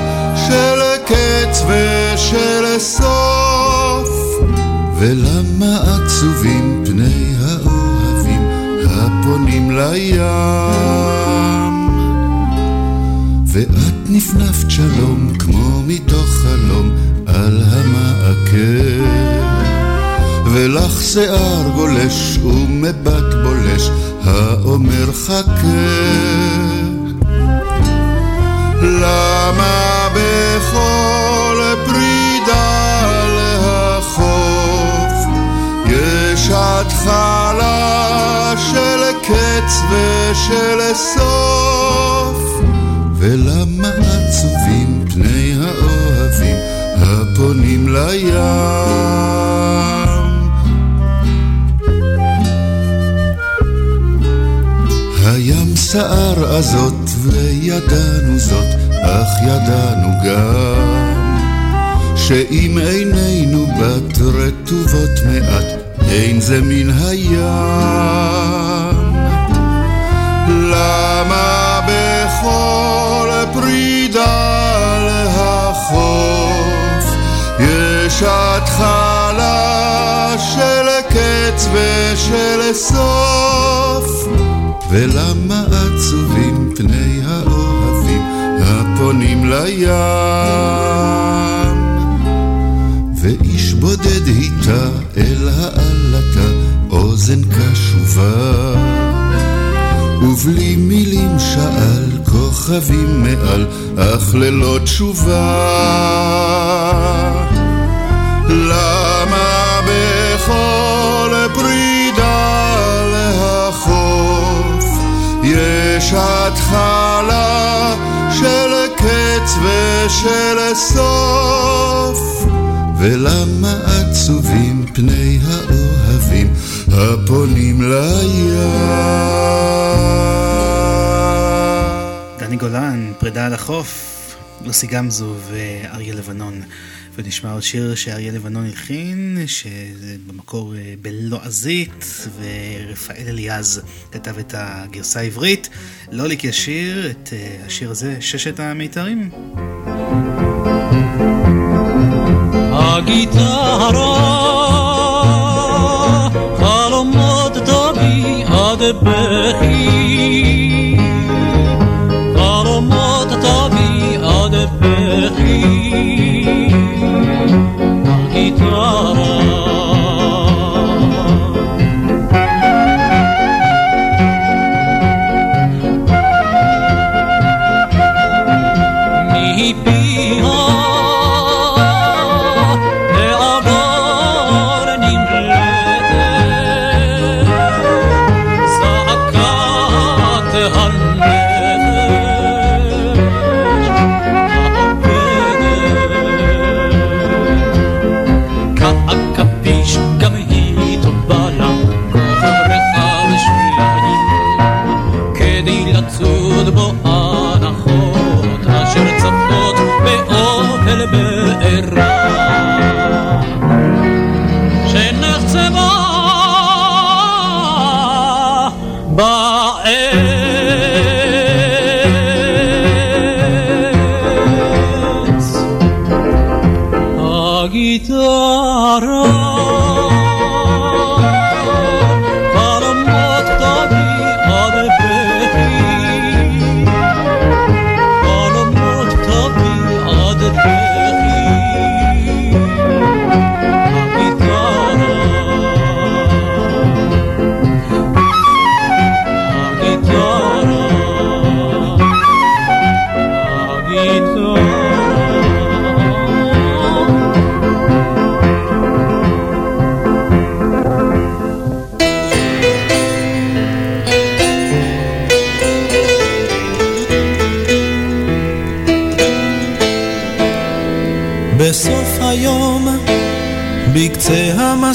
של קץ ושל סוף? ולמה עצובים פני האוהבים הפונים לים? ואת נפנפת שלום כמו מיטה חלום על המעקה. ולך שיער גולש ומבט בולש האומר חכה. למה בכל פרידה להחוף? יש התחלה של קץ ושל סוף. ולמה עצובים פני האוהבים הפונים לים הים סער עזות וידענו זאת, אך ידענו גם שאם עינינו בת רטובות מעט, אין זה מן הים. למה בכל התחלה של קץ ושל סוף? ולמה עצובים פני האוהבים הפונים לים? ואיש בודד היטה אל העלתה אוזן קשובה ובלי מילים שאל כוכבים מעל אך ללא תשובה יש התחלה של קץ ושל סוף ולמה עצובים פני האוהבים הפונים לים דני גולן, פרידה על החוף, לוסי גמזו ואריה לבנון. ונשמע עוד שיר שאריה לבנון הלחין, שבמקור אה, בלועזית, ורפאל אליעז כתב את הגרסה העברית. לוליק ישיר את אה, השיר הזה, ששת המיתרים. הגיטרה, חלומות תביא עד בכי,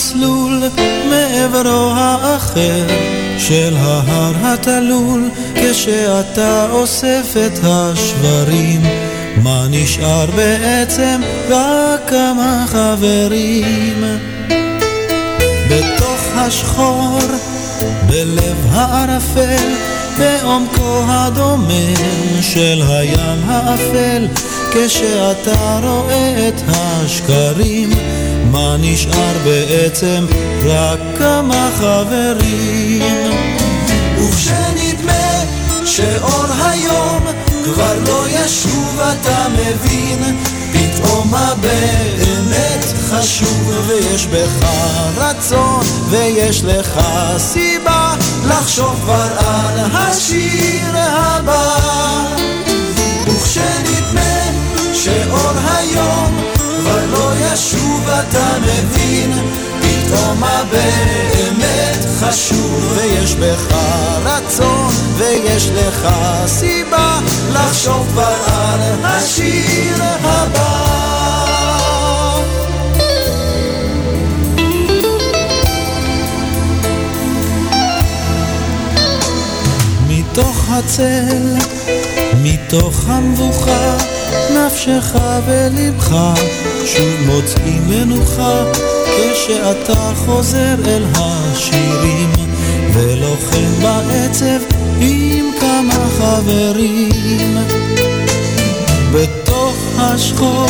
בקצה המסלול, מעברו האחר של ההר התלול, כשאתה אוסף את השברים, מה נשאר בעצם? רק כמה חברים. בתוך השחור, בלב הערפל, בעומקו הדומם של הים האפל, כשאתה רואה את השקרים, מה נשאר בעצם? רק כמה חברים. וכשנדמה שאור היום כבר לא ישוב אתה מבין פתאום מה באמת חשוב ויש בך רצון ויש לך סיבה לחשוב כבר על השיר הבא וכשנדמה שאור היום ישוב אתה מבין פתאום מה באמת חשוב ויש בך רצון ויש לך סיבה לחשוב כבר על השיר הבא. מתוך הצל, מתוך המבוכה, נפשך ולבך שוב מוצאים מנוחה כשאתה חוזר אל השירים ולוחם בעצב עם כמה חברים. בתוך השחור,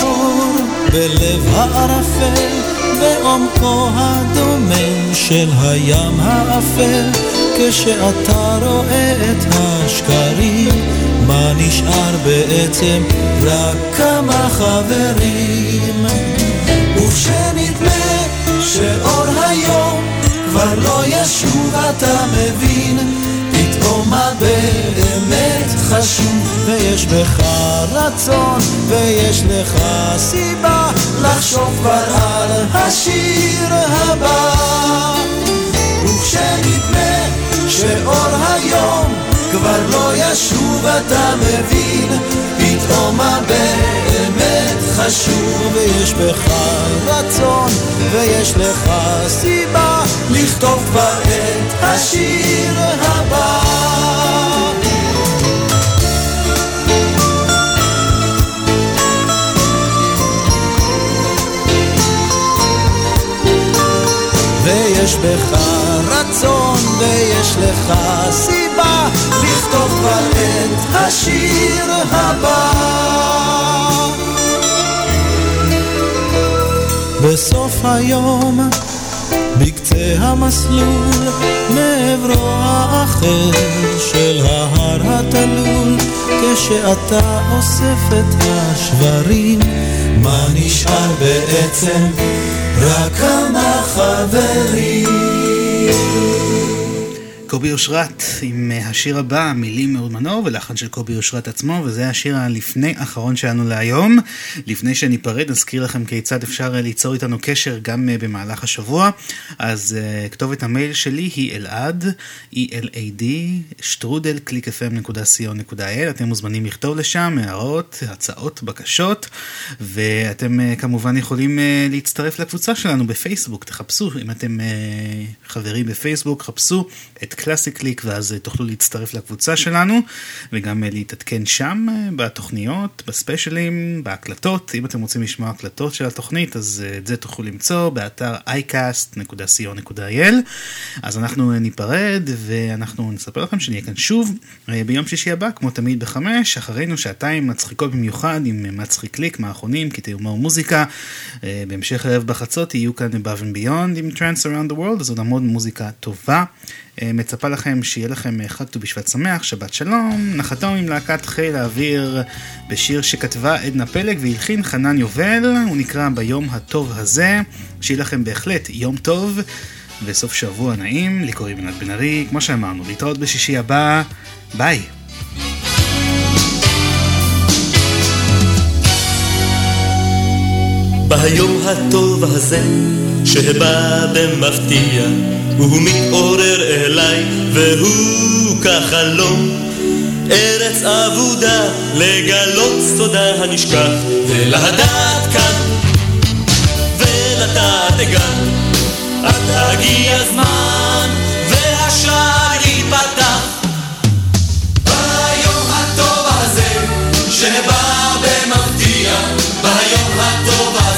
בלב הערפל בעומקו הדומם של הים האפל כשאתה רואה את השקרים מה נשאר בעצם? רק כמה חברים. וכשנדמה שאור היום כבר לא ישוב אתה מבין פתאום מה באמת חשוב? ויש בך רצון ויש לך סיבה לחשוב כבר על השיר הבא. וכשנדמה שאור היום כבר לא ישוב אתה מבין פתאום מה באמת חשוב. ויש בך רצון ויש לך סיבה לכתוב כבר את השיר הבא. ויש בך רצון ויש לך סיבה לכתוב כבר את השיר הבא בסוף היום בקצה המסלול מעברו האחר של ההר התלול כשאתה אוסף את השברים מה נשאר בעצם? רק כמה חברים קובי אושרת עם אה, השיר הבא, מילים מאוד מנור ולחן של קובי אושרת עצמו, וזה השיר הלפני האחרון שלנו להיום. לפני שניפרד, נזכיר לכם כיצד אפשר אה, ליצור איתנו קשר גם אה, במהלך השבוע. אז uh, כתובת המייל שלי היא אלעד, E-L-A-D, שטרודל. אתם מוזמנים לכתוב לשם הערות, הצעות, בקשות, ואתם כמובן יכולים להצטרף לקבוצה שלנו בפייסבוק. תחפשו, אם אתם חברים בפייסבוק, חפשו את קלאסי קליק ואז תוכלו להצטרף לקבוצה שלנו וגם להתעדכן שם בתוכניות, בספיישלים, בהקלטות. אם אתם רוצים לשמוע הקלטות של התוכנית אז את זה תוכלו למצוא באתר iCast.co.il. אז אנחנו ניפרד ואנחנו נספר לכם שנהיה כאן שוב ביום שישי הבא, כמו תמיד בחמש, אחרינו שעתיים מצחיקות במיוחד עם מצחיק קליק, מערכונים, קטעי הומור מוזיקה. בהמשך הערב בחצות יהיו כאן above and beyond עם Trance Around the World, אז עוד המון מוזיקה טובה. מצפה לכם שיהיה לכם חג ט"ו בשבט שמח, שבת שלום, נחתום עם להקת חיל האוויר בשיר שכתבה עדנה פלג והלחין חנן יובל, הוא נקרא ביום הטוב הזה, שיהיה לכם בהחלט יום טוב וסוף שבוע נעים, לי קוראים עינת בן ארי, כמו שאמרנו, להתראות בשישי הבא, ביי. ביום הטוב הזה שבא במפתיע, הוא מתעורר אליי, והוא כחלום. לא. ארץ אבודה, לגלות סודה הנשכח, ולדעת כאן, ולדעת אגן, עד הגיע הזמן, והשער ייפתח. ביום הטוב הזה, שבא במפתיע, ביום הטוב הזה.